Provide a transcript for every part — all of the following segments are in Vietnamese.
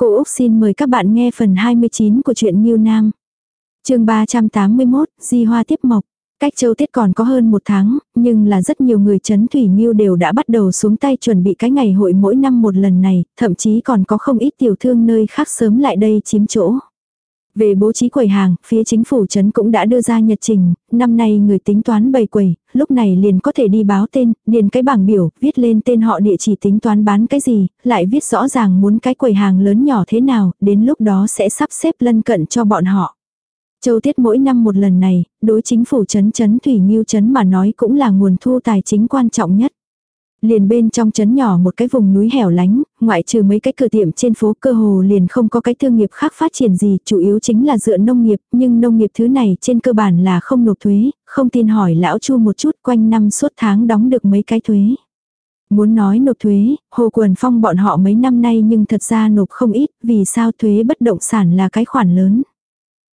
Cô Úc xin mời các bạn nghe phần 29 của truyện Nhiêu Nam. chương 381, Di Hoa Tiếp Mộc. Cách châu tiết còn có hơn một tháng, nhưng là rất nhiều người chấn thủy nhiêu đều đã bắt đầu xuống tay chuẩn bị cái ngày hội mỗi năm một lần này, thậm chí còn có không ít tiểu thương nơi khác sớm lại đây chiếm chỗ. Về bố trí quầy hàng, phía chính phủ trấn cũng đã đưa ra nhật trình, năm nay người tính toán bày quầy, lúc này liền có thể đi báo tên, điền cái bảng biểu, viết lên tên họ địa chỉ tính toán bán cái gì, lại viết rõ ràng muốn cái quầy hàng lớn nhỏ thế nào, đến lúc đó sẽ sắp xếp lân cận cho bọn họ. Châu tiết mỗi năm một lần này, đối chính phủ trấn trấn Thủy Nhiêu trấn mà nói cũng là nguồn thu tài chính quan trọng nhất. Liền bên trong trấn nhỏ một cái vùng núi hẻo lánh, ngoại trừ mấy cái cửa tiệm trên phố cơ hồ liền không có cái thương nghiệp khác phát triển gì, chủ yếu chính là dựa nông nghiệp, nhưng nông nghiệp thứ này trên cơ bản là không nộp thuế, không tin hỏi lão chu một chút quanh năm suốt tháng đóng được mấy cái thuế. Muốn nói nộp thuế, Hồ Quần Phong bọn họ mấy năm nay nhưng thật ra nộp không ít, vì sao thuế bất động sản là cái khoản lớn.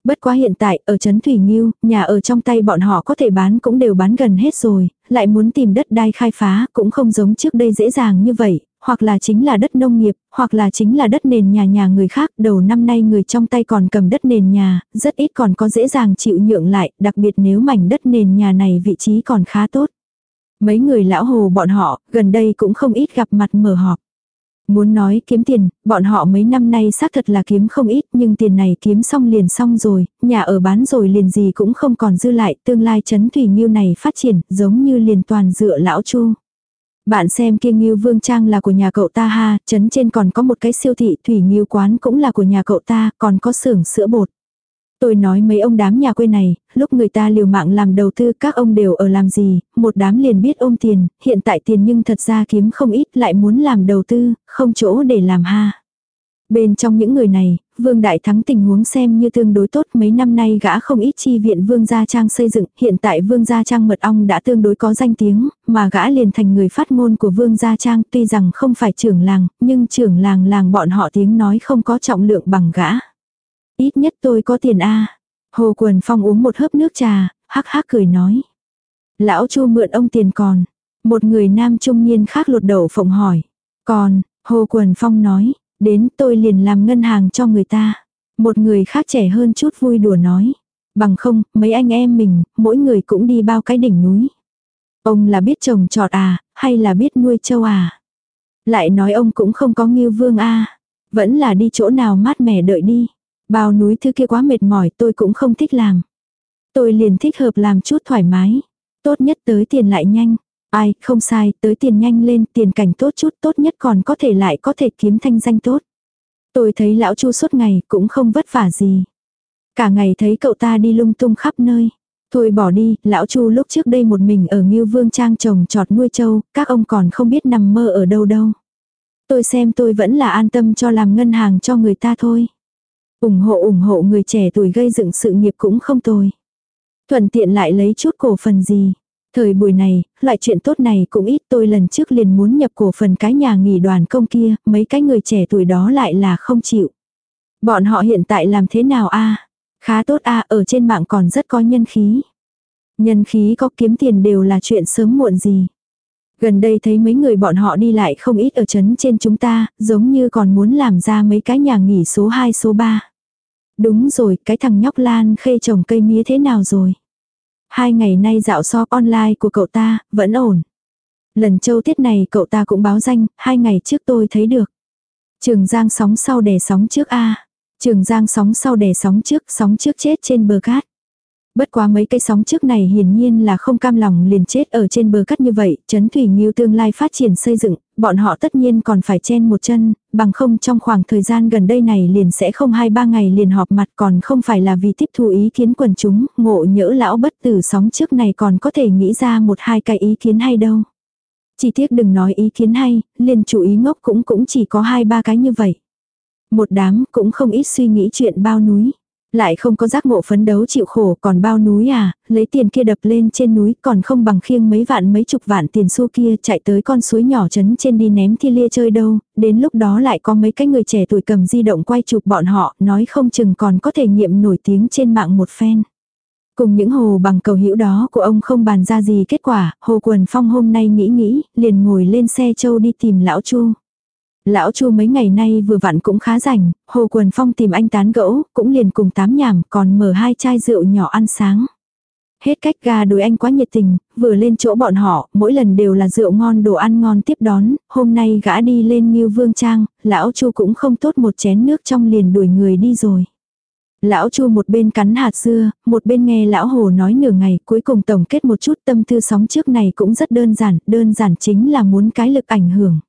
Bất quá hiện tại, ở Trấn Thủy Nghiêu, nhà ở trong tay bọn họ có thể bán cũng đều bán gần hết rồi, lại muốn tìm đất đai khai phá cũng không giống trước đây dễ dàng như vậy, hoặc là chính là đất nông nghiệp, hoặc là chính là đất nền nhà nhà người khác. Đầu năm nay người trong tay còn cầm đất nền nhà, rất ít còn có dễ dàng chịu nhượng lại, đặc biệt nếu mảnh đất nền nhà này vị trí còn khá tốt. Mấy người lão hồ bọn họ, gần đây cũng không ít gặp mặt mở họp. Muốn nói kiếm tiền, bọn họ mấy năm nay xác thật là kiếm không ít nhưng tiền này kiếm xong liền xong rồi, nhà ở bán rồi liền gì cũng không còn dư lại, tương lai chấn thủy nghiêu này phát triển giống như liền toàn dựa lão chu. Bạn xem kia nghiêu vương trang là của nhà cậu ta ha, chấn trên còn có một cái siêu thị thủy nghiêu quán cũng là của nhà cậu ta, còn có xưởng sữa bột. Tôi nói mấy ông đám nhà quê này, lúc người ta liều mạng làm đầu tư các ông đều ở làm gì, một đám liền biết ôm tiền, hiện tại tiền nhưng thật ra kiếm không ít lại muốn làm đầu tư, không chỗ để làm ha. Bên trong những người này, Vương Đại Thắng tình huống xem như tương đối tốt mấy năm nay gã không ít chi viện Vương Gia Trang xây dựng, hiện tại Vương Gia Trang mật ong đã tương đối có danh tiếng, mà gã liền thành người phát ngôn của Vương Gia Trang tuy rằng không phải trưởng làng, nhưng trưởng làng làng bọn họ tiếng nói không có trọng lượng bằng gã. Ít nhất tôi có tiền a Hồ Quần Phong uống một hớp nước trà, hắc hắc cười nói. Lão Chu mượn ông tiền còn. Một người nam trung niên khác lột đầu phộng hỏi. Còn, Hồ Quần Phong nói, đến tôi liền làm ngân hàng cho người ta. Một người khác trẻ hơn chút vui đùa nói. Bằng không, mấy anh em mình, mỗi người cũng đi bao cái đỉnh núi. Ông là biết trồng trọt à, hay là biết nuôi châu à? Lại nói ông cũng không có nghiêu vương à. Vẫn là đi chỗ nào mát mẻ đợi đi. Bao núi thứ kia quá mệt mỏi tôi cũng không thích làm. Tôi liền thích hợp làm chút thoải mái. Tốt nhất tới tiền lại nhanh. Ai, không sai, tới tiền nhanh lên, tiền cảnh tốt chút, tốt nhất còn có thể lại có thể kiếm thanh danh tốt. Tôi thấy lão chu suốt ngày, cũng không vất vả gì. Cả ngày thấy cậu ta đi lung tung khắp nơi. Thôi bỏ đi, lão chu lúc trước đây một mình ở Ngưu Vương Trang trồng trọt nuôi trâu, các ông còn không biết nằm mơ ở đâu đâu. Tôi xem tôi vẫn là an tâm cho làm ngân hàng cho người ta thôi ủng hộ ủng hộ người trẻ tuổi gây dựng sự nghiệp cũng không tồi. Thuận tiện lại lấy chút cổ phần gì. Thời buổi này, loại chuyện tốt này cũng ít tôi lần trước liền muốn nhập cổ phần cái nhà nghỉ đoàn công kia, mấy cái người trẻ tuổi đó lại là không chịu. Bọn họ hiện tại làm thế nào a Khá tốt a ở trên mạng còn rất có nhân khí. Nhân khí có kiếm tiền đều là chuyện sớm muộn gì. Gần đây thấy mấy người bọn họ đi lại không ít ở chấn trên chúng ta, giống như còn muốn làm ra mấy cái nhà nghỉ số 2 số 3. Đúng rồi, cái thằng nhóc Lan khê trồng cây mía thế nào rồi? Hai ngày nay dạo so online của cậu ta, vẫn ổn. Lần châu tiết này cậu ta cũng báo danh, hai ngày trước tôi thấy được. Trường Giang sóng sau đè sóng trước A. Trường Giang sóng sau đè sóng trước, sóng trước chết trên bờ cát. Bất quá mấy cây sóng trước này hiển nhiên là không cam lòng liền chết ở trên bờ cắt như vậy, chấn thủy nghiêu tương lai phát triển xây dựng, bọn họ tất nhiên còn phải chen một chân, bằng không trong khoảng thời gian gần đây này liền sẽ không hai ba ngày liền họp mặt còn không phải là vì tiếp thu ý kiến quần chúng, ngộ nhỡ lão bất tử sóng trước này còn có thể nghĩ ra một hai cái ý kiến hay đâu. Chỉ tiếc đừng nói ý kiến hay, liền chủ ý ngốc cũng cũng chỉ có hai ba cái như vậy. Một đám cũng không ít suy nghĩ chuyện bao núi. Lại không có giác ngộ phấn đấu chịu khổ còn bao núi à, lấy tiền kia đập lên trên núi còn không bằng khiêng mấy vạn mấy chục vạn tiền xu kia chạy tới con suối nhỏ trấn trên đi ném thi lia chơi đâu, đến lúc đó lại có mấy cái người trẻ tuổi cầm di động quay chụp bọn họ, nói không chừng còn có thể nghiệm nổi tiếng trên mạng một phen. Cùng những hồ bằng cầu hữu đó của ông không bàn ra gì kết quả, hồ quần phong hôm nay nghĩ nghĩ, liền ngồi lên xe châu đi tìm lão chu. Lão Chu mấy ngày nay vừa vặn cũng khá rảnh, Hồ Quần Phong tìm anh tán gẫu, cũng liền cùng tám nhảm, còn mở hai chai rượu nhỏ ăn sáng. Hết cách ga đối anh quá nhiệt tình, vừa lên chỗ bọn họ, mỗi lần đều là rượu ngon đồ ăn ngon tiếp đón, hôm nay gã đi lên như vương trang, lão Chu cũng không tốt một chén nước trong liền đuổi người đi rồi. Lão Chu một bên cắn hạt dưa, một bên nghe lão Hồ nói nửa ngày, cuối cùng tổng kết một chút tâm tư sóng trước này cũng rất đơn giản, đơn giản chính là muốn cái lực ảnh hưởng.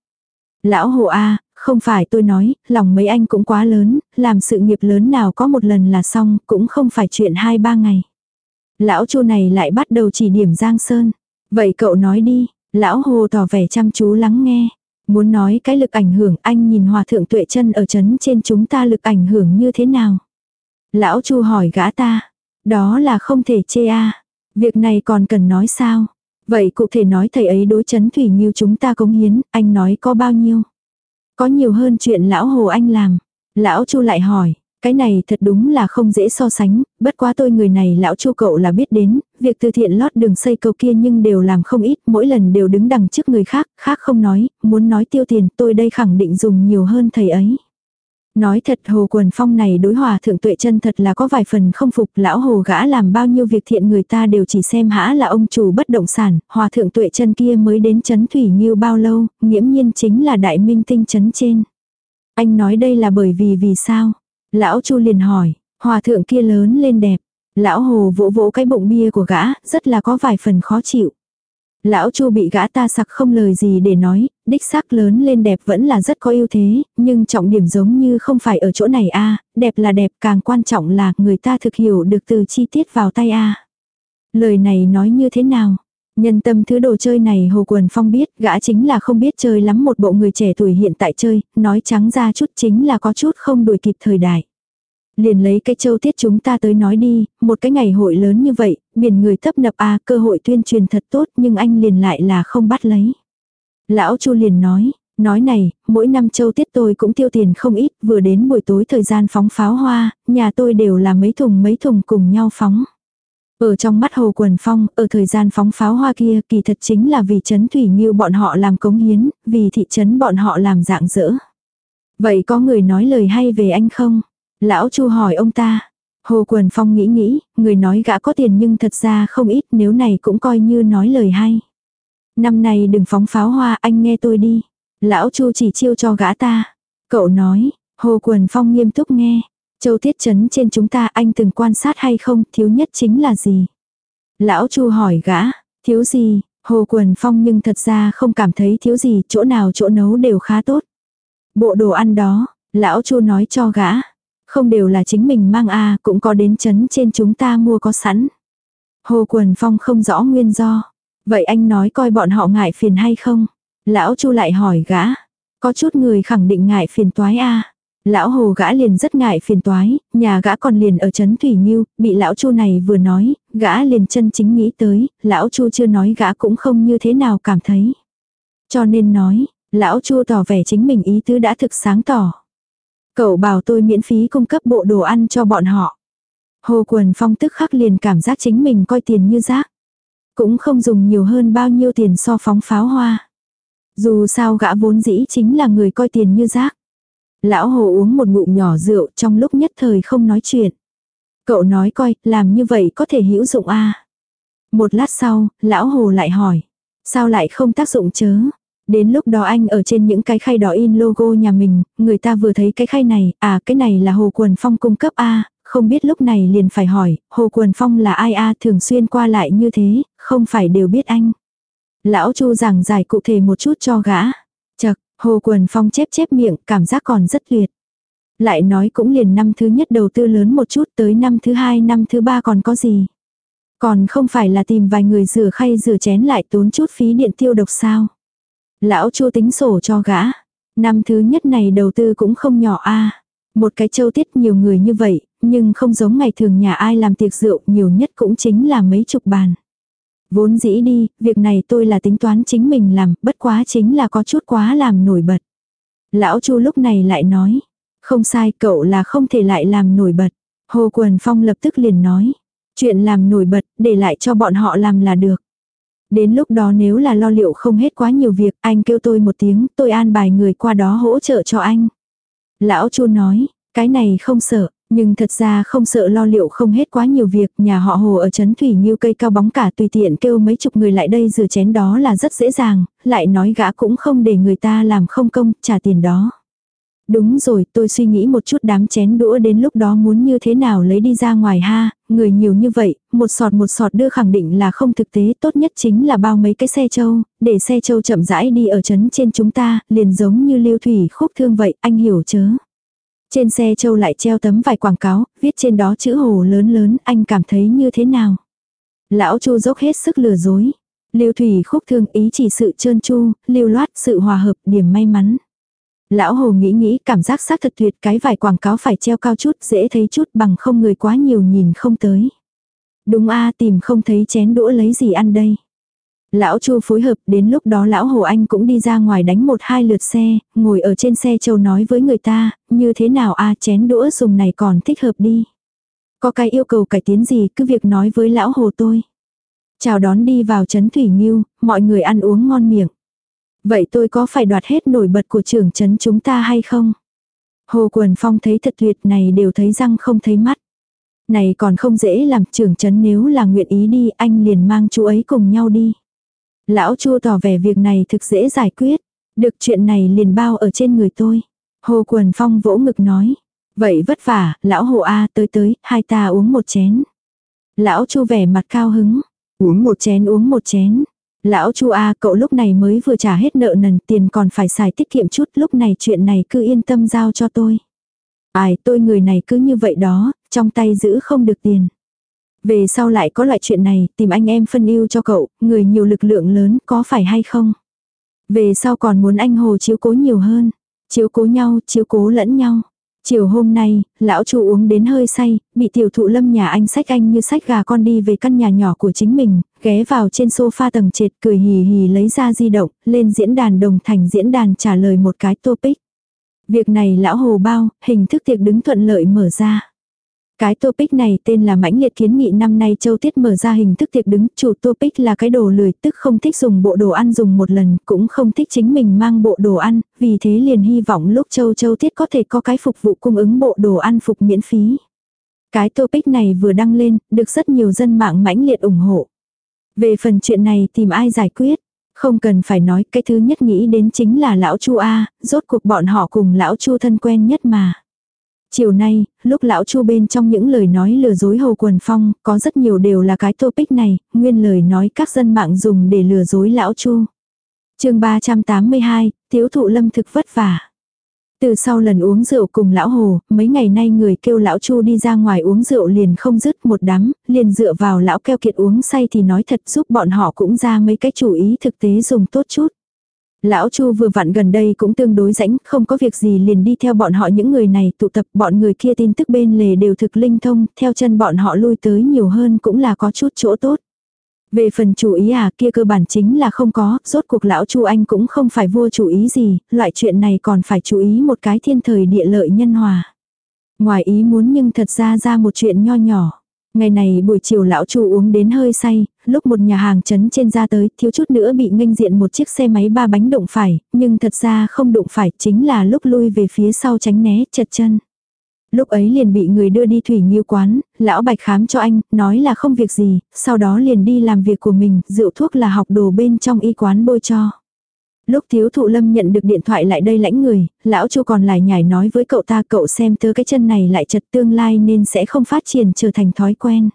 Lão Hồ A, không phải tôi nói, lòng mấy anh cũng quá lớn, làm sự nghiệp lớn nào có một lần là xong, cũng không phải chuyện hai ba ngày. Lão Chu này lại bắt đầu chỉ điểm Giang Sơn. Vậy cậu nói đi, lão Hồ tỏ vẻ chăm chú lắng nghe. Muốn nói cái lực ảnh hưởng anh nhìn hòa thượng tuệ chân ở chấn trên chúng ta lực ảnh hưởng như thế nào. Lão Chu hỏi gã ta. Đó là không thể chê a Việc này còn cần nói sao? Vậy cụ thể nói thầy ấy đối chấn thủy như chúng ta cống hiến, anh nói có bao nhiêu? Có nhiều hơn chuyện lão Hồ anh làm. Lão Chu lại hỏi, cái này thật đúng là không dễ so sánh, bất quá tôi người này lão chu cậu là biết đến, việc từ thiện lót đường xây cầu kia nhưng đều làm không ít, mỗi lần đều đứng đằng trước người khác, khác không nói, muốn nói tiêu tiền tôi đây khẳng định dùng nhiều hơn thầy ấy. Nói thật hồ quần phong này đối hòa thượng tuệ chân thật là có vài phần không phục lão hồ gã làm bao nhiêu việc thiện người ta đều chỉ xem hã là ông chủ bất động sản, hòa thượng tuệ chân kia mới đến chấn thủy như bao lâu, nghiễm nhiên chính là đại minh tinh chấn trên. Anh nói đây là bởi vì vì sao? Lão Chu liền hỏi, hòa thượng kia lớn lên đẹp. Lão Hồ vỗ vỗ cái bụng bia của gã, rất là có vài phần khó chịu. Lão Chu bị gã ta sặc không lời gì để nói, đích xác lớn lên đẹp vẫn là rất có ưu thế, nhưng trọng điểm giống như không phải ở chỗ này a, đẹp là đẹp, càng quan trọng là người ta thực hiểu được từ chi tiết vào tay a. Lời này nói như thế nào? Nhân tâm thứ đồ chơi này Hồ Quần Phong biết, gã chính là không biết chơi lắm một bộ người trẻ tuổi hiện tại chơi, nói trắng ra chút chính là có chút không đuổi kịp thời đại. Liền lấy cái châu tiết chúng ta tới nói đi, một cái ngày hội lớn như vậy, biển người thấp nập a cơ hội tuyên truyền thật tốt nhưng anh liền lại là không bắt lấy. Lão Chu liền nói, nói này, mỗi năm châu tiết tôi cũng tiêu tiền không ít, vừa đến buổi tối thời gian phóng pháo hoa, nhà tôi đều là mấy thùng mấy thùng cùng nhau phóng. Ở trong mắt Hồ Quần Phong, ở thời gian phóng pháo hoa kia kỳ thật chính là vì chấn thủy như bọn họ làm cống hiến, vì thị trấn bọn họ làm dạng dỡ. Vậy có người nói lời hay về anh không? Lão Chu hỏi ông ta. Hồ Quần Phong nghĩ nghĩ, người nói gã có tiền nhưng thật ra không ít nếu này cũng coi như nói lời hay. Năm nay đừng phóng pháo hoa anh nghe tôi đi. Lão Chu chỉ chiêu cho gã ta. Cậu nói, Hồ Quần Phong nghiêm túc nghe. Châu Tiết Trấn trên chúng ta anh từng quan sát hay không, thiếu nhất chính là gì? Lão Chu hỏi gã, thiếu gì? Hồ Quần Phong nhưng thật ra không cảm thấy thiếu gì, chỗ nào chỗ nấu đều khá tốt. Bộ đồ ăn đó, lão Chu nói cho gã, không đều là chính mình mang a à, cũng có đến chấn trên chúng ta mua có sẵn. Hồ Quần Phong không rõ nguyên do. Vậy anh nói coi bọn họ ngại phiền hay không? Lão Chu lại hỏi gã. Có chút người khẳng định ngại phiền toái a à. Lão hồ gã liền rất ngại phiền toái, nhà gã còn liền ở chấn Thủy Nhiêu, bị lão chu này vừa nói, gã liền chân chính nghĩ tới, lão chu chưa nói gã cũng không như thế nào cảm thấy. Cho nên nói, lão chu tỏ vẻ chính mình ý tứ đã thực sáng tỏ. Cậu bảo tôi miễn phí cung cấp bộ đồ ăn cho bọn họ. Hồ Quần Phong tức khắc liền cảm giác chính mình coi tiền như rác. Cũng không dùng nhiều hơn bao nhiêu tiền so phóng pháo hoa. Dù sao gã vốn dĩ chính là người coi tiền như rác. Lão Hồ uống một ngụm nhỏ rượu trong lúc nhất thời không nói chuyện. Cậu nói coi, làm như vậy có thể hữu dụng a à? Một lát sau, lão Hồ lại hỏi. Sao lại không tác dụng chớ? Đến lúc đó anh ở trên những cái khay đỏ in logo nhà mình, người ta vừa thấy cái khay này, à cái này là Hồ Quần Phong cung cấp A, không biết lúc này liền phải hỏi, Hồ Quần Phong là ai A thường xuyên qua lại như thế, không phải đều biết anh. Lão Chu giảng giải cụ thể một chút cho gã. Chật, Hồ Quần Phong chép chép miệng, cảm giác còn rất tuyệt. Lại nói cũng liền năm thứ nhất đầu tư lớn một chút tới năm thứ hai năm thứ ba còn có gì. Còn không phải là tìm vài người rửa khay rửa chén lại tốn chút phí điện tiêu độc sao. Lão Chu tính sổ cho gã. Năm thứ nhất này đầu tư cũng không nhỏ a. Một cái châu tiết nhiều người như vậy, nhưng không giống ngày thường nhà ai làm tiệc rượu nhiều nhất cũng chính là mấy chục bàn. Vốn dĩ đi, việc này tôi là tính toán chính mình làm, bất quá chính là có chút quá làm nổi bật. Lão Chu lúc này lại nói, không sai cậu là không thể lại làm nổi bật. Hồ Quần Phong lập tức liền nói, chuyện làm nổi bật, để lại cho bọn họ làm là được. Đến lúc đó nếu là lo liệu không hết quá nhiều việc, anh kêu tôi một tiếng, tôi an bài người qua đó hỗ trợ cho anh. Lão Chu nói, cái này không sợ, nhưng thật ra không sợ lo liệu không hết quá nhiều việc, nhà họ hồ ở chấn Thủy như cây cao bóng cả tùy tiện kêu mấy chục người lại đây rửa chén đó là rất dễ dàng, lại nói gã cũng không để người ta làm không công, trả tiền đó. Đúng rồi, tôi suy nghĩ một chút đám chén đũa đến lúc đó muốn như thế nào lấy đi ra ngoài ha, người nhiều như vậy, một sọt một sọt đưa khẳng định là không thực tế, tốt nhất chính là bao mấy cái xe châu, để xe châu chậm rãi đi ở trấn trên chúng ta, liền giống như lưu thủy khúc thương vậy, anh hiểu chớ. Trên xe châu lại treo tấm vài quảng cáo, viết trên đó chữ hồ lớn lớn, anh cảm thấy như thế nào? Lão Chu dốc hết sức lừa dối. Lưu Thủy khúc thương ý chỉ sự trơn chu, lưu loát, sự hòa hợp, điểm may mắn. Lão Hồ nghĩ nghĩ cảm giác xác thật tuyệt cái vài quảng cáo phải treo cao chút dễ thấy chút bằng không người quá nhiều nhìn không tới. Đúng a tìm không thấy chén đũa lấy gì ăn đây. Lão Chu phối hợp đến lúc đó lão Hồ Anh cũng đi ra ngoài đánh một hai lượt xe, ngồi ở trên xe châu nói với người ta, như thế nào a chén đũa dùng này còn thích hợp đi. Có cái yêu cầu cải tiến gì cứ việc nói với lão Hồ tôi. Chào đón đi vào trấn Thủy Nghiêu, mọi người ăn uống ngon miệng. Vậy tôi có phải đoạt hết nổi bật của trưởng trấn chúng ta hay không? Hồ Quần Phong thấy thật tuyệt này đều thấy răng không thấy mắt. Này còn không dễ làm trưởng trấn nếu là nguyện ý đi anh liền mang chú ấy cùng nhau đi. Lão chua tỏ vẻ việc này thực dễ giải quyết. Được chuyện này liền bao ở trên người tôi. Hồ Quần Phong vỗ ngực nói. Vậy vất vả, lão Hồ A tới tới, hai ta uống một chén. Lão chu vẻ mặt cao hứng. Uống một chén uống một chén. Lão chu A cậu lúc này mới vừa trả hết nợ nần tiền còn phải xài tiết kiệm chút lúc này chuyện này cứ yên tâm giao cho tôi. Ai tôi người này cứ như vậy đó, trong tay giữ không được tiền. Về sau lại có loại chuyện này, tìm anh em phân ưu cho cậu, người nhiều lực lượng lớn, có phải hay không? Về sau còn muốn anh Hồ chiếu cố nhiều hơn. Chiếu cố nhau, chiếu cố lẫn nhau. Chiều hôm nay, lão chu uống đến hơi say, bị tiểu thụ lâm nhà anh sách anh như sách gà con đi về căn nhà nhỏ của chính mình, ghé vào trên sofa tầng trệt cười hì hì lấy ra di động, lên diễn đàn đồng thành diễn đàn trả lời một cái topic. Việc này lão hồ bao, hình thức tiệc đứng thuận lợi mở ra. Cái topic này tên là mãnh liệt kiến nghị năm nay châu tiết mở ra hình thức tiệc đứng, chủ topic là cái đồ lười, tức không thích dùng bộ đồ ăn dùng một lần, cũng không thích chính mình mang bộ đồ ăn, vì thế liền hy vọng lúc châu châu tiết có thể có cái phục vụ cung ứng bộ đồ ăn phục miễn phí. Cái topic này vừa đăng lên, được rất nhiều dân mạng mãnh liệt ủng hộ. Về phần chuyện này tìm ai giải quyết, không cần phải nói, cái thứ nhất nghĩ đến chính là lão Chu A, rốt cuộc bọn họ cùng lão Chu thân quen nhất mà. Chiều nay, lúc lão chu bên trong những lời nói lừa dối Hồ Quần Phong, có rất nhiều đều là cái topic này, nguyên lời nói các dân mạng dùng để lừa dối lão chu. chương 382, thiếu thụ lâm thực vất vả. Từ sau lần uống rượu cùng lão Hồ, mấy ngày nay người kêu lão Chu đi ra ngoài uống rượu liền không dứt một đám, liền dựa vào lão keo kiệt uống say thì nói thật giúp bọn họ cũng ra mấy cái chủ ý thực tế dùng tốt chút. Lão Chu vừa vặn gần đây cũng tương đối rãnh, không có việc gì liền đi theo bọn họ những người này tụ tập bọn người kia tin tức bên lề đều thực linh thông, theo chân bọn họ lui tới nhiều hơn cũng là có chút chỗ tốt. Về phần chủ ý à kia cơ bản chính là không có, rốt cuộc lão Chu Anh cũng không phải vua chủ ý gì, loại chuyện này còn phải chú ý một cái thiên thời địa lợi nhân hòa. Ngoài ý muốn nhưng thật ra ra một chuyện nho nhỏ. Ngày này buổi chiều lão chu uống đến hơi say, lúc một nhà hàng chấn trên ra tới, thiếu chút nữa bị nghênh diện một chiếc xe máy ba bánh đụng phải, nhưng thật ra không đụng phải, chính là lúc lui về phía sau tránh né, chật chân. Lúc ấy liền bị người đưa đi thủy nghiêu quán, lão bạch khám cho anh, nói là không việc gì, sau đó liền đi làm việc của mình, rượu thuốc là học đồ bên trong y quán bôi cho. Lúc thiếu thụ lâm nhận được điện thoại lại đây lãnh người, lão chu còn lại nhảy nói với cậu ta cậu xem tớ cái chân này lại chật tương lai nên sẽ không phát triển trở thành thói quen.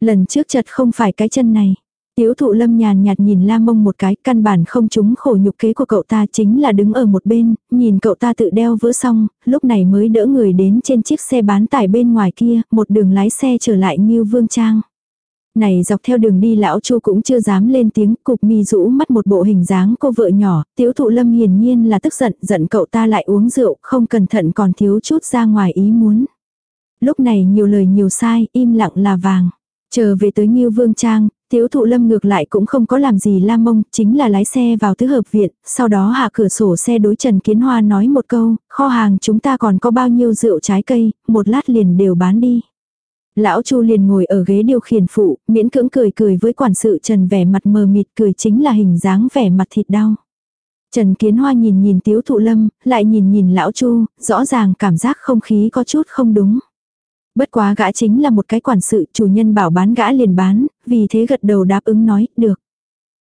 Lần trước chật không phải cái chân này. Tiếu thụ lâm nhàn nhạt nhìn la mông một cái căn bản không trúng khổ nhục kế của cậu ta chính là đứng ở một bên, nhìn cậu ta tự đeo vỡ xong, lúc này mới đỡ người đến trên chiếc xe bán tải bên ngoài kia, một đường lái xe trở lại như vương trang. Này dọc theo đường đi lão chu cũng chưa dám lên tiếng, cục mi rũ mắt một bộ hình dáng cô vợ nhỏ, tiếu thụ lâm hiển nhiên là tức giận, giận cậu ta lại uống rượu, không cẩn thận còn thiếu chút ra ngoài ý muốn. Lúc này nhiều lời nhiều sai, im lặng là vàng. Chờ về tới Ngưu Vương Trang, Tiếu thụ lâm ngược lại cũng không có làm gì la mông, chính là lái xe vào tứ hợp viện, sau đó hạ cửa sổ xe đối Trần Kiến Hoa nói một câu, kho hàng chúng ta còn có bao nhiêu rượu trái cây, một lát liền đều bán đi. Lão Chu liền ngồi ở ghế điều khiển phụ, miễn cưỡng cười cười với quản sự Trần vẻ mặt mờ mịt cười chính là hình dáng vẻ mặt thịt đau. Trần Kiến Hoa nhìn nhìn Tiếu Thụ Lâm, lại nhìn nhìn Lão Chu, rõ ràng cảm giác không khí có chút không đúng. Bất quá gã chính là một cái quản sự, chủ nhân bảo bán gã liền bán, vì thế gật đầu đáp ứng nói, được.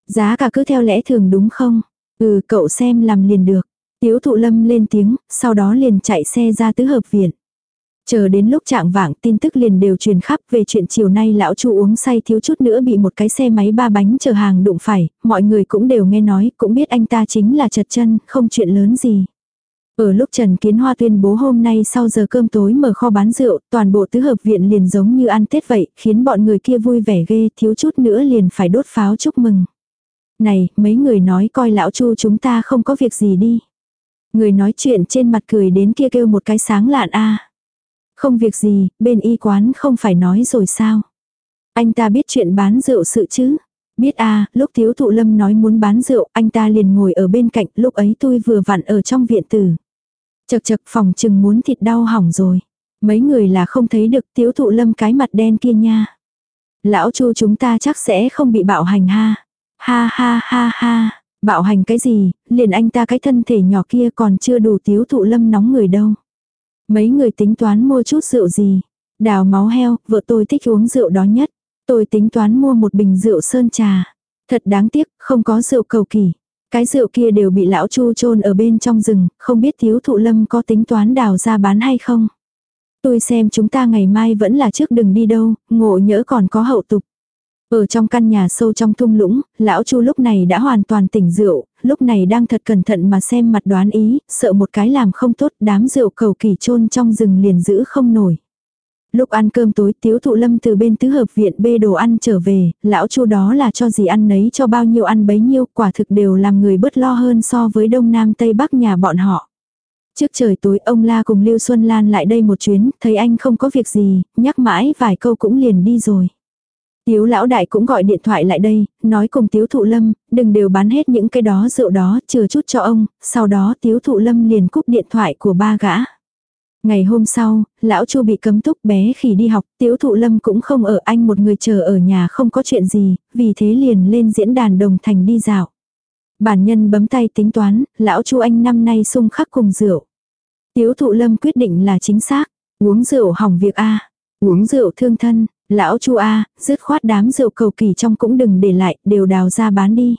Giá cả cứ theo lẽ thường đúng không? Ừ, cậu xem làm liền được. Tiếu Thụ Lâm lên tiếng, sau đó liền chạy xe ra tứ hợp viện. Chờ đến lúc trạng vạng tin tức liền đều truyền khắp về chuyện chiều nay lão chu uống say thiếu chút nữa bị một cái xe máy ba bánh chở hàng đụng phải, mọi người cũng đều nghe nói, cũng biết anh ta chính là chật chân, không chuyện lớn gì. Ở lúc Trần Kiến Hoa tuyên bố hôm nay sau giờ cơm tối mở kho bán rượu, toàn bộ tứ hợp viện liền giống như ăn Tết vậy, khiến bọn người kia vui vẻ ghê, thiếu chút nữa liền phải đốt pháo chúc mừng. Này, mấy người nói coi lão chu chúng ta không có việc gì đi. Người nói chuyện trên mặt cười đến kia kêu một cái sáng lạn a không việc gì, bên y quán không phải nói rồi sao. Anh ta biết chuyện bán rượu sự chứ. Biết à, lúc thiếu thụ lâm nói muốn bán rượu, anh ta liền ngồi ở bên cạnh, lúc ấy tôi vừa vặn ở trong viện tử. Chật chật phòng chừng muốn thịt đau hỏng rồi. Mấy người là không thấy được thiếu thụ lâm cái mặt đen kia nha. Lão chu chúng ta chắc sẽ không bị bạo hành ha. Ha ha ha ha. Bạo hành cái gì, liền anh ta cái thân thể nhỏ kia còn chưa đủ thiếu thụ lâm nóng người đâu. Mấy người tính toán mua chút rượu gì? Đào máu heo, vợ tôi thích uống rượu đó nhất. Tôi tính toán mua một bình rượu sơn trà. Thật đáng tiếc, không có rượu cầu kỳ. Cái rượu kia đều bị lão chu chôn ở bên trong rừng, không biết thiếu thụ lâm có tính toán đào ra bán hay không. Tôi xem chúng ta ngày mai vẫn là trước đừng đi đâu, ngộ nhỡ còn có hậu tục. Ở trong căn nhà sâu trong thung lũng, lão Chu lúc này đã hoàn toàn tỉnh rượu, lúc này đang thật cẩn thận mà xem mặt đoán ý, sợ một cái làm không tốt, đám rượu cầu kỳ chôn trong rừng liền giữ không nổi. Lúc ăn cơm tối tiếu thụ lâm từ bên tứ hợp viện bê đồ ăn trở về, lão chu đó là cho gì ăn nấy cho bao nhiêu ăn bấy nhiêu, quả thực đều làm người bớt lo hơn so với đông nam tây bắc nhà bọn họ. Trước trời tối ông La cùng Lưu Xuân Lan lại đây một chuyến, thấy anh không có việc gì, nhắc mãi vài câu cũng liền đi rồi. Tiếu lão đại cũng gọi điện thoại lại đây, nói cùng tiếu thụ lâm, đừng đều bán hết những cái đó rượu đó, chừa chút cho ông, sau đó tiếu thụ lâm liền cúp điện thoại của ba gã. Ngày hôm sau, lão chu bị cấm túc bé khi đi học, tiếu thụ lâm cũng không ở anh một người chờ ở nhà không có chuyện gì, vì thế liền lên diễn đàn đồng thành đi dạo. Bản nhân bấm tay tính toán, lão chu anh năm nay sung khắc cùng rượu. Tiếu thụ lâm quyết định là chính xác, uống rượu hỏng việc A, uống rượu thương thân, Lão chu A, dứt khoát đám rượu cầu kỳ trong cũng đừng để lại, đều đào ra bán đi.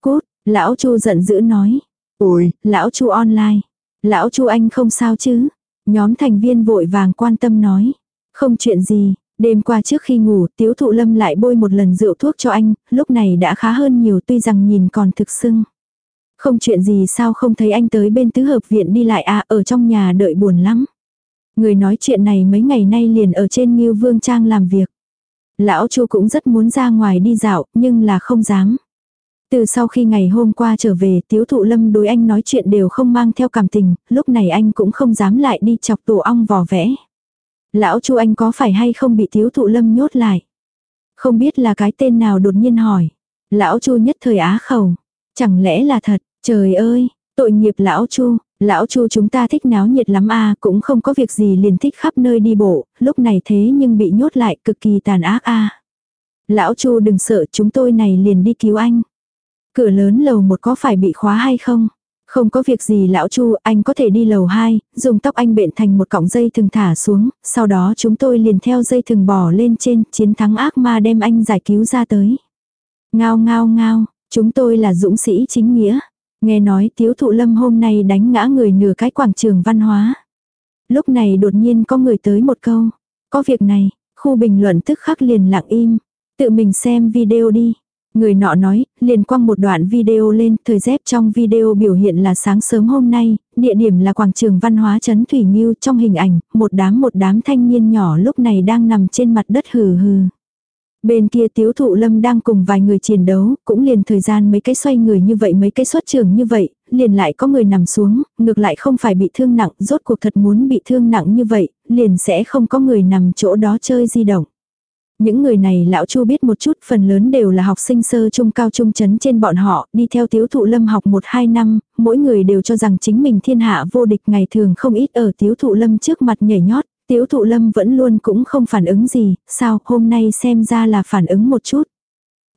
Cút, lão chu giận dữ nói. Ôi, lão chu online. Lão chu anh không sao chứ. Nhóm thành viên vội vàng quan tâm nói. Không chuyện gì, đêm qua trước khi ngủ, tiếu thụ lâm lại bôi một lần rượu thuốc cho anh, lúc này đã khá hơn nhiều tuy rằng nhìn còn thực sưng. Không chuyện gì sao không thấy anh tới bên tứ hợp viện đi lại à, ở trong nhà đợi buồn lắm. Người nói chuyện này mấy ngày nay liền ở trên Ngưu Vương Trang làm việc. Lão Chu cũng rất muốn ra ngoài đi dạo, nhưng là không dám. Từ sau khi ngày hôm qua trở về, tiếu thụ lâm đối anh nói chuyện đều không mang theo cảm tình, lúc này anh cũng không dám lại đi chọc tổ ong vò vẽ. Lão Chu anh có phải hay không bị tiếu thụ lâm nhốt lại? Không biết là cái tên nào đột nhiên hỏi. Lão Chu nhất thời á khẩu. Chẳng lẽ là thật, trời ơi, tội nghiệp lão Chu, Lão Chu chúng ta thích náo nhiệt lắm a cũng không có việc gì liền thích khắp nơi đi bộ, lúc này thế nhưng bị nhốt lại cực kỳ tàn ác a Lão Chu đừng sợ chúng tôi này liền đi cứu anh. Cửa lớn lầu một có phải bị khóa hay không? Không có việc gì lão Chu, anh có thể đi lầu 2, dùng tóc anh bện thành một cọng dây thừng thả xuống, sau đó chúng tôi liền theo dây thừng bò lên trên, chiến thắng ác ma đem anh giải cứu ra tới. Ngao ngao ngao, chúng tôi là dũng sĩ chính nghĩa. Nghe nói tiếu thụ lâm hôm nay đánh ngã người nửa cái quảng trường văn hóa. Lúc này đột nhiên có người tới một câu. Có việc này, khu bình luận tức khắc liền lặng im. Tự mình xem video đi. Người nọ nói, liền quăng một đoạn video lên, thời dép trong video biểu hiện là sáng sớm hôm nay, địa điểm là quảng trường văn hóa trấn Thủy Nghiêu trong hình ảnh, một đám một đám thanh niên nhỏ lúc này đang nằm trên mặt đất hừ hừ. Bên kia tiếu thụ lâm đang cùng vài người chiến đấu, cũng liền thời gian mấy cái xoay người như vậy mấy cái xuất trường như vậy, liền lại có người nằm xuống, ngược lại không phải bị thương nặng, rốt cuộc thật muốn bị thương nặng như vậy, liền sẽ không có người nằm chỗ đó chơi di động. Những người này lão chu biết một chút phần lớn đều là học sinh sơ trung cao trung chấn trên bọn họ, đi theo tiếu thụ lâm học 1-2 năm, mỗi người đều cho rằng chính mình thiên hạ vô địch ngày thường không ít ở tiếu thụ lâm trước mặt nhảy nhót, Tiếu thụ lâm vẫn luôn cũng không phản ứng gì, sao hôm nay xem ra là phản ứng một chút.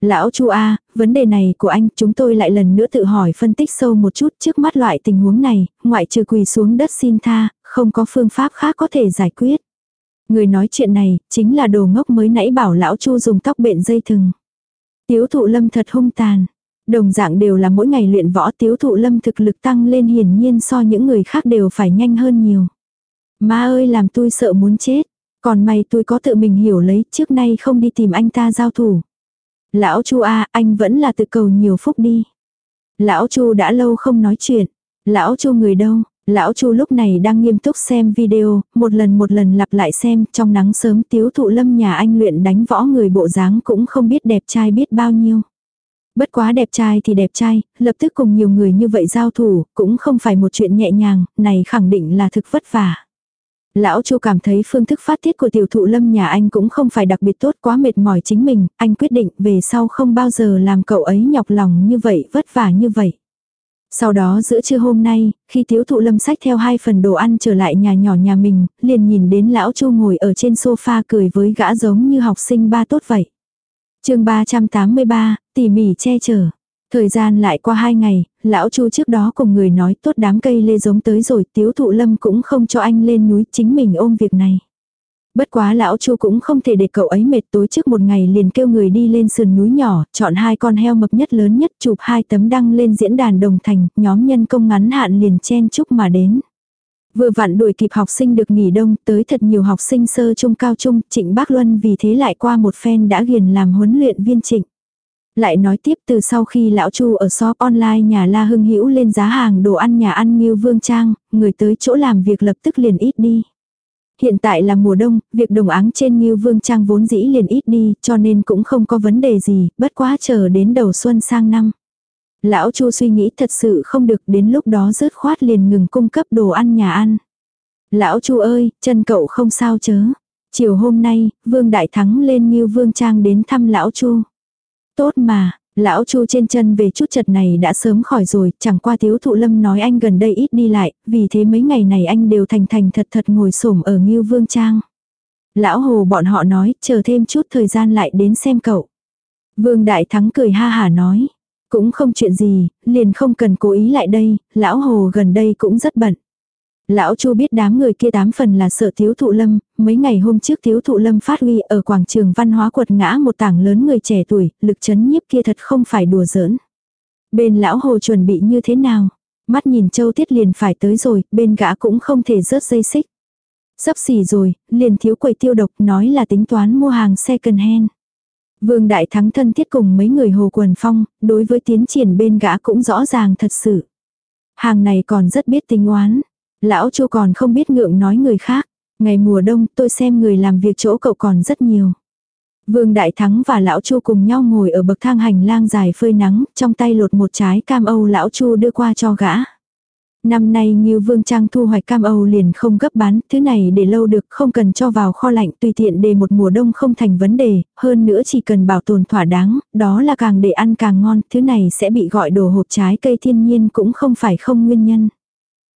Lão Chu A, vấn đề này của anh chúng tôi lại lần nữa tự hỏi phân tích sâu một chút trước mắt loại tình huống này, ngoại trừ quỳ xuống đất xin tha, không có phương pháp khác có thể giải quyết. Người nói chuyện này, chính là đồ ngốc mới nãy bảo lão Chu dùng tóc bện dây thừng. Tiếu thụ lâm thật hung tàn. Đồng dạng đều là mỗi ngày luyện võ tiếu thụ lâm thực lực tăng lên hiển nhiên so những người khác đều phải nhanh hơn nhiều. Ma ơi làm tôi sợ muốn chết. Còn mày tôi có tự mình hiểu lấy trước nay không đi tìm anh ta giao thủ. Lão Chu A, anh vẫn là tự cầu nhiều phúc đi. Lão Chu đã lâu không nói chuyện. Lão Chu người đâu? Lão Chu lúc này đang nghiêm túc xem video, một lần một lần lặp lại xem, trong nắng sớm tiếu thụ lâm nhà anh luyện đánh võ người bộ dáng cũng không biết đẹp trai biết bao nhiêu. Bất quá đẹp trai thì đẹp trai, lập tức cùng nhiều người như vậy giao thủ, cũng không phải một chuyện nhẹ nhàng, này khẳng định là thực vất vả. Lão Chu cảm thấy phương thức phát tiết của tiểu thụ lâm nhà anh cũng không phải đặc biệt tốt quá mệt mỏi chính mình, anh quyết định về sau không bao giờ làm cậu ấy nhọc lòng như vậy vất vả như vậy. Sau đó giữa trưa hôm nay, khi tiếu thụ lâm sách theo hai phần đồ ăn trở lại nhà nhỏ nhà mình, liền nhìn đến lão Chu ngồi ở trên sofa cười với gã giống như học sinh ba tốt vậy. chương 383, tỉ mỉ che chở. Thời gian lại qua hai ngày, lão chu trước đó cùng người nói tốt đám cây lê giống tới rồi tiếu thụ lâm cũng không cho anh lên núi chính mình ôm việc này. Bất quá lão chu cũng không thể để cậu ấy mệt tối trước một ngày liền kêu người đi lên sườn núi nhỏ, chọn hai con heo mập nhất lớn nhất chụp hai tấm đăng lên diễn đàn đồng thành, nhóm nhân công ngắn hạn liền chen chúc mà đến. Vừa vặn đuổi kịp học sinh được nghỉ đông, tới thật nhiều học sinh sơ trung cao trung, trịnh bác Luân vì thế lại qua một phen đã ghiền làm huấn luyện viên trịnh. Lại nói tiếp từ sau khi lão Chu ở shop online nhà La Hưng Hữu lên giá hàng đồ ăn nhà ăn Ngưu Vương Trang, người tới chỗ làm việc lập tức liền ít đi. Hiện tại là mùa đông, việc đồng áng trên Ngưu Vương Trang vốn dĩ liền ít đi, cho nên cũng không có vấn đề gì, bất quá chờ đến đầu xuân sang năm. Lão Chu suy nghĩ thật sự không được đến lúc đó rớt khoát liền ngừng cung cấp đồ ăn nhà ăn. Lão Chu ơi, chân cậu không sao chớ. Chiều hôm nay, Vương Đại Thắng lên Ngưu Vương Trang đến thăm Lão Chu. Tốt mà, lão chu trên chân về chút chật này đã sớm khỏi rồi, chẳng qua thiếu thụ lâm nói anh gần đây ít đi lại, vì thế mấy ngày này anh đều thành thành thật thật ngồi xổm ở Ngưu Vương Trang. Lão hồ bọn họ nói, chờ thêm chút thời gian lại đến xem cậu. Vương Đại Thắng cười ha hà nói, cũng không chuyện gì, liền không cần cố ý lại đây, lão hồ gần đây cũng rất bận. Lão Chu biết đám người kia tám phần là sợ thiếu thụ lâm, mấy ngày hôm trước thiếu thụ lâm phát huy ở quảng trường văn hóa quật ngã một tảng lớn người trẻ tuổi, lực chấn nhiếp kia thật không phải đùa giỡn. Bên lão hồ chuẩn bị như thế nào? Mắt nhìn châu tiết liền phải tới rồi, bên gã cũng không thể rớt dây xích. Sắp xỉ rồi, liền thiếu quầy tiêu độc nói là tính toán mua hàng second hand. Vương Đại Thắng thân thiết cùng mấy người hồ quần phong, đối với tiến triển bên gã cũng rõ ràng thật sự. Hàng này còn rất biết tính oán. Lão Chu còn không biết ngượng nói người khác. Ngày mùa đông tôi xem người làm việc chỗ cậu còn rất nhiều. Vương Đại Thắng và Lão Chu cùng nhau ngồi ở bậc thang hành lang dài phơi nắng, trong tay lột một trái cam Âu Lão Chu đưa qua cho gã. Năm nay như Vương Trang thu hoạch cam Âu liền không gấp bán, thứ này để lâu được không cần cho vào kho lạnh tùy tiện để một mùa đông không thành vấn đề, hơn nữa chỉ cần bảo tồn thỏa đáng, đó là càng để ăn càng ngon, thứ này sẽ bị gọi đồ hộp trái cây thiên nhiên cũng không phải không nguyên nhân.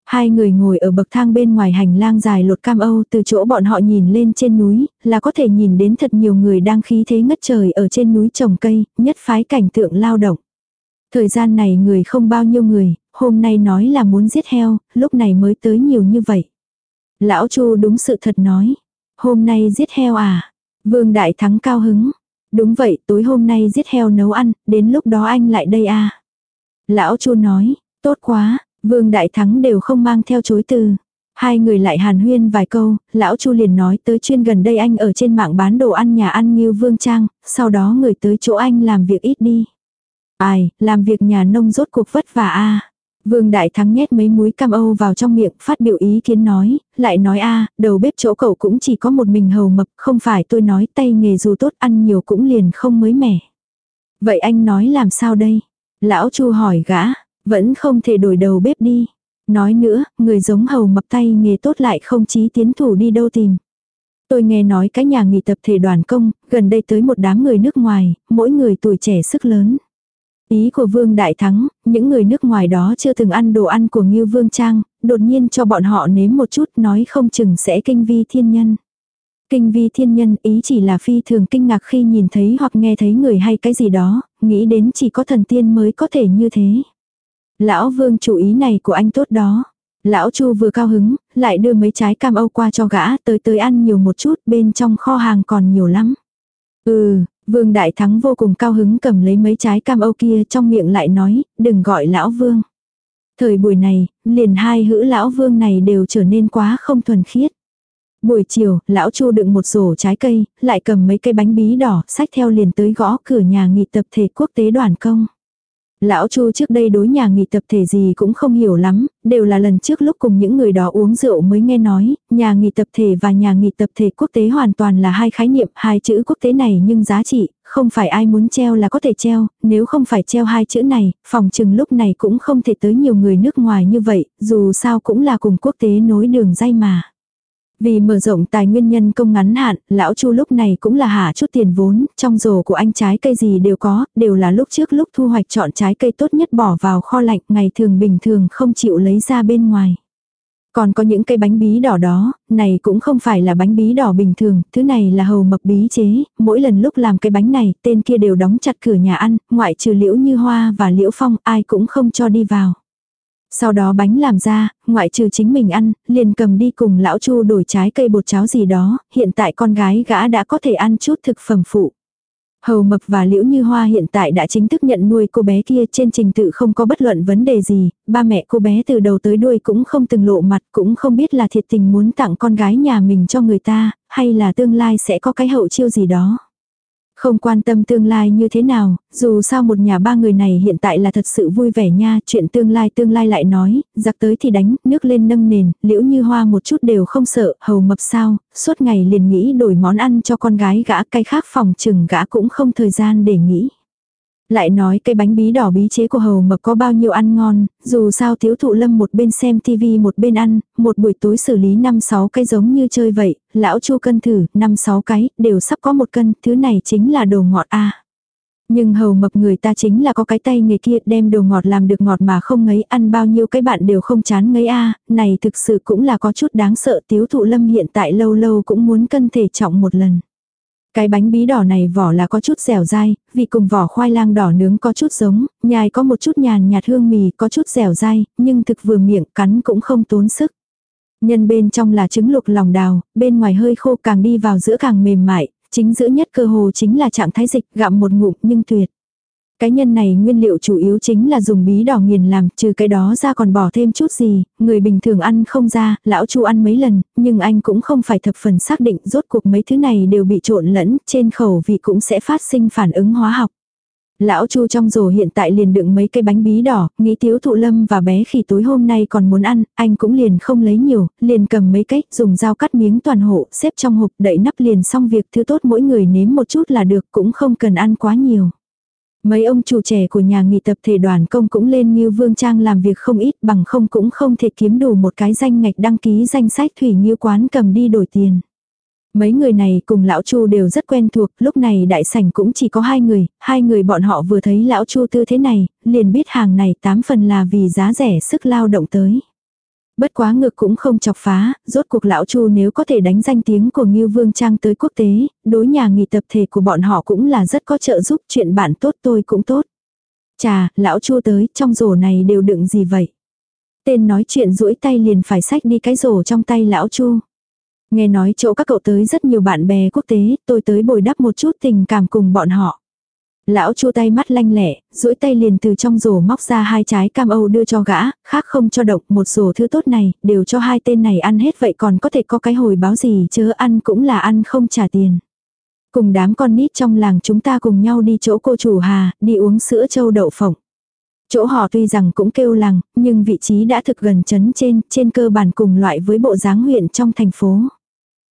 Hai người ngồi ở bậc thang bên ngoài hành lang dài lột cam âu từ chỗ bọn họ nhìn lên trên núi, là có thể nhìn đến thật nhiều người đang khí thế ngất trời ở trên núi trồng cây, nhất phái cảnh tượng lao động. Thời gian này người không bao nhiêu người, hôm nay nói là muốn giết heo, lúc này mới tới nhiều như vậy. Lão Chu đúng sự thật nói. Hôm nay giết heo à? Vương Đại Thắng cao hứng. Đúng vậy, tối hôm nay giết heo nấu ăn, đến lúc đó anh lại đây à? Lão Chu nói, tốt quá, Vương Đại Thắng đều không mang theo chối từ. Hai người lại hàn huyên vài câu, lão Chu liền nói tới chuyên gần đây anh ở trên mạng bán đồ ăn nhà ăn như Vương Trang, sau đó người tới chỗ anh làm việc ít đi. Ai, làm việc nhà nông rốt cuộc vất vả a Vương Đại Thắng nhét mấy múi cam âu vào trong miệng, phát biểu ý kiến nói, lại nói a đầu bếp chỗ cậu cũng chỉ có một mình hầu mập, không phải tôi nói tay nghề dù tốt ăn nhiều cũng liền không mới mẻ. Vậy anh nói làm sao đây? Lão Chu hỏi gã, vẫn không thể đổi đầu bếp đi. Nói nữa, người giống hầu mập tay nghề tốt lại không chí tiến thủ đi đâu tìm. Tôi nghe nói cái nhà nghỉ tập thể đoàn công, gần đây tới một đám người nước ngoài, mỗi người tuổi trẻ sức lớn. Ý của Vương Đại Thắng, những người nước ngoài đó chưa từng ăn đồ ăn của Ngưu Vương Trang, đột nhiên cho bọn họ nếm một chút nói không chừng sẽ kinh vi thiên nhân. Kinh vi thiên nhân ý chỉ là phi thường kinh ngạc khi nhìn thấy hoặc nghe thấy người hay cái gì đó, nghĩ đến chỉ có thần tiên mới có thể như thế. Lão vương chủ ý này của anh tốt đó. Lão Chu vừa cao hứng, lại đưa mấy trái cam âu qua cho gã tới tới ăn nhiều một chút bên trong kho hàng còn nhiều lắm. Ừ, Vương Đại Thắng vô cùng cao hứng cầm lấy mấy trái cam âu kia trong miệng lại nói, đừng gọi lão Vương. Thời buổi này, liền hai hữ lão Vương này đều trở nên quá không thuần khiết. Buổi chiều, lão Chu đựng một rổ trái cây, lại cầm mấy cây bánh bí đỏ, sách theo liền tới gõ cửa nhà nghị tập thể quốc tế đoàn công. Lão Chu trước đây đối nhà nghỉ tập thể gì cũng không hiểu lắm, đều là lần trước lúc cùng những người đó uống rượu mới nghe nói, nhà nghỉ tập thể và nhà nghỉ tập thể quốc tế hoàn toàn là hai khái niệm, hai chữ quốc tế này nhưng giá trị, không phải ai muốn treo là có thể treo, nếu không phải treo hai chữ này, phòng trừng lúc này cũng không thể tới nhiều người nước ngoài như vậy, dù sao cũng là cùng quốc tế nối đường dây mà. Vì mở rộng tài nguyên nhân công ngắn hạn, lão Chu lúc này cũng là hạ chút tiền vốn, trong rổ của anh trái cây gì đều có, đều là lúc trước lúc thu hoạch chọn trái cây tốt nhất bỏ vào kho lạnh, ngày thường bình thường không chịu lấy ra bên ngoài. Còn có những cây bánh bí đỏ đó, này cũng không phải là bánh bí đỏ bình thường, thứ này là hầu mập bí chế, mỗi lần lúc làm cái bánh này, tên kia đều đóng chặt cửa nhà ăn, ngoại trừ liễu như hoa và liễu phong, ai cũng không cho đi vào. Sau đó bánh làm ra, ngoại trừ chính mình ăn, liền cầm đi cùng lão chu đổi trái cây bột cháo gì đó, hiện tại con gái gã đã có thể ăn chút thực phẩm phụ. Hầu Mập và Liễu Như Hoa hiện tại đã chính thức nhận nuôi cô bé kia trên trình tự không có bất luận vấn đề gì, ba mẹ cô bé từ đầu tới đuôi cũng không từng lộ mặt cũng không biết là thiệt tình muốn tặng con gái nhà mình cho người ta, hay là tương lai sẽ có cái hậu chiêu gì đó. Không quan tâm tương lai như thế nào, dù sao một nhà ba người này hiện tại là thật sự vui vẻ nha, chuyện tương lai tương lai lại nói, giặc tới thì đánh, nước lên nâng nền, liễu như hoa một chút đều không sợ, hầu mập sao, suốt ngày liền nghĩ đổi món ăn cho con gái gã, cái khác phòng chừng gã cũng không thời gian để nghĩ. Lại nói cái bánh bí đỏ bí chế của hầu mập có bao nhiêu ăn ngon, dù sao thiếu thụ lâm một bên xem tivi một bên ăn, một buổi tối xử lý 5-6 cái giống như chơi vậy, lão chu cân thử, 5-6 cái, đều sắp có một cân, thứ này chính là đồ ngọt a Nhưng hầu mập người ta chính là có cái tay người kia đem đồ ngọt làm được ngọt mà không ngấy ăn bao nhiêu cái bạn đều không chán ngấy a này thực sự cũng là có chút đáng sợ tiếu thụ lâm hiện tại lâu lâu cũng muốn cân thể trọng một lần. Cái bánh bí đỏ này vỏ là có chút dẻo dai, vì cùng vỏ khoai lang đỏ nướng có chút giống, nhai có một chút nhàn nhạt hương mì có chút dẻo dai, nhưng thực vừa miệng cắn cũng không tốn sức. Nhân bên trong là trứng lục lòng đào, bên ngoài hơi khô càng đi vào giữa càng mềm mại, chính giữa nhất cơ hồ chính là trạng thái dịch gặm một ngụm nhưng tuyệt. Cái nhân này nguyên liệu chủ yếu chính là dùng bí đỏ nghiền làm, trừ cái đó ra còn bỏ thêm chút gì, người bình thường ăn không ra, lão chu ăn mấy lần, nhưng anh cũng không phải thập phần xác định rốt cuộc mấy thứ này đều bị trộn lẫn, trên khẩu vị cũng sẽ phát sinh phản ứng hóa học. Lão Chu trong rổ hiện tại liền đựng mấy cây bánh bí đỏ, nghĩ tiếu thụ lâm và bé khi tối hôm nay còn muốn ăn, anh cũng liền không lấy nhiều, liền cầm mấy cái, dùng dao cắt miếng toàn hộ, xếp trong hộp đậy nắp liền xong việc thứ tốt mỗi người nếm một chút là được cũng không cần ăn quá nhiều. Mấy ông chủ trẻ của nhà nghỉ tập thể đoàn công cũng lên như vương trang làm việc không ít bằng không cũng không thể kiếm đủ một cái danh ngạch đăng ký danh sách thủy như quán cầm đi đổi tiền. Mấy người này cùng lão Chu đều rất quen thuộc, lúc này đại sảnh cũng chỉ có hai người, hai người bọn họ vừa thấy lão Chu tư thế này, liền biết hàng này tám phần là vì giá rẻ sức lao động tới. Bất quá ngực cũng không chọc phá, rốt cuộc lão Chu nếu có thể đánh danh tiếng của Ngưu Vương Trang tới quốc tế, đối nhà nghỉ tập thể của bọn họ cũng là rất có trợ giúp chuyện bạn tốt tôi cũng tốt. Chà, lão Chu tới, trong rổ này đều đựng gì vậy? Tên nói chuyện duỗi tay liền phải xách đi cái rổ trong tay lão Chu. Nghe nói chỗ các cậu tới rất nhiều bạn bè quốc tế, tôi tới bồi đắp một chút tình cảm cùng bọn họ. Lão chu tay mắt lanh lẹ, duỗi tay liền từ trong rổ móc ra hai trái cam âu đưa cho gã, khác không cho độc một rổ thứ tốt này, đều cho hai tên này ăn hết vậy còn có thể có cái hồi báo gì chớ ăn cũng là ăn không trả tiền. Cùng đám con nít trong làng chúng ta cùng nhau đi chỗ cô chủ Hà, đi uống sữa châu đậu phộng. Chỗ họ tuy rằng cũng kêu làng, nhưng vị trí đã thực gần chấn trên, trên cơ bản cùng loại với bộ dáng huyện trong thành phố.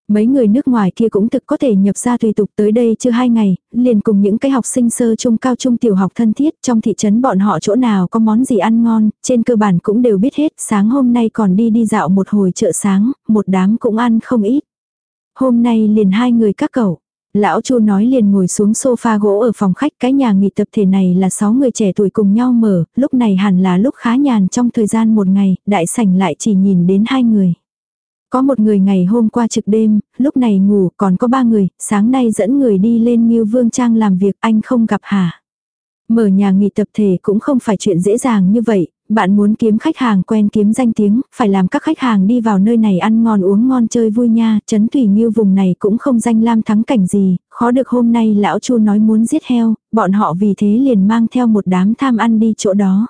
Mấy người nước ngoài kia cũng thực có thể nhập ra tùy tục tới đây chưa hai ngày, liền cùng những cái học sinh sơ trung cao trung tiểu học thân thiết trong thị trấn bọn họ chỗ nào có món gì ăn ngon, trên cơ bản cũng đều biết hết, sáng hôm nay còn đi đi dạo một hồi chợ sáng, một đám cũng ăn không ít. Hôm nay liền hai người các cậu, Lão Chu nói liền ngồi xuống sofa gỗ ở phòng khách cái nhà nghỉ tập thể này là 6 người trẻ tuổi cùng nhau mở, lúc này hẳn là lúc khá nhàn trong thời gian một ngày, đại sảnh lại chỉ nhìn đến hai người. Có một người ngày hôm qua trực đêm, lúc này ngủ, còn có ba người, sáng nay dẫn người đi lên Ngưu Vương Trang làm việc anh không gặp hả? Mở nhà nghỉ tập thể cũng không phải chuyện dễ dàng như vậy, bạn muốn kiếm khách hàng quen kiếm danh tiếng, phải làm các khách hàng đi vào nơi này ăn ngon uống ngon chơi vui nha, chấn thủy như vùng này cũng không danh lam thắng cảnh gì, khó được hôm nay lão chu nói muốn giết heo, bọn họ vì thế liền mang theo một đám tham ăn đi chỗ đó.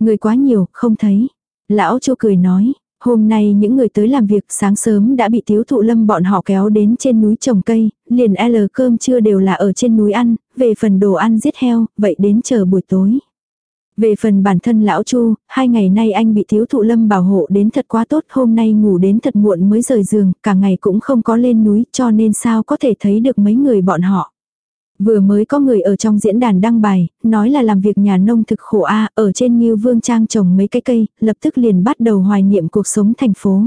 Người quá nhiều, không thấy. Lão chu cười nói, Hôm nay những người tới làm việc sáng sớm đã bị thiếu thụ lâm bọn họ kéo đến trên núi trồng cây, liền L cơm trưa đều là ở trên núi ăn, về phần đồ ăn giết heo, vậy đến chờ buổi tối. Về phần bản thân lão Chu, hai ngày nay anh bị thiếu thụ lâm bảo hộ đến thật quá tốt, hôm nay ngủ đến thật muộn mới rời giường, cả ngày cũng không có lên núi cho nên sao có thể thấy được mấy người bọn họ. Vừa mới có người ở trong diễn đàn đăng bài, nói là làm việc nhà nông thực khổ a ở trên như Vương Trang trồng mấy cái cây, lập tức liền bắt đầu hoài niệm cuộc sống thành phố.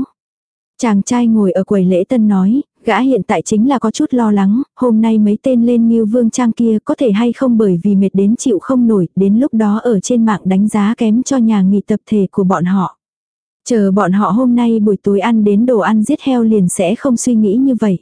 Chàng trai ngồi ở quầy lễ tân nói, gã hiện tại chính là có chút lo lắng, hôm nay mấy tên lên như Vương Trang kia có thể hay không bởi vì mệt đến chịu không nổi, đến lúc đó ở trên mạng đánh giá kém cho nhà nghỉ tập thể của bọn họ. Chờ bọn họ hôm nay buổi tối ăn đến đồ ăn giết heo liền sẽ không suy nghĩ như vậy.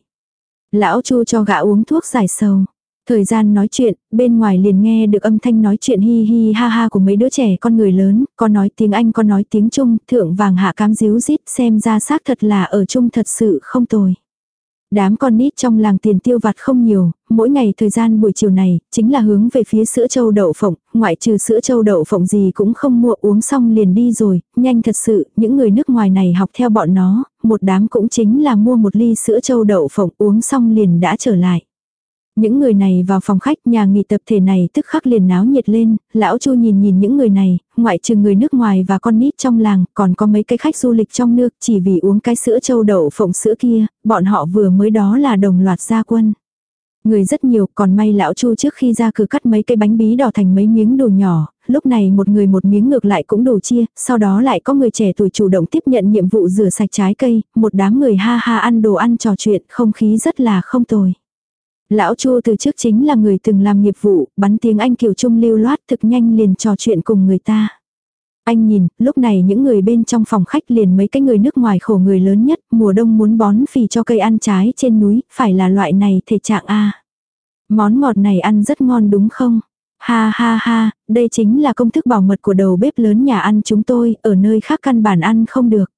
Lão Chu cho gã uống thuốc giải sầu. Thời gian nói chuyện, bên ngoài liền nghe được âm thanh nói chuyện hi hi ha ha của mấy đứa trẻ con người lớn, có nói tiếng Anh có nói tiếng Trung, thượng vàng hạ cám díu rít xem ra xác thật là ở chung thật sự không tồi. Đám con nít trong làng tiền tiêu vặt không nhiều, mỗi ngày thời gian buổi chiều này, chính là hướng về phía sữa châu đậu phộng, ngoại trừ sữa châu đậu phộng gì cũng không mua uống xong liền đi rồi, nhanh thật sự, những người nước ngoài này học theo bọn nó, một đám cũng chính là mua một ly sữa châu đậu phộng uống xong liền đã trở lại. Những người này vào phòng khách nhà nghỉ tập thể này tức khắc liền náo nhiệt lên, lão chu nhìn nhìn những người này, ngoại trừ người nước ngoài và con nít trong làng, còn có mấy cái khách du lịch trong nước chỉ vì uống cái sữa châu đậu phộng sữa kia, bọn họ vừa mới đó là đồng loạt gia quân. Người rất nhiều, còn may lão chu trước khi ra cửa cắt mấy cây bánh bí đỏ thành mấy miếng đồ nhỏ, lúc này một người một miếng ngược lại cũng đủ chia, sau đó lại có người trẻ tuổi chủ động tiếp nhận nhiệm vụ rửa sạch trái cây, một đám người ha ha ăn đồ ăn trò chuyện, không khí rất là không tồi. Lão Chu từ trước chính là người từng làm nghiệp vụ, bắn tiếng Anh kiểu trung lưu loát thực nhanh liền trò chuyện cùng người ta. Anh nhìn, lúc này những người bên trong phòng khách liền mấy cái người nước ngoài khổ người lớn nhất, mùa đông muốn bón phì cho cây ăn trái trên núi, phải là loại này thể trạng A. Món ngọt này ăn rất ngon đúng không? Ha ha ha, đây chính là công thức bảo mật của đầu bếp lớn nhà ăn chúng tôi, ở nơi khác căn bản ăn không được.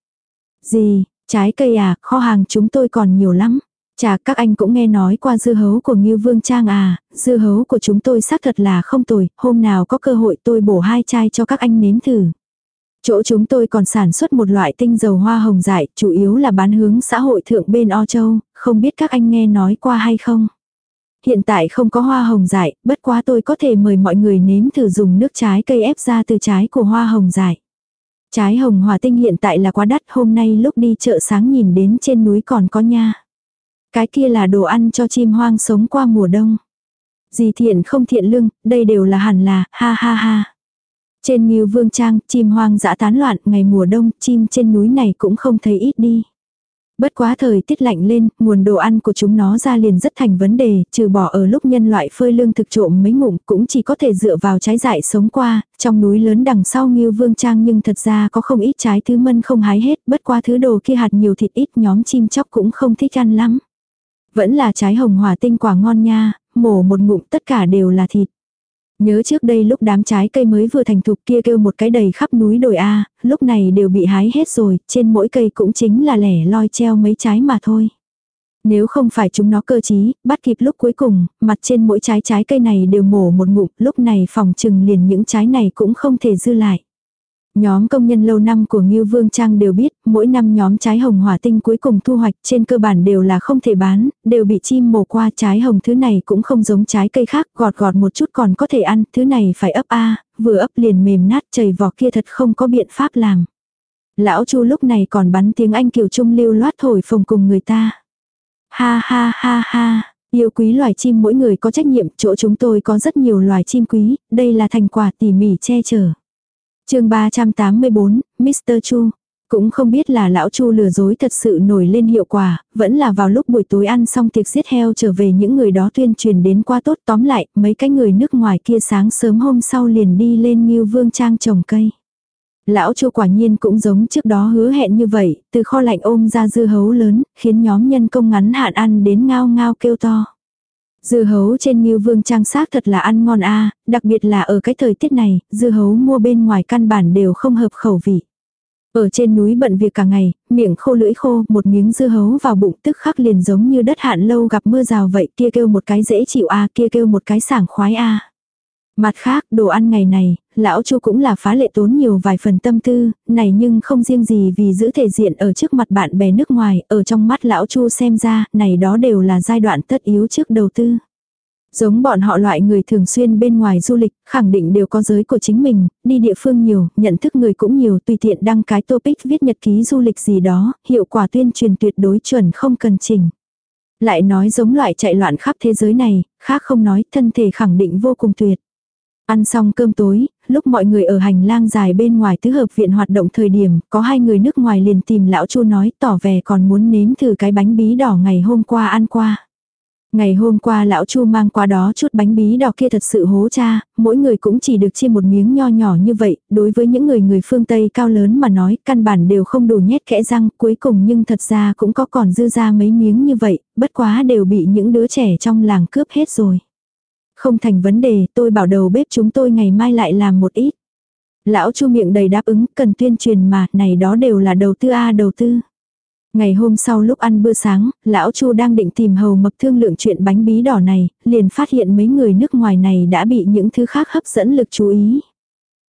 Gì, trái cây à, kho hàng chúng tôi còn nhiều lắm. Chà các anh cũng nghe nói qua dư hấu của ngư Vương Trang à, dư hấu của chúng tôi xác thật là không tồi, hôm nào có cơ hội tôi bổ hai chai cho các anh nếm thử. Chỗ chúng tôi còn sản xuất một loại tinh dầu hoa hồng dại, chủ yếu là bán hướng xã hội thượng bên O Châu, không biết các anh nghe nói qua hay không. Hiện tại không có hoa hồng dại, bất quá tôi có thể mời mọi người nếm thử dùng nước trái cây ép ra từ trái của hoa hồng dại. Trái hồng hòa tinh hiện tại là quá đắt, hôm nay lúc đi chợ sáng nhìn đến trên núi còn có nha. Cái kia là đồ ăn cho chim hoang sống qua mùa đông. Gì thiện không thiện lương, đây đều là hẳn là, ha ha ha. Trên Ngưu Vương Trang, chim hoang dã tán loạn, ngày mùa đông, chim trên núi này cũng không thấy ít đi. Bất quá thời tiết lạnh lên, nguồn đồ ăn của chúng nó ra liền rất thành vấn đề, trừ bỏ ở lúc nhân loại phơi lương thực trộm mấy ngụm cũng chỉ có thể dựa vào trái dại sống qua, trong núi lớn đằng sau Ngưu Vương Trang nhưng thật ra có không ít trái thứ mân không hái hết, bất quá thứ đồ kia hạt nhiều thịt ít nhóm chim chóc cũng không thích ăn lắm. Vẫn là trái hồng hòa tinh quả ngon nha, mổ một ngụm tất cả đều là thịt. Nhớ trước đây lúc đám trái cây mới vừa thành thục kia kêu một cái đầy khắp núi đồi A, lúc này đều bị hái hết rồi, trên mỗi cây cũng chính là lẻ loi treo mấy trái mà thôi. Nếu không phải chúng nó cơ trí, bắt kịp lúc cuối cùng, mặt trên mỗi trái trái cây này đều mổ một ngụm, lúc này phòng trừng liền những trái này cũng không thể dư lại. Nhóm công nhân lâu năm của Ngưu Vương Trang đều biết, mỗi năm nhóm trái hồng hỏa tinh cuối cùng thu hoạch trên cơ bản đều là không thể bán, đều bị chim mổ qua trái hồng thứ này cũng không giống trái cây khác, gọt gọt một chút còn có thể ăn, thứ này phải ấp a vừa ấp liền mềm nát chảy vỏ kia thật không có biện pháp làm. Lão Chu lúc này còn bắn tiếng Anh kiểu trung lưu loát thổi phồng cùng người ta. Ha ha ha ha, yêu quý loài chim mỗi người có trách nhiệm, chỗ chúng tôi có rất nhiều loài chim quý, đây là thành quả tỉ mỉ che chở chương 384, Mr. Chu. Cũng không biết là lão Chu lừa dối thật sự nổi lên hiệu quả, vẫn là vào lúc buổi tối ăn xong tiệc giết heo trở về những người đó tuyên truyền đến qua tốt tóm lại, mấy cái người nước ngoài kia sáng sớm hôm sau liền đi lên Ngưu Vương Trang trồng cây. Lão Chu quả nhiên cũng giống trước đó hứa hẹn như vậy, từ kho lạnh ôm ra dưa hấu lớn, khiến nhóm nhân công ngắn hạn ăn đến ngao ngao kêu to. Dưa hấu trên như Vương Trang xác thật là ăn ngon a, đặc biệt là ở cái thời tiết này, dưa hấu mua bên ngoài căn bản đều không hợp khẩu vị. Ở trên núi bận việc cả ngày, miệng khô lưỡi khô, một miếng dưa hấu vào bụng tức khắc liền giống như đất hạn lâu gặp mưa rào vậy, kia kêu một cái dễ chịu a, kia kêu một cái sảng khoái a. Mặt khác, đồ ăn ngày này, lão chu cũng là phá lệ tốn nhiều vài phần tâm tư, này nhưng không riêng gì vì giữ thể diện ở trước mặt bạn bè nước ngoài, ở trong mắt lão chu xem ra, này đó đều là giai đoạn tất yếu trước đầu tư. Giống bọn họ loại người thường xuyên bên ngoài du lịch, khẳng định đều có giới của chính mình, đi địa phương nhiều, nhận thức người cũng nhiều, tùy tiện đăng cái topic viết nhật ký du lịch gì đó, hiệu quả tuyên truyền tuyệt đối chuẩn không cần chỉnh. Lại nói giống loại chạy loạn khắp thế giới này, khác không nói, thân thể khẳng định vô cùng tuyệt. Ăn xong cơm tối, lúc mọi người ở hành lang dài bên ngoài tứ hợp viện hoạt động thời điểm, có hai người nước ngoài liền tìm lão chu nói tỏ vẻ còn muốn nếm thử cái bánh bí đỏ ngày hôm qua ăn qua. Ngày hôm qua lão Chu mang qua đó chút bánh bí đỏ kia thật sự hố cha, mỗi người cũng chỉ được chia một miếng nho nhỏ như vậy, đối với những người người phương Tây cao lớn mà nói, căn bản đều không đủ nhét kẽ răng, cuối cùng nhưng thật ra cũng có còn dư ra mấy miếng như vậy, bất quá đều bị những đứa trẻ trong làng cướp hết rồi. Không thành vấn đề, tôi bảo đầu bếp chúng tôi ngày mai lại làm một ít. Lão Chu miệng đầy đáp ứng, cần tuyên truyền mà, này đó đều là đầu tư A đầu tư. Ngày hôm sau lúc ăn bữa sáng, lão Chu đang định tìm hầu mập thương lượng chuyện bánh bí đỏ này, liền phát hiện mấy người nước ngoài này đã bị những thứ khác hấp dẫn lực chú ý.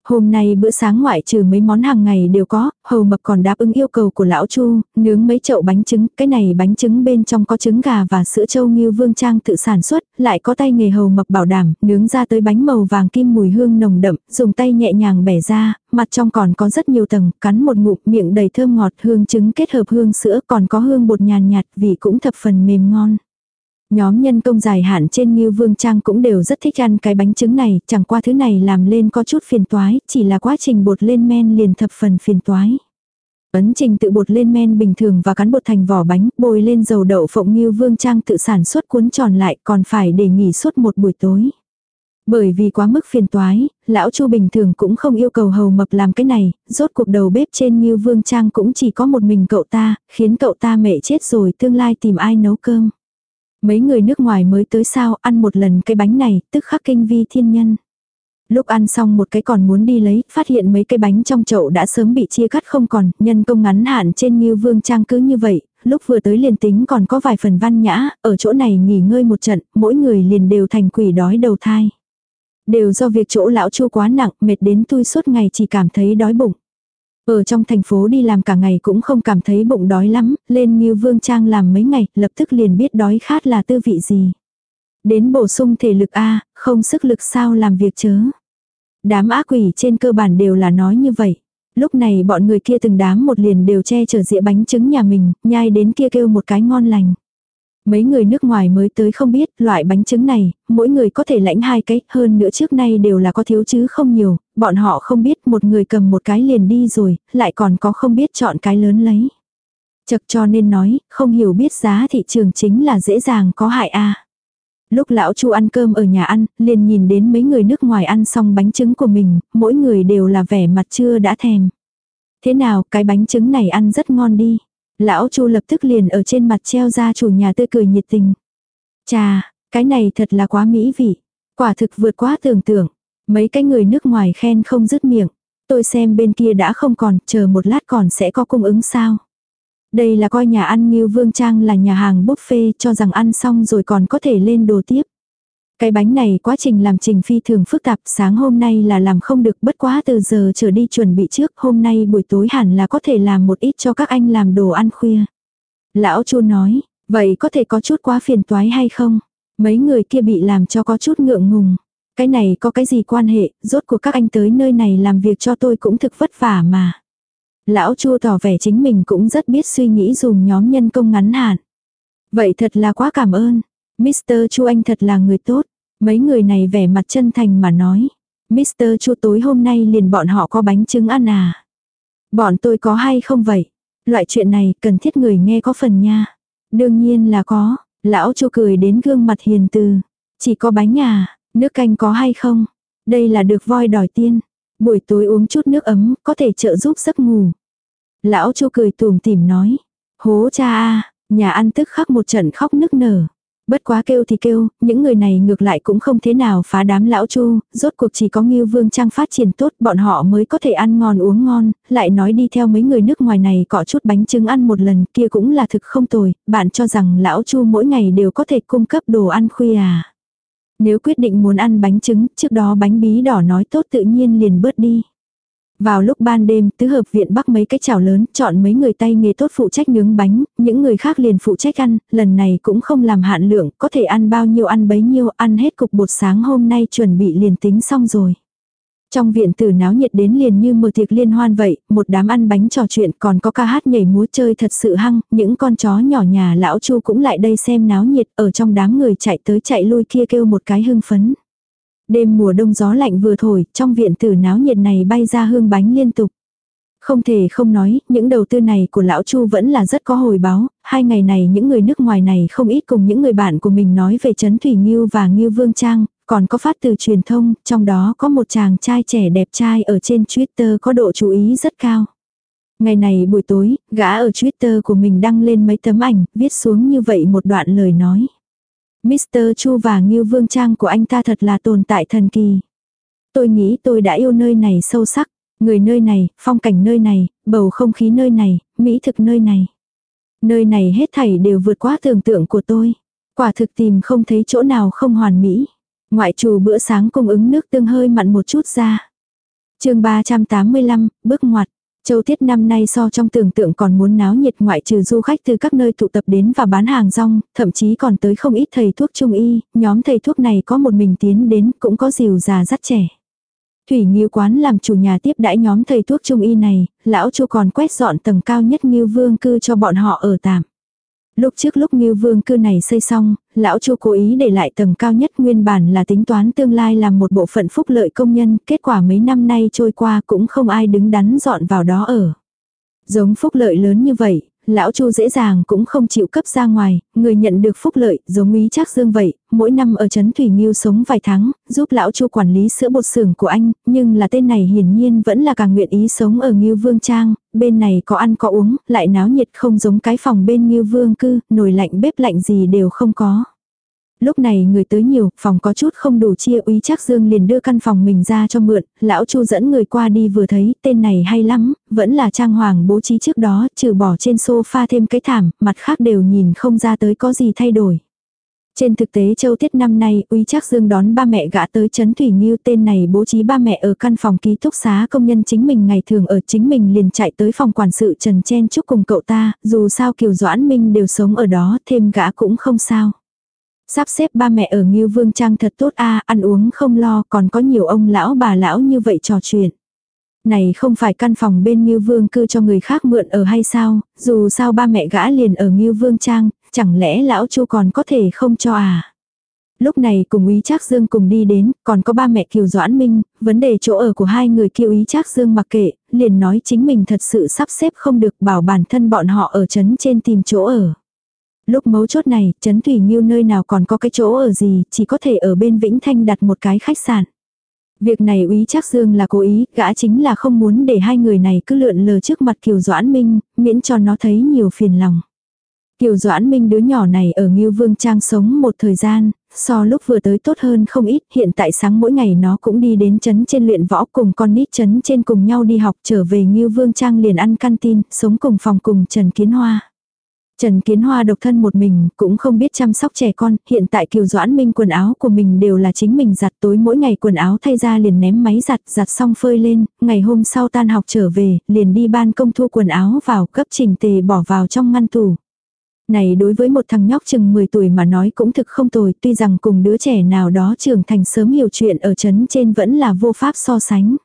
Hôm nay bữa sáng ngoại trừ mấy món hàng ngày đều có, hầu mập còn đáp ứng yêu cầu của lão Chu, nướng mấy chậu bánh trứng, cái này bánh trứng bên trong có trứng gà và sữa trâu như vương trang tự sản xuất, lại có tay nghề hầu mập bảo đảm, nướng ra tới bánh màu vàng kim mùi hương nồng đậm, dùng tay nhẹ nhàng bẻ ra, mặt trong còn có rất nhiều tầng, cắn một ngụm miệng đầy thơm ngọt hương trứng kết hợp hương sữa còn có hương bột nhàn nhạt vị cũng thập phần mềm ngon. Nhóm nhân công dài hạn trên Ngưu Vương Trang cũng đều rất thích ăn cái bánh trứng này, chẳng qua thứ này làm lên có chút phiền toái, chỉ là quá trình bột lên men liền thập phần phiền toái. Ấn trình tự bột lên men bình thường và cắn bột thành vỏ bánh, bôi lên dầu đậu phộng Ngưu Vương Trang tự sản xuất cuốn tròn lại còn phải để nghỉ suốt một buổi tối. Bởi vì quá mức phiền toái, lão Chu bình thường cũng không yêu cầu hầu mập làm cái này, rốt cuộc đầu bếp trên Ngưu Vương Trang cũng chỉ có một mình cậu ta, khiến cậu ta mẹ chết rồi tương lai tìm ai nấu cơm. Mấy người nước ngoài mới tới sao ăn một lần cái bánh này, tức khắc kinh vi thiên nhân. Lúc ăn xong một cái còn muốn đi lấy, phát hiện mấy cái bánh trong chậu đã sớm bị chia cắt không còn, nhân công ngắn hạn trên Ngưu Vương Trang cứ như vậy, lúc vừa tới liền tính còn có vài phần văn nhã, ở chỗ này nghỉ ngơi một trận, mỗi người liền đều thành quỷ đói đầu thai. Đều do việc chỗ lão chu quá nặng, mệt đến tôi suốt ngày chỉ cảm thấy đói bụng. Ở trong thành phố đi làm cả ngày cũng không cảm thấy bụng đói lắm, lên như vương trang làm mấy ngày, lập tức liền biết đói khát là tư vị gì. Đến bổ sung thể lực A, không sức lực sao làm việc chớ. Đám ác quỷ trên cơ bản đều là nói như vậy. Lúc này bọn người kia từng đám một liền đều che chở dĩa bánh trứng nhà mình, nhai đến kia kêu một cái ngon lành. Mấy người nước ngoài mới tới không biết, loại bánh trứng này, mỗi người có thể lãnh hai cái, hơn nữa trước nay đều là có thiếu chứ không nhiều, bọn họ không biết một người cầm một cái liền đi rồi, lại còn có không biết chọn cái lớn lấy. Chật cho nên nói, không hiểu biết giá thị trường chính là dễ dàng có hại a. Lúc lão Chu ăn cơm ở nhà ăn, liền nhìn đến mấy người nước ngoài ăn xong bánh trứng của mình, mỗi người đều là vẻ mặt chưa đã thèm. Thế nào, cái bánh trứng này ăn rất ngon đi. Lão Chu lập tức liền ở trên mặt treo ra chủ nhà tươi cười nhiệt tình. Chà, cái này thật là quá mỹ vị. Quả thực vượt quá tưởng tượng. Mấy cái người nước ngoài khen không dứt miệng. Tôi xem bên kia đã không còn, chờ một lát còn sẽ có cung ứng sao. Đây là coi nhà ăn như Vương Trang là nhà hàng buffet cho rằng ăn xong rồi còn có thể lên đồ tiếp. Cái bánh này quá trình làm trình phi thường phức tạp, sáng hôm nay là làm không được bất quá từ giờ trở đi chuẩn bị trước, hôm nay buổi tối hẳn là có thể làm một ít cho các anh làm đồ ăn khuya. Lão chu nói, vậy có thể có chút quá phiền toái hay không? Mấy người kia bị làm cho có chút ngượng ngùng. Cái này có cái gì quan hệ, rốt cuộc các anh tới nơi này làm việc cho tôi cũng thực vất vả mà. Lão chu tỏ vẻ chính mình cũng rất biết suy nghĩ dùng nhóm nhân công ngắn hạn. Vậy thật là quá cảm ơn. Mr. Chu anh thật là người tốt. Mấy người này vẻ mặt chân thành mà nói. Mr. Chu tối hôm nay liền bọn họ có bánh trứng ăn à. Bọn tôi có hay không vậy? Loại chuyện này cần thiết người nghe có phần nha. Đương nhiên là có, lão chu cười đến gương mặt hiền từ. Chỉ có bánh à, nước canh có hay không? Đây là được voi đòi tiên. Buổi tối uống chút nước ấm có thể trợ giúp giấc ngủ. Lão chu cười tùm tìm nói. Hố cha a nhà ăn tức khắc một trận khóc nức nở. Bất quá kêu thì kêu, những người này ngược lại cũng không thế nào phá đám lão chu, rốt cuộc chỉ có Ngưu Vương Trang phát triển tốt, bọn họ mới có thể ăn ngon uống ngon, lại nói đi theo mấy người nước ngoài này cọ chút bánh trứng ăn một lần, kia cũng là thực không tồi, bạn cho rằng lão chu mỗi ngày đều có thể cung cấp đồ ăn khuya à. Nếu quyết định muốn ăn bánh trứng, trước đó bánh bí đỏ nói tốt tự nhiên liền bớt đi. Vào lúc ban đêm, tứ hợp viện bắc mấy cái chảo lớn, chọn mấy người tay nghề tốt phụ trách nướng bánh, những người khác liền phụ trách ăn, lần này cũng không làm hạn lượng, có thể ăn bao nhiêu ăn bấy nhiêu, ăn hết cục bột sáng hôm nay chuẩn bị liền tính xong rồi. Trong viện tử náo nhiệt đến liền như mờ tiệc liên hoan vậy, một đám ăn bánh trò chuyện còn có ca hát nhảy múa chơi thật sự hăng, những con chó nhỏ nhà lão chu cũng lại đây xem náo nhiệt ở trong đám người chạy tới chạy lui kia kêu một cái hưng phấn. Đêm mùa đông gió lạnh vừa thổi, trong viện tử náo nhiệt này bay ra hương bánh liên tục. Không thể không nói, những đầu tư này của lão Chu vẫn là rất có hồi báo, hai ngày này những người nước ngoài này không ít cùng những người bạn của mình nói về Trấn Thủy Nghiêu và Nghiêu Vương Trang, còn có phát từ truyền thông, trong đó có một chàng trai trẻ đẹp trai ở trên Twitter có độ chú ý rất cao. Ngày này buổi tối, gã ở Twitter của mình đăng lên mấy tấm ảnh, viết xuống như vậy một đoạn lời nói. Mr. Chu và Ngưu Vương Trang của anh ta thật là tồn tại thần kỳ. Tôi nghĩ tôi đã yêu nơi này sâu sắc, người nơi này, phong cảnh nơi này, bầu không khí nơi này, mỹ thực nơi này. Nơi này hết thảy đều vượt quá tưởng tượng của tôi. Quả thực tìm không thấy chỗ nào không hoàn mỹ. Ngoại trù bữa sáng cung ứng nước tương hơi mặn một chút ra. chương 385, bước ngoặt. Châu Tiết năm nay so trong tưởng tượng còn muốn náo nhiệt ngoại trừ du khách từ các nơi tụ tập đến và bán hàng rong, thậm chí còn tới không ít thầy thuốc trung y, nhóm thầy thuốc này có một mình tiến đến cũng có dìu già dắt trẻ. Thủy Nghiêu quán làm chủ nhà tiếp đãi nhóm thầy thuốc trung y này, lão Chu còn quét dọn tầng cao nhất Nghiêu Vương cư cho bọn họ ở tạm. Lúc trước lúc Ngưu Vương cư này xây xong, lão Chu cố ý để lại tầng cao nhất nguyên bản là tính toán tương lai làm một bộ phận phúc lợi công nhân, kết quả mấy năm nay trôi qua cũng không ai đứng đắn dọn vào đó ở. Giống phúc lợi lớn như vậy, lão Chu dễ dàng cũng không chịu cấp ra ngoài, người nhận được phúc lợi, giống ý chắc dương vậy, mỗi năm ở trấn Thủy Nghiêu sống vài tháng, giúp lão Chu quản lý sữa bột xưởng của anh, nhưng là tên này hiển nhiên vẫn là càng nguyện ý sống ở Nghiêu Vương Trang, bên này có ăn có uống, lại náo nhiệt không giống cái phòng bên Nghiêu Vương cư, nồi lạnh bếp lạnh gì đều không có. Lúc này người tới nhiều, phòng có chút không đủ chia úy chắc dương liền đưa căn phòng mình ra cho mượn, lão chu dẫn người qua đi vừa thấy, tên này hay lắm, vẫn là trang hoàng bố trí trước đó, trừ bỏ trên sofa thêm cái thảm, mặt khác đều nhìn không ra tới có gì thay đổi. Trên thực tế châu tiết năm nay, Uy Trác Dương đón ba mẹ gã tới Trấn Thủy Nghiêu tên này bố trí ba mẹ ở căn phòng ký túc xá công nhân chính mình ngày thường ở chính mình liền chạy tới phòng quản sự Trần Chen chúc cùng cậu ta, dù sao Kiều Doãn Minh đều sống ở đó, thêm gã cũng không sao. Sắp xếp ba mẹ ở Ngưu Vương Trang thật tốt a ăn uống không lo, còn có nhiều ông lão bà lão như vậy trò chuyện. Này không phải căn phòng bên Ngưu Vương cư cho người khác mượn ở hay sao, dù sao ba mẹ gã liền ở Ngưu Vương Trang, chẳng lẽ lão chu còn có thể không cho à? Lúc này cùng ý Trác Dương cùng đi đến, còn có ba mẹ Kiều Doãn Minh, vấn đề chỗ ở của hai người kiều ý Trác Dương mặc kệ, liền nói chính mình thật sự sắp xếp không được bảo bản thân bọn họ ở chấn trên tìm chỗ ở. Lúc mấu chốt này, Trấn Thủy Nghiêu nơi nào còn có cái chỗ ở gì, chỉ có thể ở bên Vĩnh Thanh đặt một cái khách sạn. Việc này úy chắc dương là cố ý, gã chính là không muốn để hai người này cứ lượn lờ trước mặt Kiều Doãn Minh, miễn cho nó thấy nhiều phiền lòng. Kiều Doãn Minh đứa nhỏ này ở Ngưu Vương Trang sống một thời gian, so lúc vừa tới tốt hơn không ít, hiện tại sáng mỗi ngày nó cũng đi đến chấn trên luyện võ cùng con nít chấn trên cùng nhau đi học trở về Ngưu Vương Trang liền ăn canteen, sống cùng phòng cùng Trần Kiến Hoa. Trần Kiến Hoa độc thân một mình, cũng không biết chăm sóc trẻ con, hiện tại Kiều Doãn Minh quần áo của mình đều là chính mình giặt tối mỗi ngày quần áo thay ra liền ném máy giặt, giặt xong phơi lên, ngày hôm sau tan học trở về, liền đi ban công thu quần áo vào cấp trình tề bỏ vào trong ngăn tủ. Này đối với một thằng nhóc chừng 10 tuổi mà nói cũng thực không tồi, tuy rằng cùng đứa trẻ nào đó trưởng thành sớm hiểu chuyện ở chấn trên vẫn là vô pháp so sánh.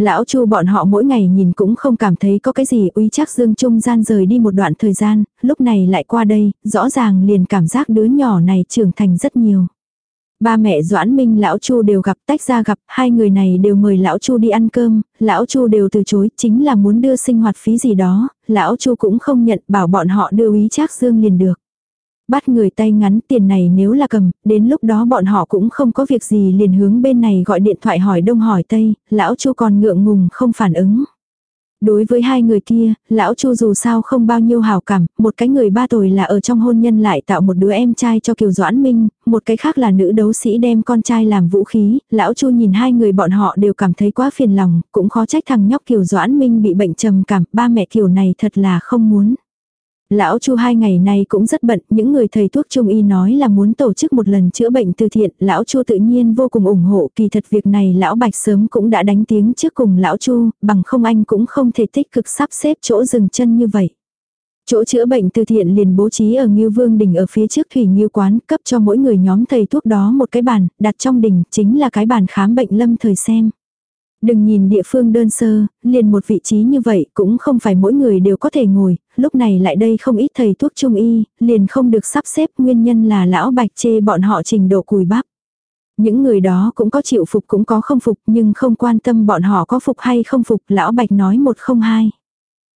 Lão Chu bọn họ mỗi ngày nhìn cũng không cảm thấy có cái gì uy chắc Dương Trung gian rời đi một đoạn thời gian, lúc này lại qua đây, rõ ràng liền cảm giác đứa nhỏ này trưởng thành rất nhiều. Ba mẹ Doãn Minh lão Chu đều gặp tách ra gặp, hai người này đều mời lão Chu đi ăn cơm, lão Chu đều từ chối, chính là muốn đưa sinh hoạt phí gì đó, lão Chu cũng không nhận, bảo bọn họ đưa úy Trác Dương liền được. Bắt người tay ngắn tiền này nếu là cầm, đến lúc đó bọn họ cũng không có việc gì liền hướng bên này gọi điện thoại hỏi đông hỏi tây, lão Chu còn ngượng ngùng không phản ứng. Đối với hai người kia, lão Chu dù sao không bao nhiêu hào cảm, một cái người ba tuổi là ở trong hôn nhân lại tạo một đứa em trai cho Kiều Doãn Minh, một cái khác là nữ đấu sĩ đem con trai làm vũ khí, lão Chu nhìn hai người bọn họ đều cảm thấy quá phiền lòng, cũng khó trách thằng nhóc Kiều Doãn Minh bị bệnh trầm cảm, ba mẹ Kiều này thật là không muốn. Lão Chu hai ngày này cũng rất bận, những người thầy thuốc trung y nói là muốn tổ chức một lần chữa bệnh từ thiện, lão Chu tự nhiên vô cùng ủng hộ, kỳ thật việc này lão Bạch sớm cũng đã đánh tiếng trước cùng lão Chu, bằng không anh cũng không thể tích cực sắp xếp chỗ dừng chân như vậy. Chỗ chữa bệnh từ thiện liền bố trí ở Ngưu Vương Đình ở phía trước Thủy Ngưu Quán, cấp cho mỗi người nhóm thầy thuốc đó một cái bàn, đặt trong đình, chính là cái bàn khám bệnh lâm thời xem. Đừng nhìn địa phương đơn sơ, liền một vị trí như vậy cũng không phải mỗi người đều có thể ngồi, lúc này lại đây không ít thầy thuốc trung y, liền không được sắp xếp nguyên nhân là lão bạch chê bọn họ trình độ cùi bắp. Những người đó cũng có chịu phục cũng có không phục nhưng không quan tâm bọn họ có phục hay không phục lão bạch nói một không hai.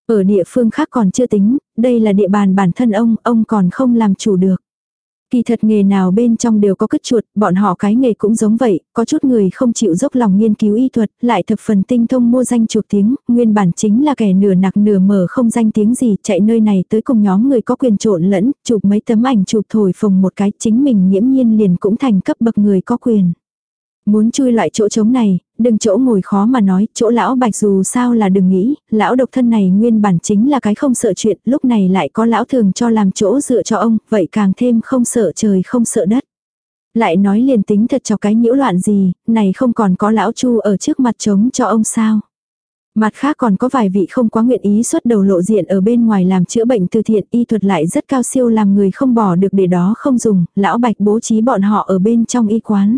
Ở địa phương khác còn chưa tính, đây là địa bàn bản thân ông, ông còn không làm chủ được. Kỳ thật nghề nào bên trong đều có cất chuột, bọn họ cái nghề cũng giống vậy, có chút người không chịu dốc lòng nghiên cứu y thuật, lại thập phần tinh thông mua danh chuột tiếng, nguyên bản chính là kẻ nửa nặc nửa mở không danh tiếng gì, chạy nơi này tới cùng nhóm người có quyền trộn lẫn, chụp mấy tấm ảnh chụp thổi phồng một cái, chính mình nhiễm nhiên liền cũng thành cấp bậc người có quyền. Muốn chui lại chỗ trống này, đừng chỗ ngồi khó mà nói, chỗ lão bạch dù sao là đừng nghĩ, lão độc thân này nguyên bản chính là cái không sợ chuyện, lúc này lại có lão thường cho làm chỗ dựa cho ông, vậy càng thêm không sợ trời không sợ đất. Lại nói liền tính thật cho cái nhiễu loạn gì, này không còn có lão chu ở trước mặt trống cho ông sao. Mặt khác còn có vài vị không quá nguyện ý xuất đầu lộ diện ở bên ngoài làm chữa bệnh từ thiện y thuật lại rất cao siêu làm người không bỏ được để đó không dùng, lão bạch bố trí bọn họ ở bên trong y quán.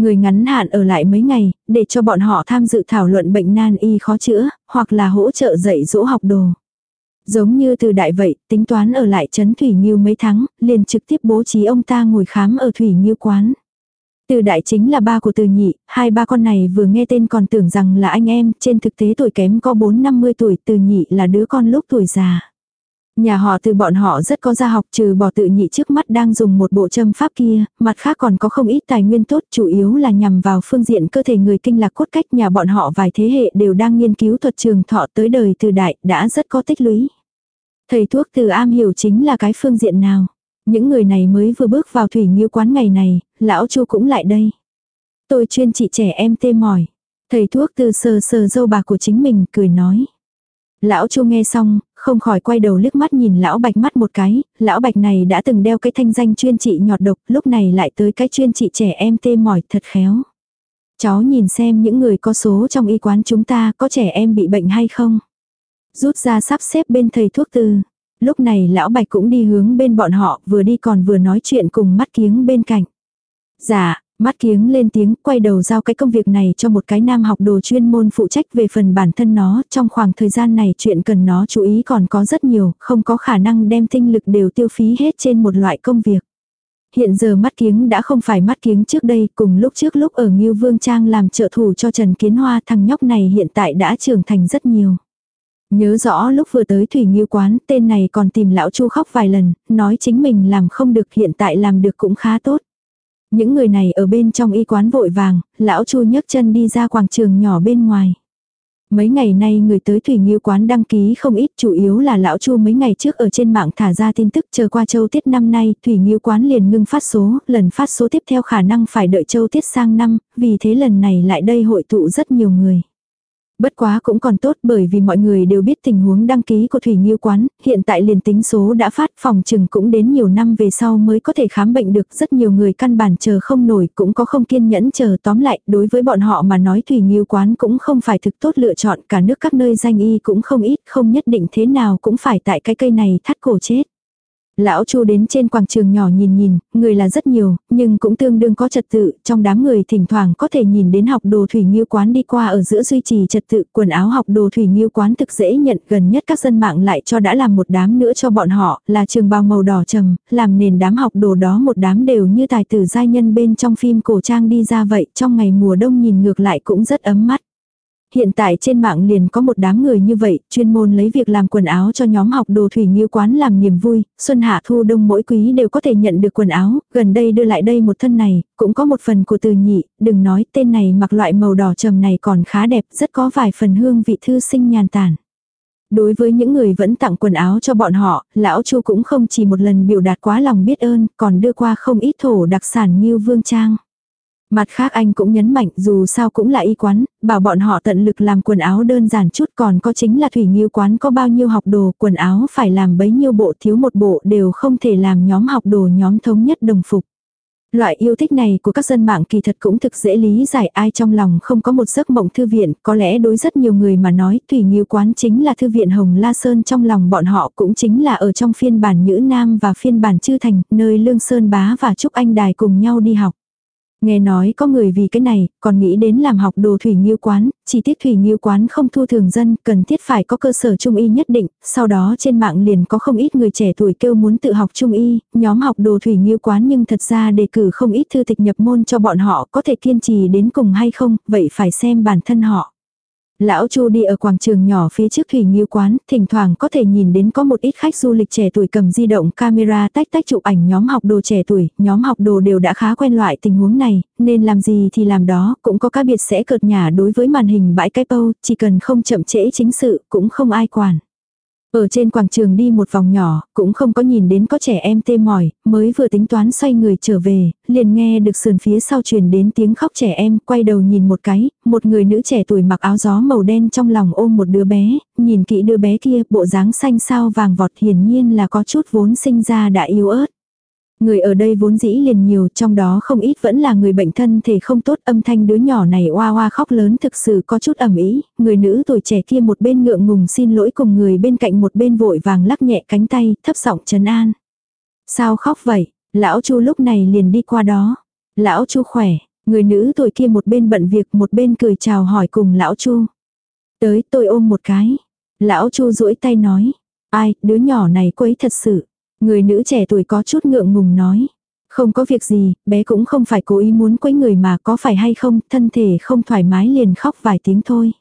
Người ngắn hạn ở lại mấy ngày, để cho bọn họ tham dự thảo luận bệnh nan y khó chữa, hoặc là hỗ trợ dạy dỗ học đồ. Giống như từ đại vậy, tính toán ở lại trấn Thủy Nhiêu mấy tháng, liền trực tiếp bố trí ông ta ngồi khám ở Thủy Nhiêu quán. Từ đại chính là ba của từ nhị, hai ba con này vừa nghe tên còn tưởng rằng là anh em, trên thực tế tuổi kém có 4-50 tuổi, từ nhị là đứa con lúc tuổi già. Nhà họ từ bọn họ rất có gia học trừ bỏ tự nhị trước mắt đang dùng một bộ châm pháp kia, mặt khác còn có không ít tài nguyên tốt chủ yếu là nhằm vào phương diện cơ thể người kinh lạc cốt cách nhà bọn họ vài thế hệ đều đang nghiên cứu thuật trường thọ tới đời từ đại đã rất có tích lũy. Thầy thuốc từ am hiểu chính là cái phương diện nào. Những người này mới vừa bước vào thủy nghiêu quán ngày này, lão chu cũng lại đây. Tôi chuyên trị trẻ em tê mỏi. Thầy thuốc từ sờ sờ dâu bạc của chính mình cười nói. Lão Chu nghe xong, không khỏi quay đầu liếc mắt nhìn lão Bạch mắt một cái, lão Bạch này đã từng đeo cái thanh danh chuyên trị nhọt độc, lúc này lại tới cái chuyên trị trẻ em tê mỏi thật khéo. Cháu nhìn xem những người có số trong y quán chúng ta có trẻ em bị bệnh hay không. Rút ra sắp xếp bên thầy thuốc tư. Lúc này lão Bạch cũng đi hướng bên bọn họ, vừa đi còn vừa nói chuyện cùng mắt kiếng bên cạnh. Dạ, Mắt kiếng lên tiếng, quay đầu giao cái công việc này cho một cái nam học đồ chuyên môn phụ trách về phần bản thân nó, trong khoảng thời gian này chuyện cần nó chú ý còn có rất nhiều, không có khả năng đem tinh lực đều tiêu phí hết trên một loại công việc. Hiện giờ mắt kiếng đã không phải mắt kiếng trước đây, cùng lúc trước lúc ở Ngưu Vương Trang làm trợ thủ cho Trần Kiến Hoa thằng nhóc này hiện tại đã trưởng thành rất nhiều. Nhớ rõ lúc vừa tới Thủy Ngưu Quán, tên này còn tìm lão Chu khóc vài lần, nói chính mình làm không được hiện tại làm được cũng khá tốt. Những người này ở bên trong y quán vội vàng, lão Chu nhấc chân đi ra quảng trường nhỏ bên ngoài. Mấy ngày nay người tới Thủy Nghiêu quán đăng ký không ít chủ yếu là lão Chu mấy ngày trước ở trên mạng thả ra tin tức chờ qua châu tiết năm nay Thủy Nghiêu quán liền ngưng phát số, lần phát số tiếp theo khả năng phải đợi châu tiết sang năm, vì thế lần này lại đây hội tụ rất nhiều người. Bất quá cũng còn tốt bởi vì mọi người đều biết tình huống đăng ký của Thủy Nghiêu Quán, hiện tại liền tính số đã phát phòng trừng cũng đến nhiều năm về sau mới có thể khám bệnh được. Rất nhiều người căn bản chờ không nổi cũng có không kiên nhẫn chờ tóm lại. Đối với bọn họ mà nói Thủy Nghiêu Quán cũng không phải thực tốt lựa chọn cả nước các nơi danh y cũng không ít không nhất định thế nào cũng phải tại cái cây này thắt cổ chết. Lão Chu đến trên quảng trường nhỏ nhìn nhìn, người là rất nhiều, nhưng cũng tương đương có trật tự, trong đám người thỉnh thoảng có thể nhìn đến học đồ thủy nghiêu quán đi qua ở giữa duy trì trật tự, quần áo học đồ thủy nghiêu quán thực dễ nhận, gần nhất các dân mạng lại cho đã làm một đám nữa cho bọn họ, là trường bào màu đỏ trầm, làm nền đám học đồ đó một đám đều như tài tử giai nhân bên trong phim cổ trang đi ra vậy, trong ngày mùa đông nhìn ngược lại cũng rất ấm mắt hiện tại trên mạng liền có một đám người như vậy, chuyên môn lấy việc làm quần áo cho nhóm học đồ thủy nghiêu quán làm niềm vui, xuân hạ thu đông mỗi quý đều có thể nhận được quần áo, gần đây đưa lại đây một thân này, cũng có một phần của từ nhị, đừng nói tên này mặc loại màu đỏ trầm này còn khá đẹp, rất có vài phần hương vị thư sinh nhàn tản. Đối với những người vẫn tặng quần áo cho bọn họ, lão Chu cũng không chỉ một lần biểu đạt quá lòng biết ơn, còn đưa qua không ít thổ đặc sản như vương trang. Mặt khác anh cũng nhấn mạnh dù sao cũng là y quán, bảo bọn họ tận lực làm quần áo đơn giản chút còn có chính là thủy nghiêu quán có bao nhiêu học đồ quần áo phải làm bấy nhiêu bộ thiếu một bộ đều không thể làm nhóm học đồ nhóm thống nhất đồng phục. Loại yêu thích này của các dân mạng kỳ thật cũng thực dễ lý giải ai trong lòng không có một giấc mộng thư viện, có lẽ đối rất nhiều người mà nói Thủy Nghiêu Quán chính là thư viện Hồng La Sơn trong lòng bọn họ cũng chính là ở trong phiên bản Nhữ Nam và phiên bản Chư Thành, nơi Lương Sơn Bá và Trúc Anh Đài cùng nhau đi học. Nghe nói có người vì cái này, còn nghĩ đến làm học đồ thủy nghiêu quán, chỉ tiếc thủy nghiêu quán không thu thường dân, cần thiết phải có cơ sở trung y nhất định, sau đó trên mạng liền có không ít người trẻ tuổi kêu muốn tự học trung y, nhóm học đồ thủy nghiêu quán nhưng thật ra đề cử không ít thư tịch nhập môn cho bọn họ có thể kiên trì đến cùng hay không, vậy phải xem bản thân họ. Lão Chu đi ở quảng trường nhỏ phía trước thủy nghiêu quán, thỉnh thoảng có thể nhìn đến có một ít khách du lịch trẻ tuổi cầm di động camera tách tách chụp ảnh nhóm học đồ trẻ tuổi, nhóm học đồ đều đã khá quen loại tình huống này, nên làm gì thì làm đó, cũng có các biệt sẽ cợt nhả đối với màn hình bãi cái bâu, chỉ cần không chậm trễ chính sự, cũng không ai quản. Ở trên quảng trường đi một vòng nhỏ, cũng không có nhìn đến có trẻ em tê mỏi, mới vừa tính toán xoay người trở về, liền nghe được sườn phía sau truyền đến tiếng khóc trẻ em, quay đầu nhìn một cái, một người nữ trẻ tuổi mặc áo gió màu đen trong lòng ôm một đứa bé, nhìn kỹ đứa bé kia, bộ dáng xanh sao vàng vọt hiển nhiên là có chút vốn sinh ra đã yếu ớt. Người ở đây vốn dĩ liền nhiều, trong đó không ít vẫn là người bệnh thân thể không tốt, âm thanh đứa nhỏ này oa oa khóc lớn thực sự có chút ẩm ý, người nữ tuổi trẻ kia một bên ngượng ngùng xin lỗi cùng người bên cạnh một bên vội vàng lắc nhẹ cánh tay, thấp giọng trấn an. Sao khóc vậy? Lão Chu lúc này liền đi qua đó. Lão Chu khỏe, người nữ tuổi kia một bên bận việc một bên cười chào hỏi cùng lão Chu. Tới tôi ôm một cái. Lão Chu duỗi tay nói. Ai, đứa nhỏ này quấy thật sự. Người nữ trẻ tuổi có chút ngượng ngùng nói. Không có việc gì, bé cũng không phải cố ý muốn quấy người mà có phải hay không, thân thể không thoải mái liền khóc vài tiếng thôi.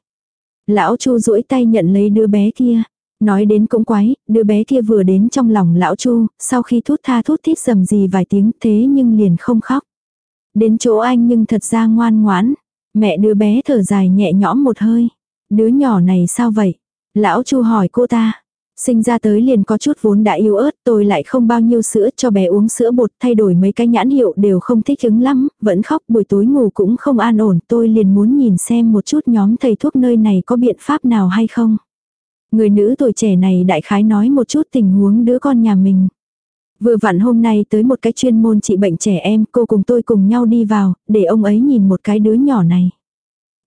Lão Chu duỗi tay nhận lấy đứa bé kia. Nói đến cũng quái, đứa bé kia vừa đến trong lòng lão Chu, sau khi thút tha thút thít dầm gì vài tiếng thế nhưng liền không khóc. Đến chỗ anh nhưng thật ra ngoan ngoãn. Mẹ đứa bé thở dài nhẹ nhõm một hơi. Đứa nhỏ này sao vậy? Lão Chu hỏi cô ta. Sinh ra tới liền có chút vốn đã yếu ớt, tôi lại không bao nhiêu sữa cho bé uống sữa bột, thay đổi mấy cái nhãn hiệu đều không thích ứng lắm, vẫn khóc buổi tối ngủ cũng không an ổn, tôi liền muốn nhìn xem một chút nhóm thầy thuốc nơi này có biện pháp nào hay không. Người nữ tuổi trẻ này đại khái nói một chút tình huống đứa con nhà mình. Vừa vặn hôm nay tới một cái chuyên môn trị bệnh trẻ em, cô cùng tôi cùng nhau đi vào, để ông ấy nhìn một cái đứa nhỏ này.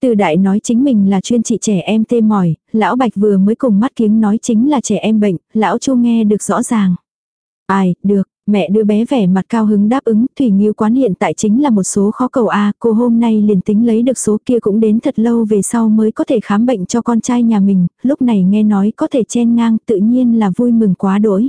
Từ đại nói chính mình là chuyên trị trẻ em tê mỏi, lão bạch vừa mới cùng mắt kiếng nói chính là trẻ em bệnh, lão chu nghe được rõ ràng. Ai, được, mẹ đưa bé vẻ mặt cao hứng đáp ứng, Thủy Nghiêu quán hiện tại chính là một số khó cầu A, cô hôm nay liền tính lấy được số kia cũng đến thật lâu về sau mới có thể khám bệnh cho con trai nhà mình, lúc này nghe nói có thể chen ngang tự nhiên là vui mừng quá đỗi.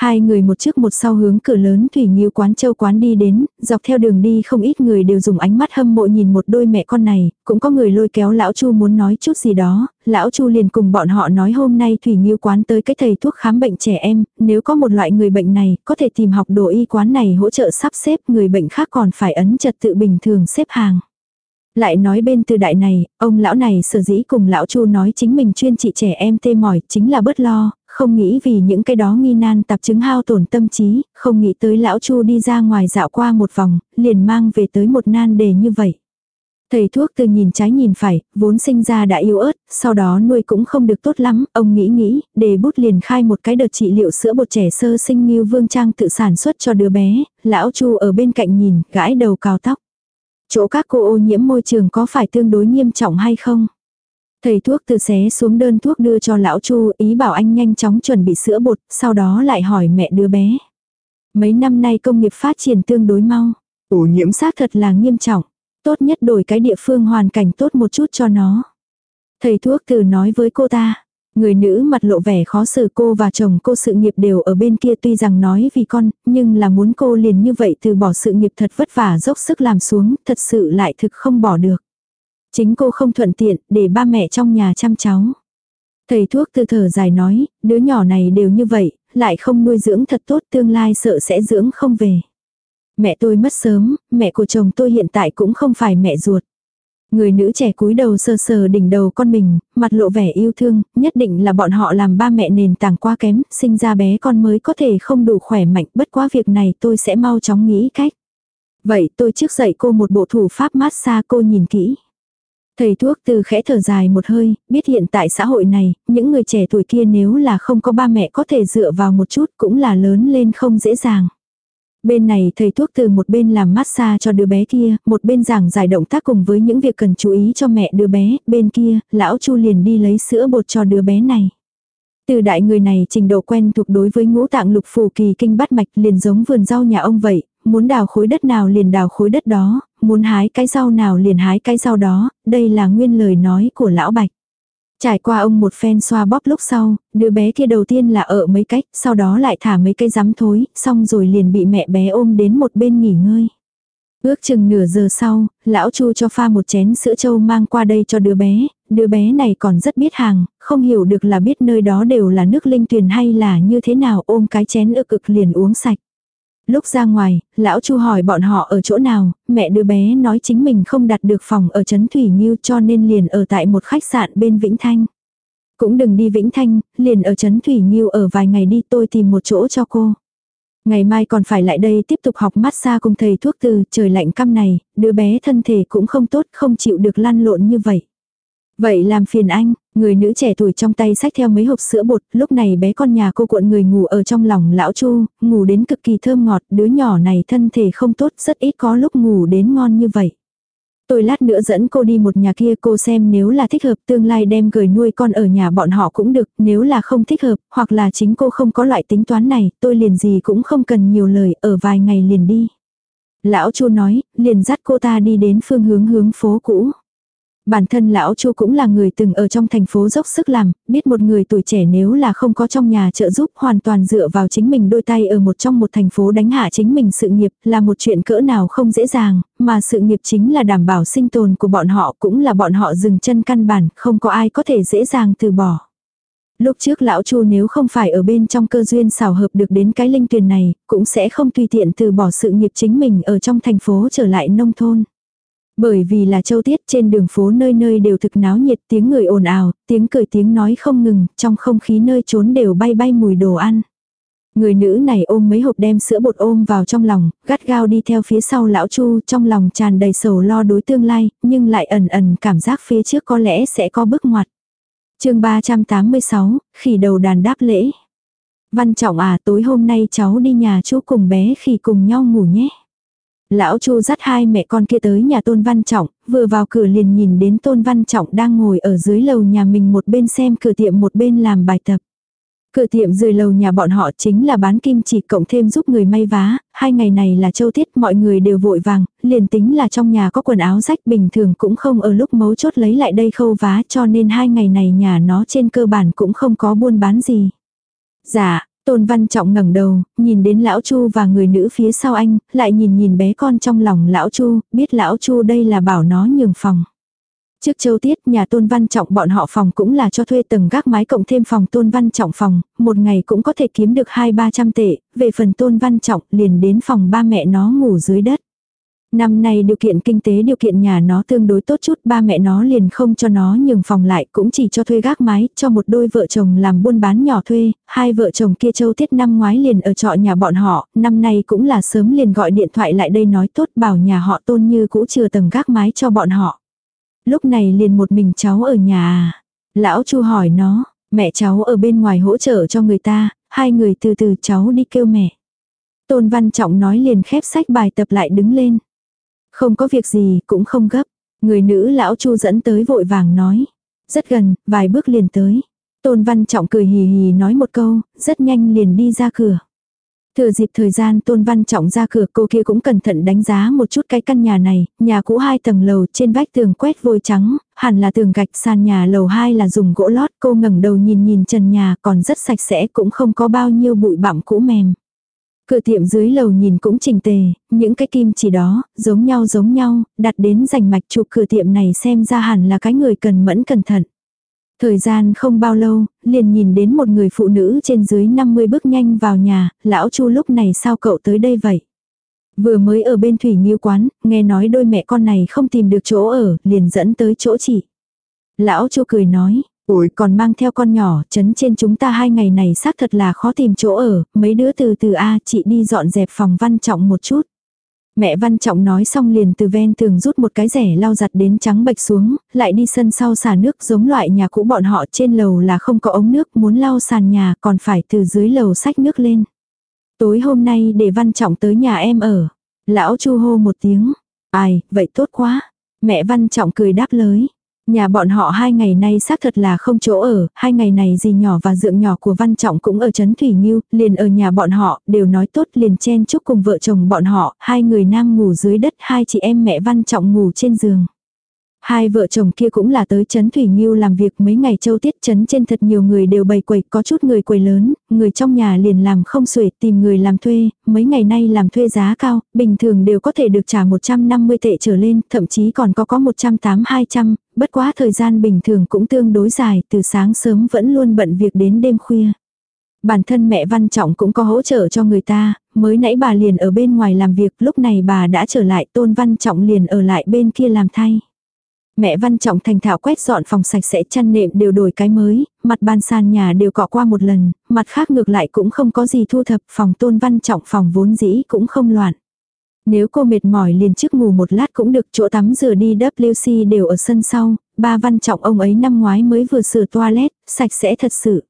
Hai người một trước một sau hướng cửa lớn Thủy Nghiêu quán châu quán đi đến, dọc theo đường đi không ít người đều dùng ánh mắt hâm mộ nhìn một đôi mẹ con này, cũng có người lôi kéo lão Chu muốn nói chút gì đó, lão Chu liền cùng bọn họ nói hôm nay Thủy Nghiêu quán tới cái thầy thuốc khám bệnh trẻ em, nếu có một loại người bệnh này, có thể tìm học đồ y quán này hỗ trợ sắp xếp người bệnh khác còn phải ấn trật tự bình thường xếp hàng. Lại nói bên từ đại này, ông lão này sở dĩ cùng lão chu nói chính mình chuyên trị trẻ em tê mỏi chính là bớt lo, không nghĩ vì những cái đó nghi nan tạp chứng hao tổn tâm trí, không nghĩ tới lão chu đi ra ngoài dạo qua một vòng, liền mang về tới một nan đề như vậy. Thầy thuốc từ nhìn trái nhìn phải, vốn sinh ra đã yếu ớt, sau đó nuôi cũng không được tốt lắm, ông nghĩ nghĩ, đề bút liền khai một cái đợt trị liệu sữa bột trẻ sơ sinh như vương trang tự sản xuất cho đứa bé, lão chu ở bên cạnh nhìn, gãi đầu cào tóc. Chỗ các cô ô nhiễm môi trường có phải tương đối nghiêm trọng hay không? Thầy thuốc từ xé xuống đơn thuốc đưa cho lão Chu, ý bảo anh nhanh chóng chuẩn bị sữa bột, sau đó lại hỏi mẹ đứa bé. Mấy năm nay công nghiệp phát triển tương đối mau. Ô nhiễm xác thật là nghiêm trọng. Tốt nhất đổi cái địa phương hoàn cảnh tốt một chút cho nó. Thầy thuốc từ nói với cô ta. Người nữ mặt lộ vẻ khó xử cô và chồng cô sự nghiệp đều ở bên kia tuy rằng nói vì con, nhưng là muốn cô liền như vậy từ bỏ sự nghiệp thật vất vả dốc sức làm xuống, thật sự lại thực không bỏ được. Chính cô không thuận tiện để ba mẹ trong nhà chăm cháu. Thầy thuốc từ thở dài nói, đứa nhỏ này đều như vậy, lại không nuôi dưỡng thật tốt tương lai sợ sẽ dưỡng không về. Mẹ tôi mất sớm, mẹ của chồng tôi hiện tại cũng không phải mẹ ruột. Người nữ trẻ cúi đầu sờ sờ đỉnh đầu con mình, mặt lộ vẻ yêu thương, nhất định là bọn họ làm ba mẹ nền tảng quá kém, sinh ra bé con mới có thể không đủ khỏe mạnh, bất quá việc này tôi sẽ mau chóng nghĩ cách. Vậy tôi trước dạy cô một bộ thủ pháp massage cô nhìn kỹ. Thầy thuốc từ khẽ thở dài một hơi, biết hiện tại xã hội này, những người trẻ tuổi kia nếu là không có ba mẹ có thể dựa vào một chút cũng là lớn lên không dễ dàng. Bên này thầy thuốc từ một bên làm massage cho đứa bé kia, một bên giảng giải động tác cùng với những việc cần chú ý cho mẹ đứa bé, bên kia, lão Chu liền đi lấy sữa bột cho đứa bé này. Từ đại người này trình độ quen thuộc đối với ngũ tạng lục phù kỳ kinh bát mạch liền giống vườn rau nhà ông vậy, muốn đào khối đất nào liền đào khối đất đó, muốn hái cái rau nào liền hái cái rau đó, đây là nguyên lời nói của lão Bạch. Trải qua ông một phen xoa bóp lúc sau, đứa bé kia đầu tiên là ở mấy cách, sau đó lại thả mấy cây rắm thối, xong rồi liền bị mẹ bé ôm đến một bên nghỉ ngơi. Ước chừng nửa giờ sau, lão Chu cho pha một chén sữa trâu mang qua đây cho đứa bé, đứa bé này còn rất biết hàng, không hiểu được là biết nơi đó đều là nước linh tuyền hay là như thế nào ôm cái chén ực ực liền uống sạch. Lúc ra ngoài, lão Chu hỏi bọn họ ở chỗ nào, mẹ đứa bé nói chính mình không đặt được phòng ở Trấn Thủy Nhiêu cho nên liền ở tại một khách sạn bên Vĩnh Thanh. Cũng đừng đi Vĩnh Thanh, liền ở Trấn Thủy Nhiêu ở vài ngày đi tôi tìm một chỗ cho cô. Ngày mai còn phải lại đây tiếp tục học massage cùng thầy thuốc từ trời lạnh căm này, đứa bé thân thể cũng không tốt không chịu được lăn lộn như vậy. Vậy làm phiền anh, người nữ trẻ tuổi trong tay sách theo mấy hộp sữa bột, lúc này bé con nhà cô cuộn người ngủ ở trong lòng lão Chu, ngủ đến cực kỳ thơm ngọt, đứa nhỏ này thân thể không tốt, rất ít có lúc ngủ đến ngon như vậy. Tôi lát nữa dẫn cô đi một nhà kia cô xem nếu là thích hợp tương lai đem gửi nuôi con ở nhà bọn họ cũng được, nếu là không thích hợp, hoặc là chính cô không có loại tính toán này, tôi liền gì cũng không cần nhiều lời, ở vài ngày liền đi. Lão Chu nói, liền dắt cô ta đi đến phương hướng hướng phố cũ. Bản thân lão Chu cũng là người từng ở trong thành phố dốc sức làm, biết một người tuổi trẻ nếu là không có trong nhà trợ giúp hoàn toàn dựa vào chính mình đôi tay ở một trong một thành phố đánh hạ chính mình sự nghiệp là một chuyện cỡ nào không dễ dàng, mà sự nghiệp chính là đảm bảo sinh tồn của bọn họ cũng là bọn họ dừng chân căn bản, không có ai có thể dễ dàng từ bỏ. Lúc trước lão Chu nếu không phải ở bên trong cơ duyên xảo hợp được đến cái linh tuyển này, cũng sẽ không tùy tiện từ bỏ sự nghiệp chính mình ở trong thành phố trở lại nông thôn. Bởi vì là châu tiết trên đường phố nơi nơi đều thực náo nhiệt tiếng người ồn ào, tiếng cười tiếng nói không ngừng, trong không khí nơi trốn đều bay bay mùi đồ ăn. Người nữ này ôm mấy hộp đem sữa bột ôm vào trong lòng, gắt gao đi theo phía sau lão chu trong lòng tràn đầy sầu lo đối tương lai, nhưng lại ẩn ẩn cảm giác phía trước có lẽ sẽ có bước ngoặt. chương 386, khỉ đầu đàn đáp lễ. Văn trọng à tối hôm nay cháu đi nhà chú cùng bé khỉ cùng nhau ngủ nhé. Lão Chu dắt hai mẹ con kia tới nhà Tôn Văn Trọng, vừa vào cửa liền nhìn đến Tôn Văn Trọng đang ngồi ở dưới lầu nhà mình một bên xem cửa tiệm một bên làm bài tập. Cửa tiệm dưới lầu nhà bọn họ chính là bán kim chỉ cộng thêm giúp người may vá, hai ngày này là châu tiết mọi người đều vội vàng, liền tính là trong nhà có quần áo rách bình thường cũng không ở lúc mấu chốt lấy lại đây khâu vá cho nên hai ngày này nhà nó trên cơ bản cũng không có buôn bán gì. Dạ, Tôn Văn Trọng ngẩng đầu, nhìn đến lão Chu và người nữ phía sau anh, lại nhìn nhìn bé con trong lòng lão Chu, biết lão Chu đây là bảo nó nhường phòng. Trước châu tiết nhà Tôn Văn Trọng bọn họ phòng cũng là cho thuê tầng gác mái cộng thêm phòng Tôn Văn Trọng phòng, một ngày cũng có thể kiếm được hai ba trăm tệ, về phần Tôn Văn Trọng liền đến phòng ba mẹ nó ngủ dưới đất. Năm nay điều kiện kinh tế điều kiện nhà nó tương đối tốt chút ba mẹ nó liền không cho nó nhường phòng lại cũng chỉ cho thuê gác mái cho một đôi vợ chồng làm buôn bán nhỏ thuê, hai vợ chồng kia châu tiết năm ngoái liền ở trọ nhà bọn họ, năm nay cũng là sớm liền gọi điện thoại lại đây nói tốt bảo nhà họ tôn như cũ chừa tầng gác mái cho bọn họ. Lúc này liền một mình cháu ở nhà à. Lão chu hỏi nó, mẹ cháu ở bên ngoài hỗ trợ cho người ta, hai người từ từ cháu đi kêu mẹ. Tôn Văn Trọng nói liền khép sách bài tập lại đứng lên. Không có việc gì, cũng không gấp. Người nữ lão chu dẫn tới vội vàng nói. Rất gần, vài bước liền tới. Tôn Văn Trọng cười hì hì nói một câu, rất nhanh liền đi ra cửa. Thừa dịp thời gian Tôn Văn Trọng ra cửa cô kia cũng cẩn thận đánh giá một chút cái căn nhà này, nhà cũ hai tầng lầu trên vách tường quét vôi trắng, hẳn là tường gạch sàn nhà lầu hai là dùng gỗ lót cô ngẩng đầu nhìn nhìn trần nhà còn rất sạch sẽ cũng không có bao nhiêu bụi bặm cũ mềm. Cửa tiệm dưới lầu nhìn cũng trình tề, những cái kim chỉ đó, giống nhau giống nhau, đặt đến rành mạch chụp cửa tiệm này xem ra hẳn là cái người cần mẫn cẩn thận. Thời gian không bao lâu, liền nhìn đến một người phụ nữ trên dưới 50 bước nhanh vào nhà, lão chu lúc này sao cậu tới đây vậy? Vừa mới ở bên thủy nghiêu quán, nghe nói đôi mẹ con này không tìm được chỗ ở, liền dẫn tới chỗ chị. Lão chu cười nói, ủi còn mang theo con nhỏ, chấn trên chúng ta hai ngày này xác thật là khó tìm chỗ ở, mấy đứa từ từ A chị đi dọn dẹp phòng văn trọng một chút. Mẹ Văn Trọng nói xong liền từ ven tường rút một cái rẻ lau giặt đến trắng bạch xuống, lại đi sân sau xả nước giống loại nhà cũ bọn họ trên lầu là không có ống nước muốn lau sàn nhà còn phải từ dưới lầu sách nước lên. Tối hôm nay để Văn Trọng tới nhà em ở. Lão chu hô một tiếng. Ai, vậy tốt quá. Mẹ Văn Trọng cười đáp lời. Nhà bọn họ hai ngày nay xác thật là không chỗ ở, hai ngày này dì nhỏ và dượng nhỏ của Văn Trọng cũng ở Trấn Thủy Nhiêu, liền ở nhà bọn họ, đều nói tốt liền chen chúc cùng vợ chồng bọn họ, hai người nam ngủ dưới đất, hai chị em mẹ Văn Trọng ngủ trên giường. Hai vợ chồng kia cũng là tới Trấn Thủy Nghiêu làm việc mấy ngày châu tiết Trấn trên thật nhiều người đều bày quầy, có chút người quầy lớn, người trong nhà liền làm không xuể tìm người làm thuê, mấy ngày nay làm thuê giá cao, bình thường đều có thể được trả 150 tệ trở lên, thậm chí còn có có 180-200, bất quá thời gian bình thường cũng tương đối dài, từ sáng sớm vẫn luôn bận việc đến đêm khuya. Bản thân mẹ Văn Trọng cũng có hỗ trợ cho người ta, mới nãy bà liền ở bên ngoài làm việc, lúc này bà đã trở lại Tôn Văn Trọng liền ở lại bên kia làm thay. Mẹ Văn Trọng thành thạo quét dọn phòng sạch sẽ chăn nệm đều đổi cái mới, mặt ban sàn nhà đều cọ qua một lần, mặt khác ngược lại cũng không có gì thu thập, phòng Tôn Văn Trọng phòng vốn dĩ cũng không loạn. Nếu cô mệt mỏi liền trước ngủ một lát cũng được chỗ tắm rửa đi WC đều ở sân sau, ba văn trọng ông ấy năm ngoái mới vừa sửa toilet, sạch sẽ thật sự.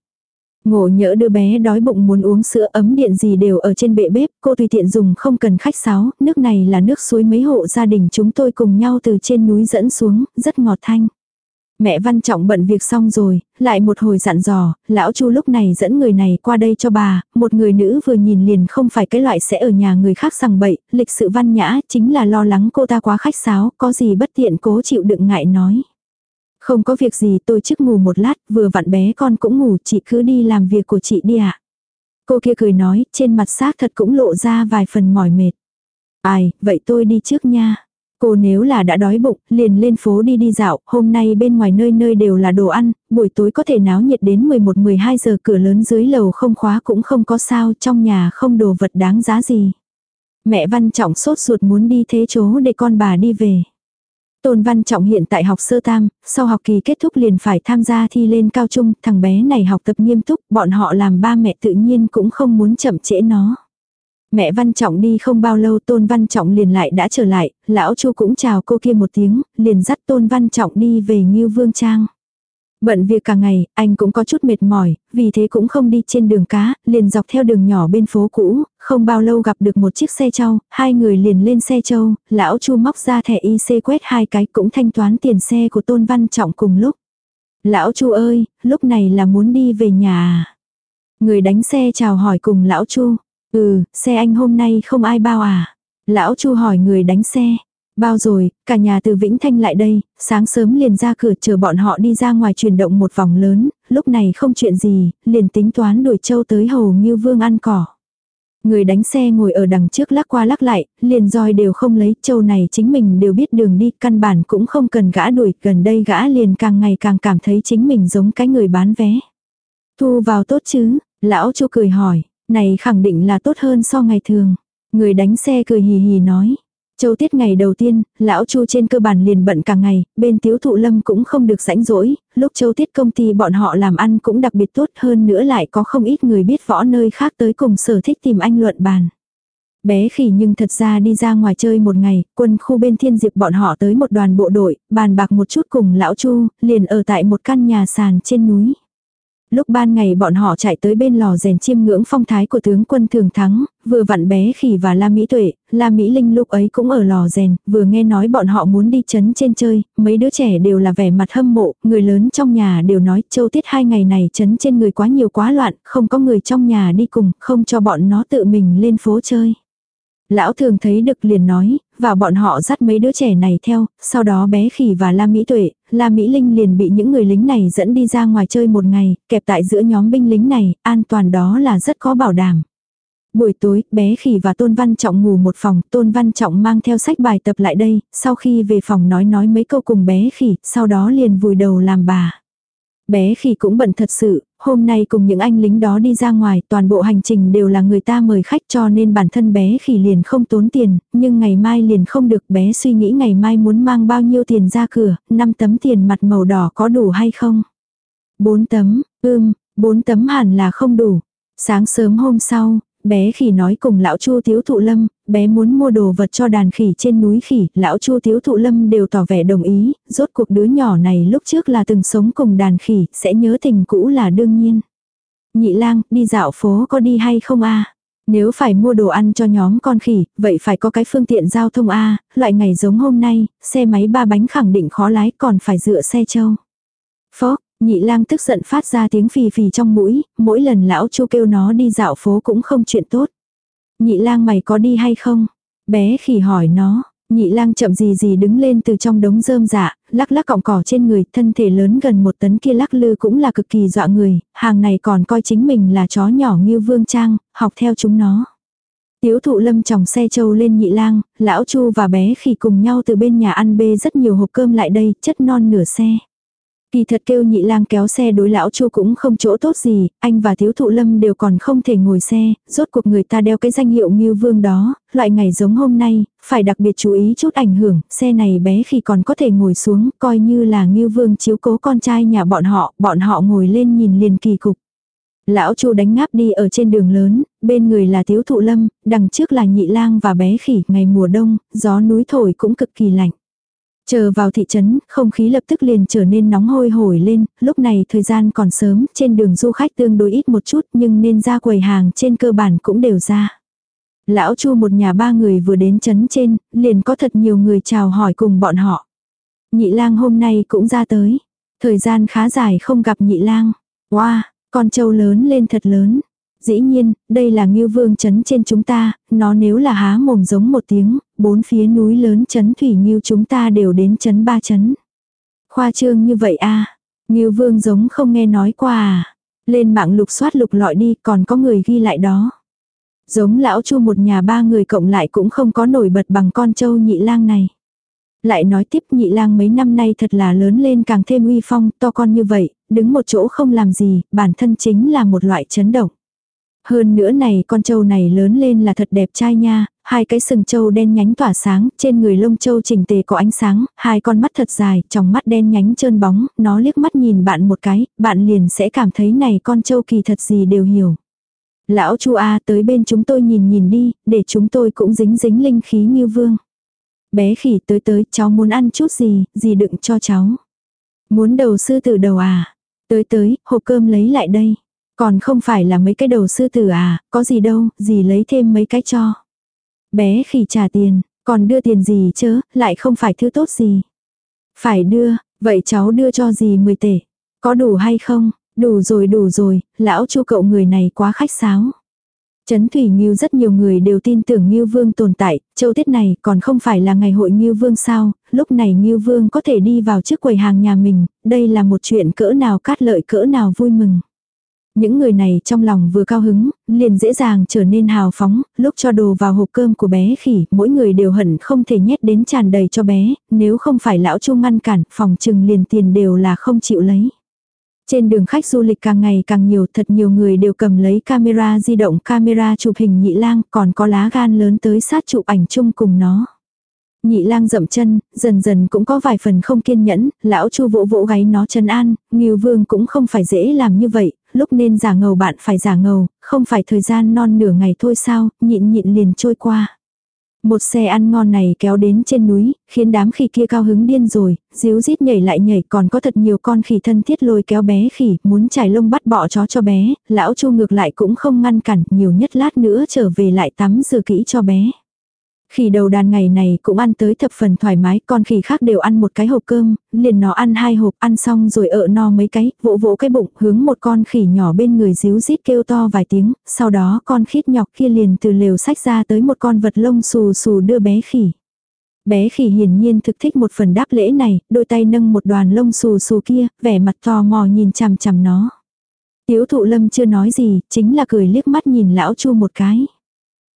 Ngộ nhỡ đứa bé đói bụng muốn uống sữa ấm điện gì đều ở trên bệ bếp, cô tùy tiện dùng không cần khách sáo, nước này là nước suối mấy hộ gia đình chúng tôi cùng nhau từ trên núi dẫn xuống, rất ngọt thanh. Mẹ Văn Trọng bận việc xong rồi, lại một hồi dặn dò, lão Chu lúc này dẫn người này qua đây cho bà, một người nữ vừa nhìn liền không phải cái loại sẽ ở nhà người khác sằng bậy, lịch sự văn nhã, chính là lo lắng cô ta quá khách sáo, có gì bất tiện cố chịu đựng ngại nói. Không có việc gì tôi trước ngủ một lát, vừa vặn bé con cũng ngủ, chị cứ đi làm việc của chị đi ạ. À. Cô kia cười nói, trên mặt xác thật cũng lộ ra vài phần mỏi mệt. Ai, vậy tôi đi trước nha. Cô nếu là đã đói bụng, liền lên phố đi đi dạo, hôm nay bên ngoài nơi nơi đều là đồ ăn, buổi tối có thể náo nhiệt đến 11-12 giờ cửa lớn dưới lầu không khóa cũng không có sao, trong nhà không đồ vật đáng giá gì. Mẹ Văn Trọng sốt ruột muốn đi thế chỗ để con bà đi về. Tôn Văn Trọng hiện tại học sơ tam, sau học kỳ kết thúc liền phải tham gia thi lên cao trung, thằng bé này học tập nghiêm túc, bọn họ làm ba mẹ tự nhiên cũng không muốn chậm trễ nó. Mẹ Văn Trọng đi không bao lâu Tôn Văn Trọng liền lại đã trở lại, lão Chu cũng chào cô kia một tiếng, liền dắt Tôn Văn Trọng đi về Ngưu Vương Trang. Bận việc cả ngày, anh cũng có chút mệt mỏi, vì thế cũng không đi trên đường cá, liền dọc theo đường nhỏ bên phố cũ, không bao lâu gặp được một chiếc xe trâu, hai người liền lên xe trâu, lão Chu móc ra thẻ IC quét hai cái cũng thanh toán tiền xe của Tôn Văn Trọng cùng lúc. Lão Chu ơi, lúc này là muốn đi về nhà à? Người đánh xe chào hỏi cùng lão Chu. Ừ, xe anh hôm nay không ai bao à? Lão Chu hỏi người đánh xe. Bao rồi, cả nhà từ Vĩnh Thanh lại đây, sáng sớm liền ra cửa chờ bọn họ đi ra ngoài chuyển động một vòng lớn, lúc này không chuyện gì, liền tính toán đuổi châu tới hầu như vương ăn cỏ. Người đánh xe ngồi ở đằng trước lắc qua lắc lại, liền roi đều không lấy, châu này chính mình đều biết đường đi, căn bản cũng không cần gã đuổi, gần đây gã liền càng ngày càng cảm thấy chính mình giống cái người bán vé. Thu vào tốt chứ, lão chu cười hỏi, này khẳng định là tốt hơn so ngày thường. Người đánh xe cười hì hì nói. Châu tiết ngày đầu tiên, lão Chu trên cơ bản liền bận cả ngày, bên tiếu thụ lâm cũng không được rãnh rỗi, lúc châu tiết công ty bọn họ làm ăn cũng đặc biệt tốt hơn nữa lại có không ít người biết võ nơi khác tới cùng sở thích tìm anh luận bàn. Bé khỉ nhưng thật ra đi ra ngoài chơi một ngày, quân khu bên thiên diệp bọn họ tới một đoàn bộ đội, bàn bạc một chút cùng lão Chu, liền ở tại một căn nhà sàn trên núi. Lúc ban ngày bọn họ chạy tới bên lò rèn chiêm ngưỡng phong thái của tướng quân thường thắng, vừa vặn bé khỉ và La Mỹ Tuệ, La Mỹ Linh lúc ấy cũng ở lò rèn, vừa nghe nói bọn họ muốn đi chấn trên chơi, mấy đứa trẻ đều là vẻ mặt hâm mộ, người lớn trong nhà đều nói châu tiết hai ngày này chấn trên người quá nhiều quá loạn, không có người trong nhà đi cùng, không cho bọn nó tự mình lên phố chơi. Lão thường thấy được liền nói, và bọn họ dắt mấy đứa trẻ này theo, sau đó bé khỉ và La Mỹ Tuệ, La Mỹ Linh liền bị những người lính này dẫn đi ra ngoài chơi một ngày, kẹp tại giữa nhóm binh lính này, an toàn đó là rất khó bảo đảm. Buổi tối, bé khỉ và Tôn Văn Trọng ngủ một phòng, Tôn Văn Trọng mang theo sách bài tập lại đây, sau khi về phòng nói nói mấy câu cùng bé khỉ, sau đó liền vùi đầu làm bà. Bé khỉ cũng bận thật sự, hôm nay cùng những anh lính đó đi ra ngoài, toàn bộ hành trình đều là người ta mời khách cho nên bản thân bé khỉ liền không tốn tiền, nhưng ngày mai liền không được bé suy nghĩ ngày mai muốn mang bao nhiêu tiền ra cửa, 5 tấm tiền mặt màu đỏ có đủ hay không? 4 tấm, ưm, 4 tấm hẳn là không đủ. Sáng sớm hôm sau, bé khỉ nói cùng lão chu thiếu thụ lâm, bé muốn mua đồ vật cho đàn khỉ trên núi khỉ, lão chu thiếu thụ lâm đều tỏ vẻ đồng ý, rốt cuộc đứa nhỏ này lúc trước là từng sống cùng đàn khỉ, sẽ nhớ tình cũ là đương nhiên. Nhị lang, đi dạo phố có đi hay không a Nếu phải mua đồ ăn cho nhóm con khỉ, vậy phải có cái phương tiện giao thông A, loại ngày giống hôm nay, xe máy ba bánh khẳng định khó lái còn phải dựa xe châu. Phó, Nhị lang tức giận phát ra tiếng phì phì trong mũi, mỗi lần lão chu kêu nó đi dạo phố cũng không chuyện tốt. Nhị lang mày có đi hay không? Bé khỉ hỏi nó, nhị lang chậm gì gì đứng lên từ trong đống rơm dạ, lắc lắc cọng cỏ trên người, thân thể lớn gần một tấn kia lắc lư cũng là cực kỳ dọa người, hàng này còn coi chính mình là chó nhỏ như vương trang, học theo chúng nó. Tiếu thụ lâm chồng xe châu lên nhị lang, lão chu và bé khỉ cùng nhau từ bên nhà ăn bê rất nhiều hộp cơm lại đây, chất non nửa xe. Kỳ thật kêu nhị lang kéo xe đối lão chu cũng không chỗ tốt gì, anh và thiếu thụ lâm đều còn không thể ngồi xe, rốt cuộc người ta đeo cái danh hiệu Ngưu Vương đó, loại ngày giống hôm nay, phải đặc biệt chú ý chút ảnh hưởng, xe này bé khi còn có thể ngồi xuống, coi như là Ngưu Vương chiếu cố con trai nhà bọn họ, bọn họ ngồi lên nhìn liền kỳ cục. Lão Chu đánh ngáp đi ở trên đường lớn, bên người là Tiếu Thụ Lâm, đằng trước là Nhị Lang và bé khỉ, ngày mùa đông, gió núi thổi cũng cực kỳ lạnh. Chờ vào thị trấn, không khí lập tức liền trở nên nóng hôi hổi lên, lúc này thời gian còn sớm, trên đường du khách tương đối ít một chút nhưng nên ra quầy hàng trên cơ bản cũng đều ra. Lão Chu một nhà ba người vừa đến trấn trên, liền có thật nhiều người chào hỏi cùng bọn họ. Nhị lang hôm nay cũng ra tới. Thời gian khá dài không gặp nhị lang. Wow, con trâu lớn lên thật lớn. Dĩ nhiên, đây là ngưu vương chấn trên chúng ta, nó nếu là há mồm giống một tiếng, bốn phía núi lớn chấn thủy ngưu chúng ta đều đến chấn ba chấn. Khoa trương như vậy a à? Ngưu vương giống không nghe nói qua à. Lên mạng lục soát lục lọi đi còn có người ghi lại đó. Giống lão chu một nhà ba người cộng lại cũng không có nổi bật bằng con trâu nhị lang này. Lại nói tiếp nhị lang mấy năm nay thật là lớn lên càng thêm uy phong, to con như vậy, đứng một chỗ không làm gì, bản thân chính là một loại chấn động. Hơn nữa này con trâu này lớn lên là thật đẹp trai nha, hai cái sừng trâu đen nhánh tỏa sáng, trên người lông trâu chỉnh tề có ánh sáng, hai con mắt thật dài, trong mắt đen nhánh trơn bóng, nó liếc mắt nhìn bạn một cái, bạn liền sẽ cảm thấy này con trâu kỳ thật gì đều hiểu. Lão chu A tới bên chúng tôi nhìn nhìn đi, để chúng tôi cũng dính dính linh khí như vương. Bé khỉ tới tới, cháu muốn ăn chút gì, gì đựng cho cháu. Muốn đầu sư tử đầu à? Tới tới, hộp cơm lấy lại đây. Còn không phải là mấy cái đầu sư tử à, có gì đâu, gì lấy thêm mấy cái cho. Bé khỉ trả tiền, còn đưa tiền gì chớ, lại không phải thứ tốt gì. Phải đưa, vậy cháu đưa cho gì 10 tể. Có đủ hay không? Đủ rồi đủ rồi, lão chu cậu người này quá khách sáo. Trấn Thủy Nghiêu rất nhiều người đều tin tưởng Nghiêu Vương tồn tại, châu tiết này còn không phải là ngày hội Nghiêu Vương sao, lúc này Nghiêu Vương có thể đi vào trước quầy hàng nhà mình, đây là một chuyện cỡ nào cát lợi cỡ nào vui mừng. Những người này trong lòng vừa cao hứng, liền dễ dàng trở nên hào phóng, lúc cho đồ vào hộp cơm của bé khỉ, mỗi người đều hận không thể nhét đến tràn đầy cho bé, nếu không phải lão chu ngăn cản, phòng trừng liền tiền đều là không chịu lấy. Trên đường khách du lịch càng ngày càng nhiều, thật nhiều người đều cầm lấy camera di động, camera chụp hình nhị lang, còn có lá gan lớn tới sát chụp ảnh chung cùng nó. Nhị lang dậm chân, dần dần cũng có vài phần không kiên nhẫn, lão chu vỗ vỗ gáy nó chân an, nghiêu vương cũng không phải dễ làm như vậy, lúc nên giả ngầu bạn phải giả ngầu, không phải thời gian non nửa ngày thôi sao, nhịn nhịn liền trôi qua. Một xe ăn ngon này kéo đến trên núi, khiến đám khỉ kia cao hứng điên rồi, díu rít nhảy lại nhảy còn có thật nhiều con khỉ thân thiết lôi kéo bé khỉ, muốn trải lông bắt bọ chó cho bé, lão chu ngược lại cũng không ngăn cản, nhiều nhất lát nữa trở về lại tắm rửa kỹ cho bé. Khỉ đầu đàn ngày này cũng ăn tới thập phần thoải mái, con khỉ khác đều ăn một cái hộp cơm, liền nó ăn hai hộp, ăn xong rồi ợ no mấy cái, vỗ vỗ cái bụng, hướng một con khỉ nhỏ bên người díu rít kêu to vài tiếng, sau đó con khít nhọc kia liền từ lều sách ra tới một con vật lông xù xù đưa bé khỉ. Bé khỉ hiển nhiên thực thích một phần đáp lễ này, đôi tay nâng một đoàn lông xù xù kia, vẻ mặt tò mò nhìn chằm chằm nó. Tiếu thụ lâm chưa nói gì, chính là cười liếc mắt nhìn lão chu một cái.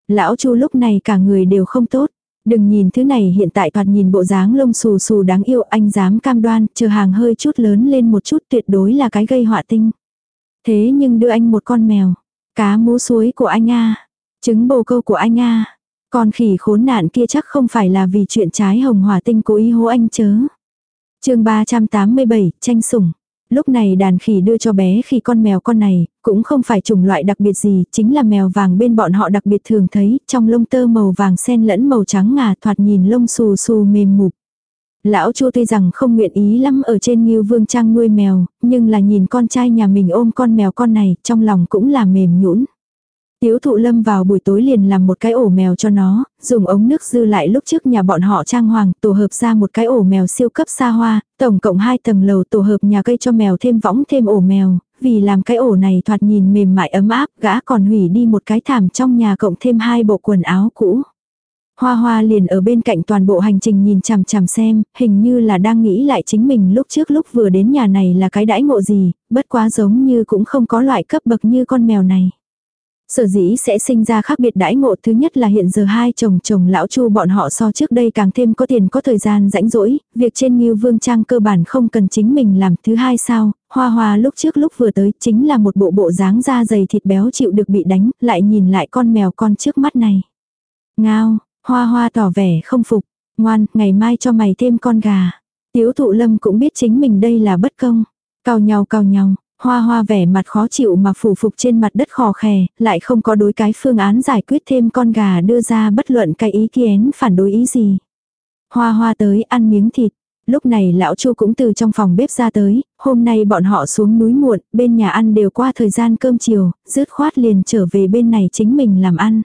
Lão Chu lúc này cả người đều không tốt. Đừng nhìn thứ này hiện tại thoạt nhìn bộ dáng lông xù xù đáng yêu anh dám cam đoan, chờ hàng hơi chút lớn lên một chút tuyệt đối là cái gây họa tinh. Thế nhưng đưa anh một con mèo, cá mú suối của anh a trứng bồ câu của anh a con khỉ khốn nạn kia chắc không phải là vì chuyện trái hồng hỏa tinh cố ý hố anh chớ. chương 387, tranh sủng. Lúc này đàn khỉ đưa cho bé khi con mèo con này, cũng không phải chủng loại đặc biệt gì, chính là mèo vàng bên bọn họ đặc biệt thường thấy, trong lông tơ màu vàng xen lẫn màu trắng ngà thoạt nhìn lông xù xù mềm mục. Lão chua tuy rằng không nguyện ý lắm ở trên Ngưu Vương Trang nuôi mèo, nhưng là nhìn con trai nhà mình ôm con mèo con này, trong lòng cũng là mềm nhũn. Tiếu thụ lâm vào buổi tối liền làm một cái ổ mèo cho nó, dùng ống nước dư lại lúc trước nhà bọn họ trang hoàng tổ hợp ra một cái ổ mèo siêu cấp xa hoa, tổng cộng hai tầng lầu tổ hợp nhà cây cho mèo thêm võng thêm ổ mèo, vì làm cái ổ này thoạt nhìn mềm mại ấm áp, gã còn hủy đi một cái thảm trong nhà cộng thêm hai bộ quần áo cũ. Hoa hoa liền ở bên cạnh toàn bộ hành trình nhìn chằm chằm xem, hình như là đang nghĩ lại chính mình lúc trước lúc vừa đến nhà này là cái đãi ngộ gì, bất quá giống như cũng không có loại cấp bậc như con mèo này. Sở dĩ sẽ sinh ra khác biệt đãi ngộ thứ nhất là hiện giờ hai chồng chồng lão chu bọn họ so trước đây càng thêm có tiền có thời gian rãnh rỗi, việc trên như vương trang cơ bản không cần chính mình làm thứ hai sao, hoa hoa lúc trước lúc vừa tới chính là một bộ bộ dáng da dày thịt béo chịu được bị đánh, lại nhìn lại con mèo con trước mắt này. Ngao, hoa hoa tỏ vẻ không phục, ngoan, ngày mai cho mày thêm con gà. Tiếu thụ lâm cũng biết chính mình đây là bất công. Cao nhau cao nhau, Hoa hoa vẻ mặt khó chịu mà phủ phục trên mặt đất khò khè, lại không có đối cái phương án giải quyết thêm con gà đưa ra bất luận cái ý kiến phản đối ý gì. Hoa hoa tới ăn miếng thịt. Lúc này lão chu cũng từ trong phòng bếp ra tới, hôm nay bọn họ xuống núi muộn, bên nhà ăn đều qua thời gian cơm chiều, dứt khoát liền trở về bên này chính mình làm ăn.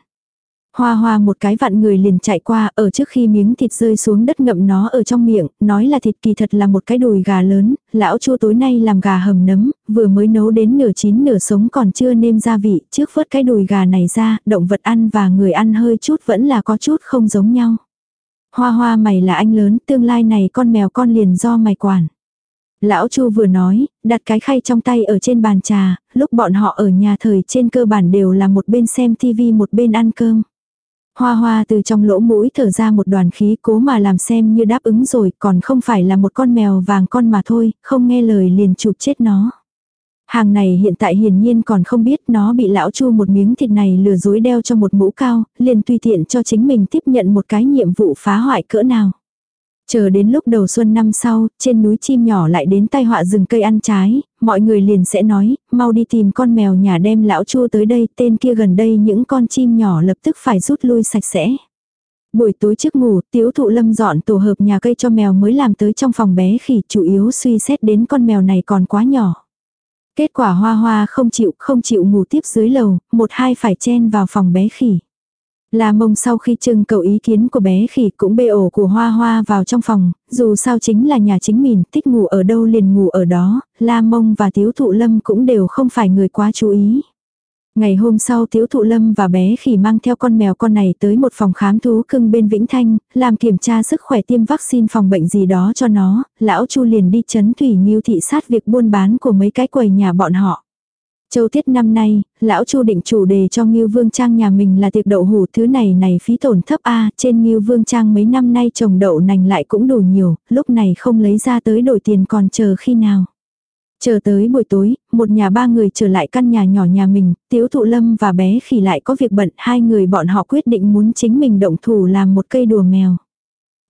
Hoa hoa một cái vặn người liền chạy qua, ở trước khi miếng thịt rơi xuống đất ngậm nó ở trong miệng, nói là thịt kỳ thật là một cái đùi gà lớn, lão chua tối nay làm gà hầm nấm, vừa mới nấu đến nửa chín nửa sống còn chưa nêm gia vị, trước vớt cái đùi gà này ra, động vật ăn và người ăn hơi chút vẫn là có chút không giống nhau. Hoa hoa mày là anh lớn, tương lai này con mèo con liền do mày quản. Lão Chu vừa nói, đặt cái khay trong tay ở trên bàn trà, lúc bọn họ ở nhà thời trên cơ bản đều là một bên xem tivi một bên ăn cơm. Hoa hoa từ trong lỗ mũi thở ra một đoàn khí cố mà làm xem như đáp ứng rồi, còn không phải là một con mèo vàng con mà thôi, không nghe lời liền chụp chết nó. Hàng này hiện tại hiển nhiên còn không biết nó bị lão chu một miếng thịt này lừa dối đeo cho một mũ cao, liền tùy tiện cho chính mình tiếp nhận một cái nhiệm vụ phá hoại cỡ nào. Chờ đến lúc đầu xuân năm sau, trên núi chim nhỏ lại đến tai họa rừng cây ăn trái, mọi người liền sẽ nói, mau đi tìm con mèo nhà đem lão chua tới đây, tên kia gần đây những con chim nhỏ lập tức phải rút lui sạch sẽ. Buổi tối trước ngủ, tiếu thụ lâm dọn tổ hợp nhà cây cho mèo mới làm tới trong phòng bé khỉ chủ yếu suy xét đến con mèo này còn quá nhỏ. Kết quả hoa hoa không chịu, không chịu ngủ tiếp dưới lầu, một hai phải chen vào phòng bé khỉ. La mông sau khi trưng cầu ý kiến của bé khỉ cũng bê ổ của hoa hoa vào trong phòng, dù sao chính là nhà chính mình, thích ngủ ở đâu liền ngủ ở đó, la mông và tiếu thụ lâm cũng đều không phải người quá chú ý. Ngày hôm sau tiếu thụ lâm và bé khỉ mang theo con mèo con này tới một phòng khám thú cưng bên Vĩnh Thanh, làm kiểm tra sức khỏe tiêm vaccine phòng bệnh gì đó cho nó, lão chu liền đi chấn thủy nghiêu thị sát việc buôn bán của mấy cái quầy nhà bọn họ. Châu tiết năm nay, lão Chu định chủ đề cho Ngưu Vương Trang nhà mình là tiệc đậu hủ thứ này này phí tổn thấp a, trên Ngưu Vương Trang mấy năm nay trồng đậu nành lại cũng đủ nhiều, lúc này không lấy ra tới đổi tiền còn chờ khi nào. Chờ tới buổi tối, một nhà ba người trở lại căn nhà nhỏ nhà mình, Tiếu Thụ Lâm và bé khỉ lại có việc bận, hai người bọn họ quyết định muốn chính mình động thủ làm một cây đùa mèo.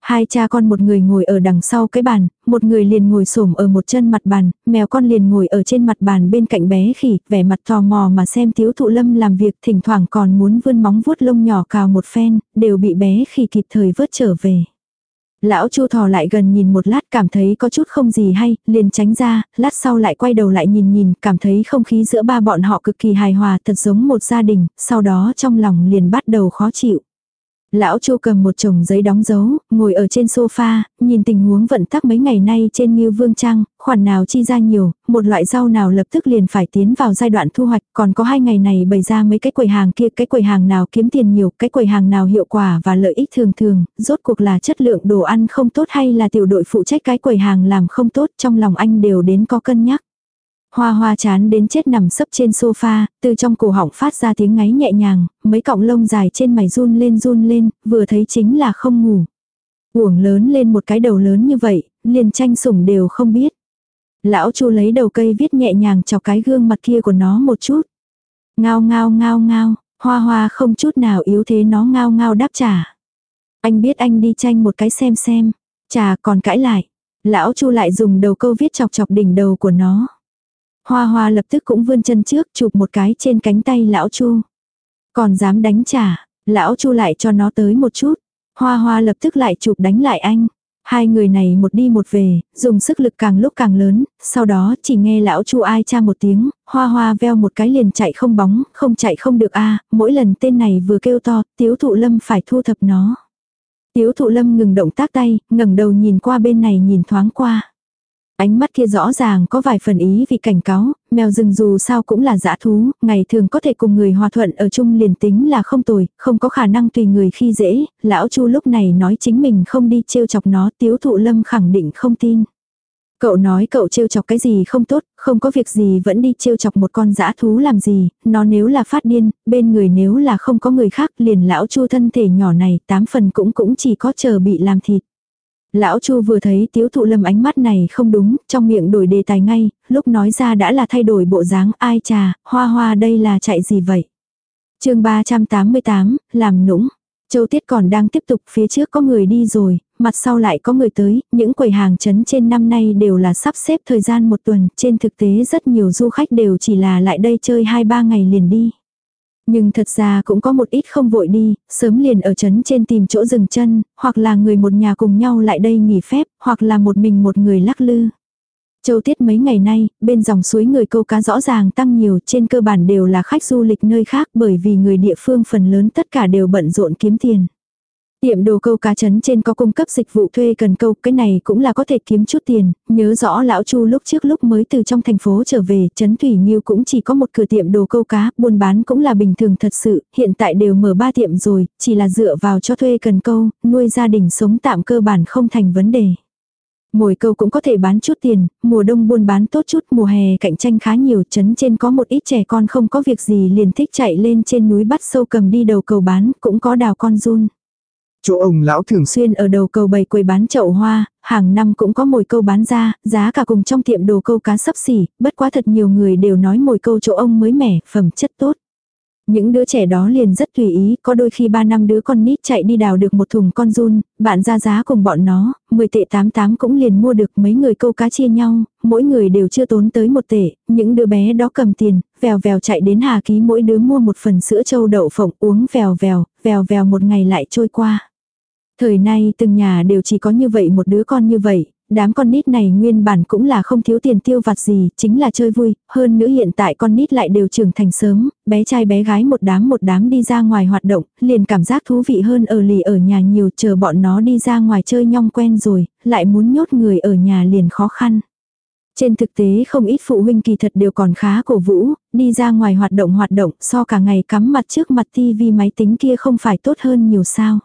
Hai cha con một người ngồi ở đằng sau cái bàn, một người liền ngồi xổm ở một chân mặt bàn, mèo con liền ngồi ở trên mặt bàn bên cạnh bé khỉ, vẻ mặt tò mò mà xem tiếu thụ lâm làm việc thỉnh thoảng còn muốn vươn móng vuốt lông nhỏ cào một phen, đều bị bé khỉ kịp thời vớt trở về. Lão Chu thò lại gần nhìn một lát cảm thấy có chút không gì hay, liền tránh ra, lát sau lại quay đầu lại nhìn nhìn, cảm thấy không khí giữa ba bọn họ cực kỳ hài hòa thật giống một gia đình, sau đó trong lòng liền bắt đầu khó chịu. Lão Chu cầm một chồng giấy đóng dấu, ngồi ở trên sofa, nhìn tình huống vận tắc mấy ngày nay trên như Vương Trang, khoản nào chi ra nhiều, một loại rau nào lập tức liền phải tiến vào giai đoạn thu hoạch, còn có hai ngày này bày ra mấy cái quầy hàng kia, cái quầy hàng nào kiếm tiền nhiều, cái quầy hàng nào hiệu quả và lợi ích thường thường, rốt cuộc là chất lượng đồ ăn không tốt hay là tiểu đội phụ trách cái quầy hàng làm không tốt, trong lòng anh đều đến có cân nhắc. Hoa hoa chán đến chết nằm sấp trên sofa, từ trong cổ họng phát ra tiếng ngáy nhẹ nhàng, mấy cọng lông dài trên mày run lên run lên, vừa thấy chính là không ngủ. Uổng lớn lên một cái đầu lớn như vậy, liền tranh sủng đều không biết. Lão chu lấy đầu cây viết nhẹ nhàng chọc cái gương mặt kia của nó một chút. Ngao ngao ngao ngao, hoa hoa không chút nào yếu thế nó ngao ngao đáp trả. Anh biết anh đi tranh một cái xem xem. trà còn cãi lại. Lão chu lại dùng đầu câu viết chọc chọc đỉnh đầu của nó. Hoa hoa lập tức cũng vươn chân trước chụp một cái trên cánh tay lão chu. Còn dám đánh trả, lão chu lại cho nó tới một chút. Hoa hoa lập tức lại chụp đánh lại anh. Hai người này một đi một về, dùng sức lực càng lúc càng lớn, sau đó chỉ nghe lão chu ai cha một tiếng, hoa hoa veo một cái liền chạy không bóng, không chạy không được a mỗi lần tên này vừa kêu to, tiếu thụ lâm phải thu thập nó. Tiếu thụ lâm ngừng động tác tay, ngẩng đầu nhìn qua bên này nhìn thoáng qua. Ánh mắt kia rõ ràng có vài phần ý vì cảnh cáo, mèo rừng dù sao cũng là dã thú, ngày thường có thể cùng người hòa thuận ở chung liền tính là không tồi, không có khả năng tùy người khi dễ, lão chu lúc này nói chính mình không đi trêu chọc nó, tiếu thụ lâm khẳng định không tin. Cậu nói cậu trêu chọc cái gì không tốt, không có việc gì vẫn đi trêu chọc một con dã thú làm gì, nó nếu là phát điên, bên người nếu là không có người khác liền lão chu thân thể nhỏ này tám phần cũng cũng chỉ có chờ bị làm thịt. Lão Chu vừa thấy tiếu thụ lâm ánh mắt này không đúng, trong miệng đổi đề tài ngay, lúc nói ra đã là thay đổi bộ dáng ai trà, hoa hoa đây là chạy gì vậy. chương 388, làm nũng. Châu Tiết còn đang tiếp tục phía trước có người đi rồi, mặt sau lại có người tới, những quầy hàng chấn trên năm nay đều là sắp xếp thời gian một tuần, trên thực tế rất nhiều du khách đều chỉ là lại đây chơi 2-3 ngày liền đi. Nhưng thật ra cũng có một ít không vội đi, sớm liền ở trấn trên tìm chỗ dừng chân, hoặc là người một nhà cùng nhau lại đây nghỉ phép, hoặc là một mình một người lắc lư. Châu Tiết mấy ngày nay, bên dòng suối người câu cá rõ ràng tăng nhiều trên cơ bản đều là khách du lịch nơi khác bởi vì người địa phương phần lớn tất cả đều bận rộn kiếm tiền. Tiệm đồ câu cá chấn trên có cung cấp dịch vụ thuê cần câu, cái này cũng là có thể kiếm chút tiền, nhớ rõ lão Chu lúc trước lúc mới từ trong thành phố trở về, chấn Thủy Nghiêu cũng chỉ có một cửa tiệm đồ câu cá, buôn bán cũng là bình thường thật sự, hiện tại đều mở ba tiệm rồi, chỉ là dựa vào cho thuê cần câu, nuôi gia đình sống tạm cơ bản không thành vấn đề. Mồi câu cũng có thể bán chút tiền, mùa đông buôn bán tốt chút, mùa hè cạnh tranh khá nhiều, chấn trên có một ít trẻ con không có việc gì liền thích chạy lên trên núi bắt sâu cầm đi đầu cầu bán, cũng có đào con run. Chỗ ông lão thường xuyên ở đầu cầu bày quầy bán chậu hoa, hàng năm cũng có mồi câu bán ra, giá cả cùng trong tiệm đồ câu cá sấp xỉ, bất quá thật nhiều người đều nói mồi câu chỗ ông mới mẻ, phẩm chất tốt. Những đứa trẻ đó liền rất tùy ý, có đôi khi ba năm đứa con nít chạy đi đào được một thùng con run, bạn ra giá cùng bọn nó, 10 tệ 88 cũng liền mua được mấy người câu cá chia nhau, mỗi người đều chưa tốn tới một tệ, những đứa bé đó cầm tiền, vèo vèo chạy đến Hà Ký mỗi đứa mua một phần sữa trâu đậu phộng uống vèo vèo, vèo vèo một ngày lại trôi qua. Thời nay từng nhà đều chỉ có như vậy một đứa con như vậy, đám con nít này nguyên bản cũng là không thiếu tiền tiêu vặt gì, chính là chơi vui, hơn nữa hiện tại con nít lại đều trưởng thành sớm, bé trai bé gái một đám một đám đi ra ngoài hoạt động, liền cảm giác thú vị hơn ở lì ở nhà nhiều chờ bọn nó đi ra ngoài chơi nhong quen rồi, lại muốn nhốt người ở nhà liền khó khăn. Trên thực tế không ít phụ huynh kỳ thật đều còn khá cổ vũ, đi ra ngoài hoạt động hoạt động so cả ngày cắm mặt trước mặt tivi máy tính kia không phải tốt hơn nhiều sao.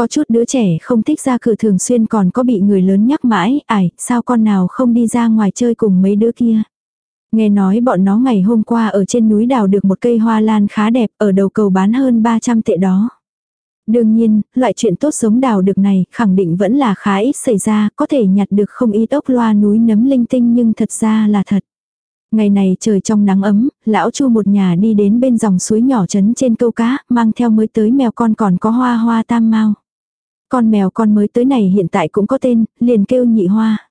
Có chút đứa trẻ không thích ra cửa thường xuyên còn có bị người lớn nhắc mãi, ải, sao con nào không đi ra ngoài chơi cùng mấy đứa kia. Nghe nói bọn nó ngày hôm qua ở trên núi đào được một cây hoa lan khá đẹp ở đầu cầu bán hơn 300 tệ đó. Đương nhiên, loại chuyện tốt giống đào được này khẳng định vẫn là khá ít xảy ra, có thể nhặt được không ít ốc loa núi nấm linh tinh nhưng thật ra là thật. Ngày này trời trong nắng ấm, lão chu một nhà đi đến bên dòng suối nhỏ trấn trên câu cá, mang theo mới tới mèo con còn có hoa hoa tam mau. Con mèo con mới tới này hiện tại cũng có tên, liền kêu nhị hoa.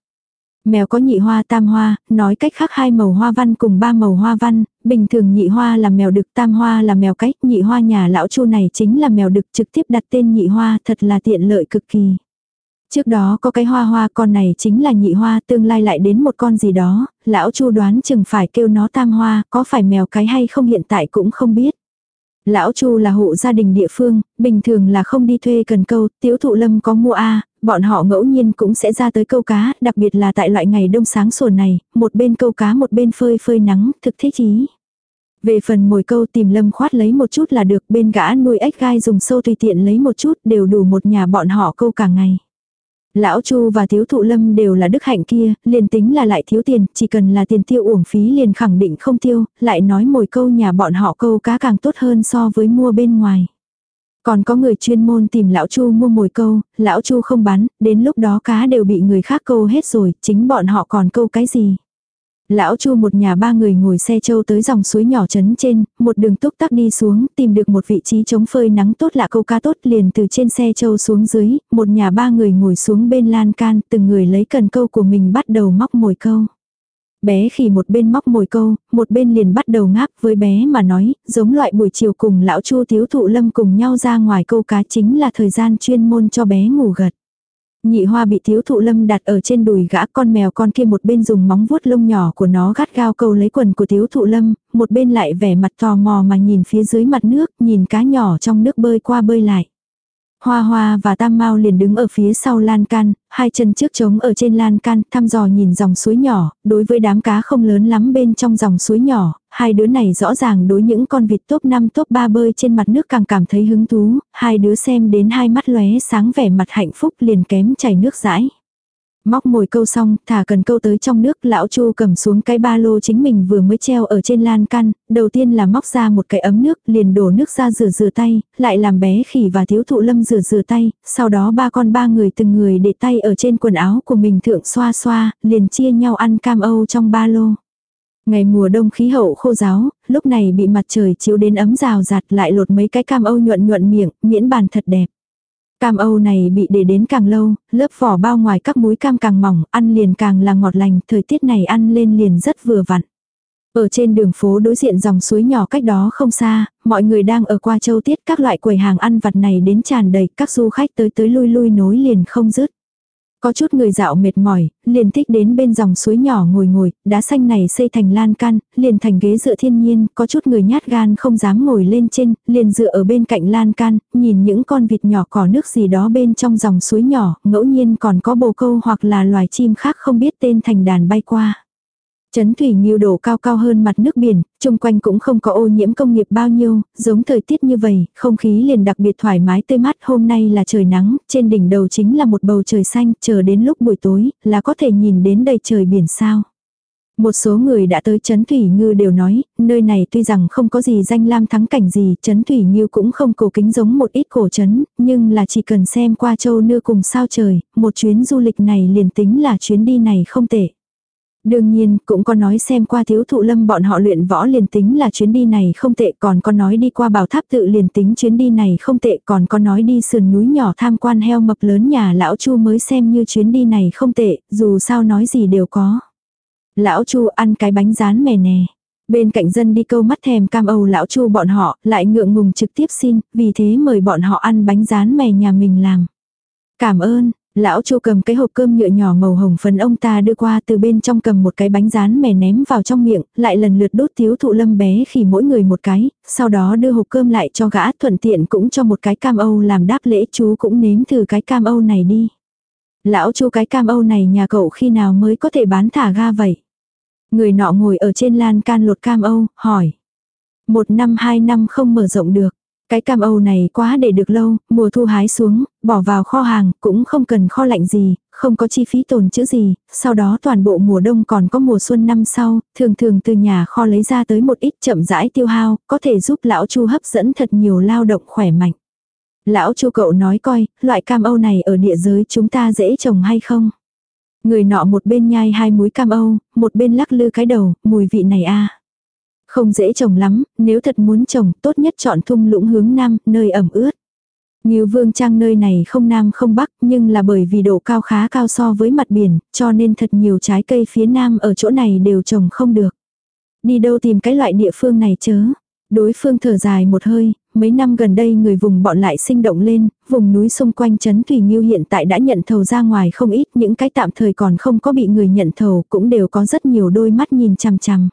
Mèo có nhị hoa tam hoa, nói cách khác hai màu hoa văn cùng ba màu hoa văn, bình thường nhị hoa là mèo đực tam hoa là mèo cách, nhị hoa nhà lão chu này chính là mèo đực trực tiếp đặt tên nhị hoa thật là tiện lợi cực kỳ. Trước đó có cái hoa hoa con này chính là nhị hoa tương lai lại đến một con gì đó, lão chu đoán chừng phải kêu nó tam hoa, có phải mèo cái hay không hiện tại cũng không biết. Lão Chu là hộ gia đình địa phương, bình thường là không đi thuê cần câu, tiếu thụ lâm có mua A, bọn họ ngẫu nhiên cũng sẽ ra tới câu cá, đặc biệt là tại loại ngày đông sáng sủa này, một bên câu cá một bên phơi phơi nắng, thực thích ý. Về phần mồi câu tìm lâm khoát lấy một chút là được, bên gã nuôi ếch gai dùng sâu tùy tiện lấy một chút đều đủ một nhà bọn họ câu cả ngày. Lão Chu và thiếu thụ lâm đều là đức hạnh kia, liền tính là lại thiếu tiền, chỉ cần là tiền tiêu uổng phí liền khẳng định không tiêu, lại nói mồi câu nhà bọn họ câu cá càng tốt hơn so với mua bên ngoài. Còn có người chuyên môn tìm lão Chu mua mồi câu, lão Chu không bán, đến lúc đó cá đều bị người khác câu hết rồi, chính bọn họ còn câu cái gì. Lão Chu một nhà ba người ngồi xe châu tới dòng suối nhỏ trấn trên, một đường túc tắc đi xuống, tìm được một vị trí chống phơi nắng tốt lạ câu cá tốt liền từ trên xe châu xuống dưới, một nhà ba người ngồi xuống bên lan can, từng người lấy cần câu của mình bắt đầu móc mồi câu. Bé khỉ một bên móc mồi câu, một bên liền bắt đầu ngáp với bé mà nói, giống loại buổi chiều cùng lão Chu thiếu thụ lâm cùng nhau ra ngoài câu cá chính là thời gian chuyên môn cho bé ngủ gật. Nhị hoa bị thiếu thụ lâm đặt ở trên đùi gã con mèo con kia một bên dùng móng vuốt lông nhỏ của nó gắt gao câu lấy quần của thiếu thụ lâm, một bên lại vẻ mặt tò mò mà nhìn phía dưới mặt nước, nhìn cá nhỏ trong nước bơi qua bơi lại. Hoa hoa và tam mau liền đứng ở phía sau lan can, hai chân trước trống ở trên lan can, thăm dò nhìn dòng suối nhỏ, đối với đám cá không lớn lắm bên trong dòng suối nhỏ, hai đứa này rõ ràng đối những con vịt top 5 top 3 bơi trên mặt nước càng cảm thấy hứng thú, hai đứa xem đến hai mắt lóe sáng vẻ mặt hạnh phúc liền kém chảy nước rãi. Móc mồi câu xong, thả cần câu tới trong nước, lão Chu cầm xuống cái ba lô chính mình vừa mới treo ở trên lan can, đầu tiên là móc ra một cái ấm nước, liền đổ nước ra rửa rửa tay, lại làm bé khỉ và thiếu thụ lâm rửa rửa tay, sau đó ba con ba người từng người để tay ở trên quần áo của mình thượng xoa xoa, liền chia nhau ăn cam âu trong ba lô. Ngày mùa đông khí hậu khô giáo, lúc này bị mặt trời chiếu đến ấm rào rạt lại lột mấy cái cam âu nhuận nhuận miệng, miễn bàn thật đẹp. Cam Âu này bị để đến càng lâu, lớp vỏ bao ngoài các múi cam càng mỏng, ăn liền càng là ngọt lành, thời tiết này ăn lên liền rất vừa vặn. Ở trên đường phố đối diện dòng suối nhỏ cách đó không xa, mọi người đang ở qua châu tiết các loại quầy hàng ăn vặt này đến tràn đầy, các du khách tới tới lui lui nối liền không dứt. Có chút người dạo mệt mỏi, liền thích đến bên dòng suối nhỏ ngồi ngồi, đá xanh này xây thành lan can, liền thành ghế dựa thiên nhiên, có chút người nhát gan không dám ngồi lên trên, liền dựa ở bên cạnh lan can, nhìn những con vịt nhỏ cỏ nước gì đó bên trong dòng suối nhỏ, ngẫu nhiên còn có bồ câu hoặc là loài chim khác không biết tên thành đàn bay qua. Chấn thủy nghiêu đổ cao cao hơn mặt nước biển, chung quanh cũng không có ô nhiễm công nghiệp bao nhiêu, giống thời tiết như vậy, không khí liền đặc biệt thoải mái tươi mát. Hôm nay là trời nắng, trên đỉnh đầu chính là một bầu trời xanh, chờ đến lúc buổi tối, là có thể nhìn đến đầy trời biển sao. Một số người đã tới Trấn Thủy Ngư đều nói, nơi này tuy rằng không có gì danh lam thắng cảnh gì, Trấn Thủy Ngư cũng không cổ kính giống một ít cổ trấn, nhưng là chỉ cần xem qua châu nưa cùng sao trời, một chuyến du lịch này liền tính là chuyến đi này không tệ. Đương nhiên, cũng có nói xem qua thiếu thụ lâm bọn họ luyện võ liền tính là chuyến đi này không tệ, còn có nói đi qua bảo tháp tự liền tính chuyến đi này không tệ, còn có nói đi sườn núi nhỏ tham quan heo mập lớn nhà lão chu mới xem như chuyến đi này không tệ, dù sao nói gì đều có. Lão chu ăn cái bánh rán mè nè. Bên cạnh dân đi câu mắt thèm cam âu lão chu bọn họ lại ngượng ngùng trực tiếp xin, vì thế mời bọn họ ăn bánh rán mè nhà mình làm. Cảm ơn, Lão Chu cầm cái hộp cơm nhựa nhỏ màu hồng phấn ông ta đưa qua từ bên trong cầm một cái bánh rán mè ném vào trong miệng, lại lần lượt đốt thiếu thụ lâm bé khi mỗi người một cái, sau đó đưa hộp cơm lại cho gã thuận tiện cũng cho một cái cam âu làm đáp lễ chú cũng nếm thử cái cam âu này đi. Lão Chu cái cam âu này nhà cậu khi nào mới có thể bán thả ga vậy? Người nọ ngồi ở trên lan can lột cam âu, hỏi. Một năm hai năm không mở rộng được. Cái cam Âu này quá để được lâu, mùa thu hái xuống, bỏ vào kho hàng, cũng không cần kho lạnh gì, không có chi phí tồn chữ gì, sau đó toàn bộ mùa đông còn có mùa xuân năm sau, thường thường từ nhà kho lấy ra tới một ít chậm rãi tiêu hao, có thể giúp lão Chu hấp dẫn thật nhiều lao động khỏe mạnh. Lão Chu cậu nói coi, loại cam Âu này ở địa giới chúng ta dễ trồng hay không? Người nọ một bên nhai hai múi cam Âu, một bên lắc lư cái đầu, mùi vị này a không dễ trồng lắm, nếu thật muốn trồng tốt nhất chọn thung lũng hướng nam, nơi ẩm ướt. Ngưu Vương Trang nơi này không nam không bắc, nhưng là bởi vì độ cao khá cao so với mặt biển, cho nên thật nhiều trái cây phía nam ở chỗ này đều trồng không được. Đi đâu tìm cái loại địa phương này chớ. Đối phương thở dài một hơi, mấy năm gần đây người vùng bọn lại sinh động lên, vùng núi xung quanh Trấn Thủy Nhiêu hiện tại đã nhận thầu ra ngoài không ít, những cái tạm thời còn không có bị người nhận thầu cũng đều có rất nhiều đôi mắt nhìn chằm chằm.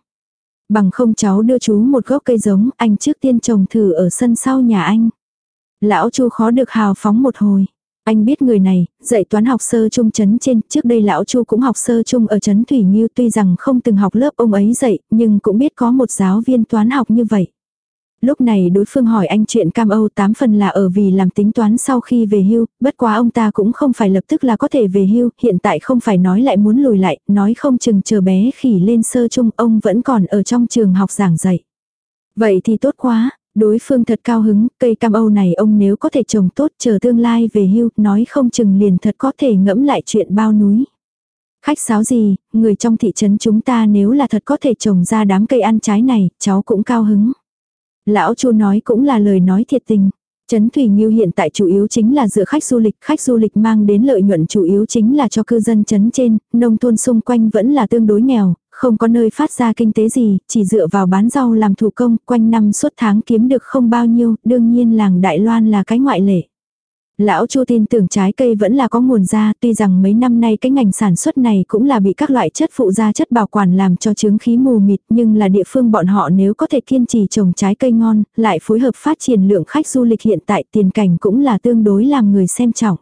Bằng không cháu đưa chú một gốc cây giống, anh trước tiên trồng thử ở sân sau nhà anh. Lão Chu khó được hào phóng một hồi. Anh biết người này, dạy toán học sơ trung chấn trên, trước đây lão Chu cũng học sơ trung ở chấn Thủy Nhiêu tuy rằng không từng học lớp ông ấy dạy, nhưng cũng biết có một giáo viên toán học như vậy. Lúc này đối phương hỏi anh chuyện cam Âu tám phần là ở vì làm tính toán sau khi về hưu, bất quá ông ta cũng không phải lập tức là có thể về hưu, hiện tại không phải nói lại muốn lùi lại, nói không chừng chờ bé khỉ lên sơ chung ông vẫn còn ở trong trường học giảng dạy. Vậy thì tốt quá, đối phương thật cao hứng, cây cam Âu này ông nếu có thể trồng tốt chờ tương lai về hưu, nói không chừng liền thật có thể ngẫm lại chuyện bao núi. Khách sáo gì, người trong thị trấn chúng ta nếu là thật có thể trồng ra đám cây ăn trái này, cháu cũng cao hứng. Lão Chu nói cũng là lời nói thiệt tình. Trấn Thủy Nhiêu hiện tại chủ yếu chính là dựa khách du lịch, khách du lịch mang đến lợi nhuận chủ yếu chính là cho cư dân trấn trên, nông thôn xung quanh vẫn là tương đối nghèo, không có nơi phát ra kinh tế gì, chỉ dựa vào bán rau làm thủ công, quanh năm suốt tháng kiếm được không bao nhiêu, đương nhiên làng Đại Loan là cái ngoại lệ. Lão Chu tin tưởng trái cây vẫn là có nguồn ra, tuy rằng mấy năm nay cái ngành sản xuất này cũng là bị các loại chất phụ gia chất bảo quản làm cho chứng khí mù mịt, nhưng là địa phương bọn họ nếu có thể kiên trì trồng trái cây ngon, lại phối hợp phát triển lượng khách du lịch hiện tại tiền cảnh cũng là tương đối làm người xem trọng.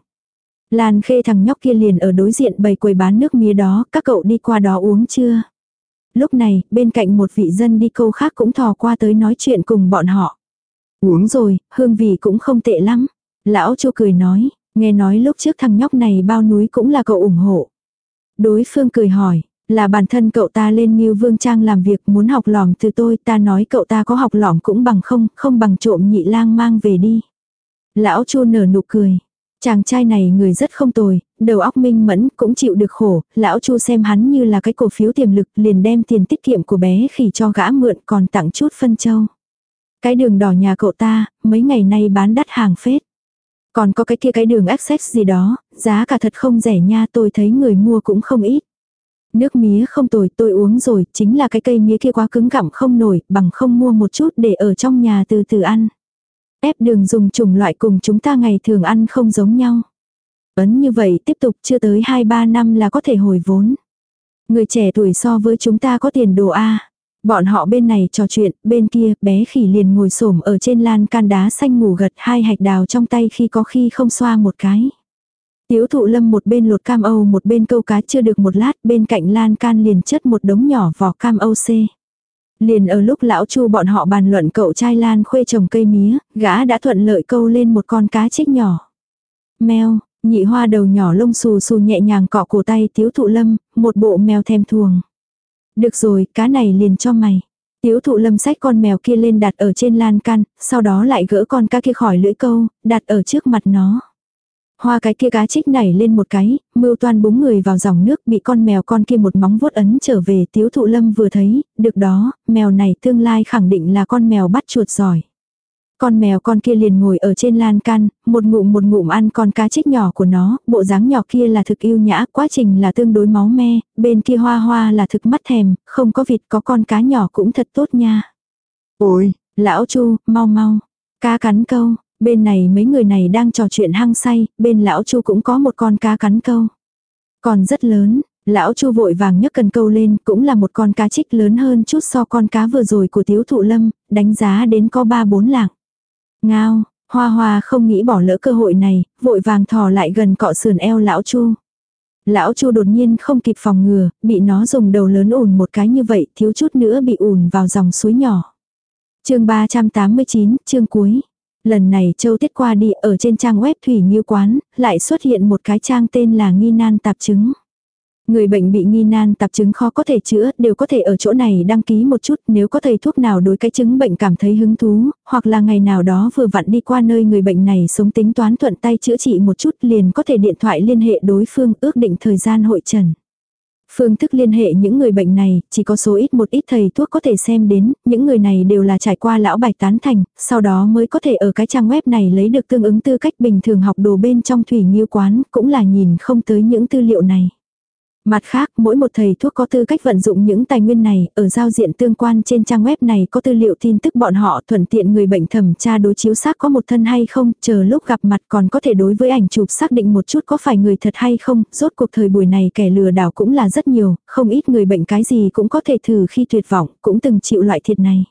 Lan khê thằng nhóc kia liền ở đối diện bầy quầy bán nước mía đó, các cậu đi qua đó uống chưa? Lúc này, bên cạnh một vị dân đi câu khác cũng thò qua tới nói chuyện cùng bọn họ. Uống rồi, hương vị cũng không tệ lắm. Lão Chu cười nói, nghe nói lúc trước thằng nhóc này bao núi cũng là cậu ủng hộ. Đối phương cười hỏi, là bản thân cậu ta lên như vương trang làm việc muốn học lỏm từ tôi, ta nói cậu ta có học lỏm cũng bằng không, không bằng trộm nhị lang mang về đi. Lão Chu nở nụ cười. Chàng trai này người rất không tồi, đầu óc minh mẫn cũng chịu được khổ, lão Chu xem hắn như là cái cổ phiếu tiềm lực liền đem tiền tiết kiệm của bé khỉ cho gã mượn còn tặng chút phân châu. Cái đường đỏ nhà cậu ta, mấy ngày nay bán đắt hàng phết. Còn có cái kia cái đường access gì đó, giá cả thật không rẻ nha tôi thấy người mua cũng không ít. Nước mía không tồi tôi uống rồi, chính là cái cây mía kia quá cứng cẳng không nổi, bằng không mua một chút để ở trong nhà từ từ ăn. Ép đường dùng chủng loại cùng chúng ta ngày thường ăn không giống nhau. Ấn như vậy tiếp tục chưa tới 2-3 năm là có thể hồi vốn. Người trẻ tuổi so với chúng ta có tiền đồ A. Bọn họ bên này trò chuyện, bên kia bé khỉ liền ngồi xổm ở trên lan can đá xanh ngủ gật hai hạch đào trong tay khi có khi không xoa một cái. Tiếu thụ lâm một bên lột cam âu một bên câu cá chưa được một lát bên cạnh lan can liền chất một đống nhỏ vỏ cam âu c. Liền ở lúc lão chu bọn họ bàn luận cậu trai lan khuê trồng cây mía, gã đã thuận lợi câu lên một con cá chích nhỏ. Mèo, nhị hoa đầu nhỏ lông xù xù nhẹ nhàng cọ cổ tay tiếu thụ lâm, một bộ mèo thèm thuồng. Được rồi, cá này liền cho mày. Tiếu thụ lâm sách con mèo kia lên đặt ở trên lan can, sau đó lại gỡ con cá kia khỏi lưỡi câu, đặt ở trước mặt nó. Hoa cái kia cá trích nảy lên một cái, mưu toan búng người vào dòng nước bị con mèo con kia một móng vuốt ấn trở về tiếu thụ lâm vừa thấy, được đó, mèo này tương lai khẳng định là con mèo bắt chuột giỏi. Con mèo con kia liền ngồi ở trên lan can, một ngụm một ngụm ăn con cá trích nhỏ của nó, bộ dáng nhỏ kia là thực yêu nhã, quá trình là tương đối máu me, bên kia hoa hoa là thực mắt thèm, không có vịt có con cá nhỏ cũng thật tốt nha. Ôi, Lão Chu, mau mau, cá cắn câu, bên này mấy người này đang trò chuyện hăng say, bên lão Chu cũng có một con cá cắn câu. Còn rất lớn, lão Chu vội vàng nhấc cần câu lên, cũng là một con cá trích lớn hơn chút so con cá vừa rồi của Tiếu Thụ Lâm, đánh giá đến có 3 4 lạng. Ngao, hoa hoa không nghĩ bỏ lỡ cơ hội này, vội vàng thò lại gần cọ sườn eo lão chu. Lão chu đột nhiên không kịp phòng ngừa, bị nó dùng đầu lớn ủn một cái như vậy, thiếu chút nữa bị ủn vào dòng suối nhỏ. chương 389, chương cuối. Lần này châu tiết qua đi ở trên trang web Thủy như Quán, lại xuất hiện một cái trang tên là Nghi Nan Tạp Chứng. Người bệnh bị nghi nan tạp chứng khó có thể chữa, đều có thể ở chỗ này đăng ký một chút nếu có thầy thuốc nào đối cái chứng bệnh cảm thấy hứng thú, hoặc là ngày nào đó vừa vặn đi qua nơi người bệnh này sống tính toán thuận tay chữa trị một chút liền có thể điện thoại liên hệ đối phương ước định thời gian hội trần. Phương thức liên hệ những người bệnh này, chỉ có số ít một ít thầy thuốc có thể xem đến, những người này đều là trải qua lão bạch tán thành, sau đó mới có thể ở cái trang web này lấy được tương ứng tư cách bình thường học đồ bên trong thủy nghiêu quán, cũng là nhìn không tới những tư liệu này. Mặt khác, mỗi một thầy thuốc có tư cách vận dụng những tài nguyên này, ở giao diện tương quan trên trang web này có tư liệu tin tức bọn họ thuận tiện người bệnh thẩm tra đối chiếu xác có một thân hay không, chờ lúc gặp mặt còn có thể đối với ảnh chụp xác định một chút có phải người thật hay không, rốt cuộc thời buổi này kẻ lừa đảo cũng là rất nhiều, không ít người bệnh cái gì cũng có thể thử khi tuyệt vọng, cũng từng chịu loại thiệt này.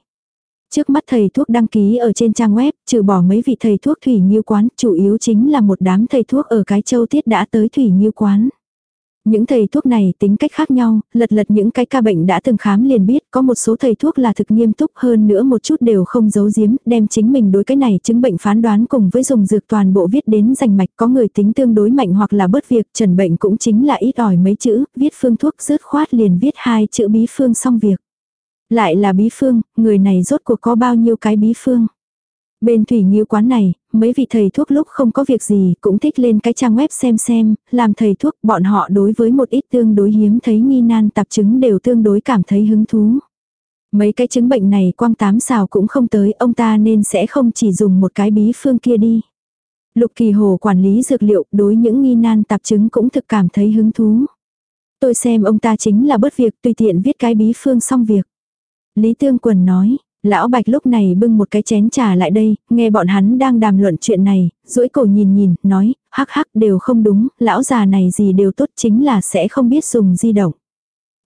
Trước mắt thầy thuốc đăng ký ở trên trang web, trừ bỏ mấy vị thầy thuốc thủy nghiêu quán, chủ yếu chính là một đám thầy thuốc ở cái châu tiết đã tới thủy nghiêu quán. Những thầy thuốc này tính cách khác nhau, lật lật những cái ca bệnh đã từng khám liền biết có một số thầy thuốc là thực nghiêm túc hơn nữa một chút đều không giấu giếm, đem chính mình đối cái này chứng bệnh phán đoán cùng với dùng dược toàn bộ viết đến rành mạch có người tính tương đối mạnh hoặc là bớt việc, trần bệnh cũng chính là ít ỏi mấy chữ, viết phương thuốc rớt khoát liền viết hai chữ bí phương xong việc. Lại là bí phương, người này rốt cuộc có bao nhiêu cái bí phương. Bên thủy nghiêu quán này, mấy vị thầy thuốc lúc không có việc gì cũng thích lên cái trang web xem xem, làm thầy thuốc bọn họ đối với một ít tương đối hiếm thấy nghi nan tạp chứng đều tương đối cảm thấy hứng thú. Mấy cái chứng bệnh này quang tám xào cũng không tới, ông ta nên sẽ không chỉ dùng một cái bí phương kia đi. Lục kỳ hồ quản lý dược liệu đối những nghi nan tạp chứng cũng thực cảm thấy hứng thú. Tôi xem ông ta chính là bớt việc tùy tiện viết cái bí phương xong việc. Lý Tương Quần nói, Lão Bạch lúc này bưng một cái chén trà lại đây, nghe bọn hắn đang đàm luận chuyện này, duỗi cổ nhìn nhìn, nói, hắc hắc đều không đúng, lão già này gì đều tốt chính là sẽ không biết dùng di động.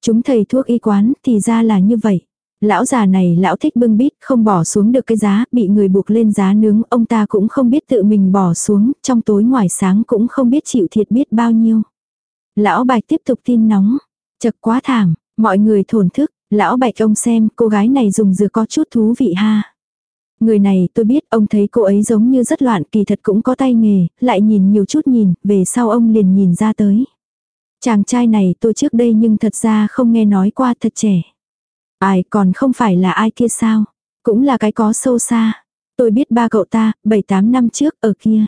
Chúng thầy thuốc y quán thì ra là như vậy. Lão già này lão thích bưng bít, không bỏ xuống được cái giá, bị người buộc lên giá nướng, ông ta cũng không biết tự mình bỏ xuống, trong tối ngoài sáng cũng không biết chịu thiệt biết bao nhiêu. Lão Bạch tiếp tục tin nóng, chật quá thảm, mọi người thổn thức, Lão bạch ông xem cô gái này dùng dừa có chút thú vị ha. Người này tôi biết ông thấy cô ấy giống như rất loạn kỳ thật cũng có tay nghề, lại nhìn nhiều chút nhìn, về sau ông liền nhìn ra tới. Chàng trai này tôi trước đây nhưng thật ra không nghe nói qua thật trẻ. Ai còn không phải là ai kia sao? Cũng là cái có sâu xa. Tôi biết ba cậu ta, 7-8 năm trước ở kia.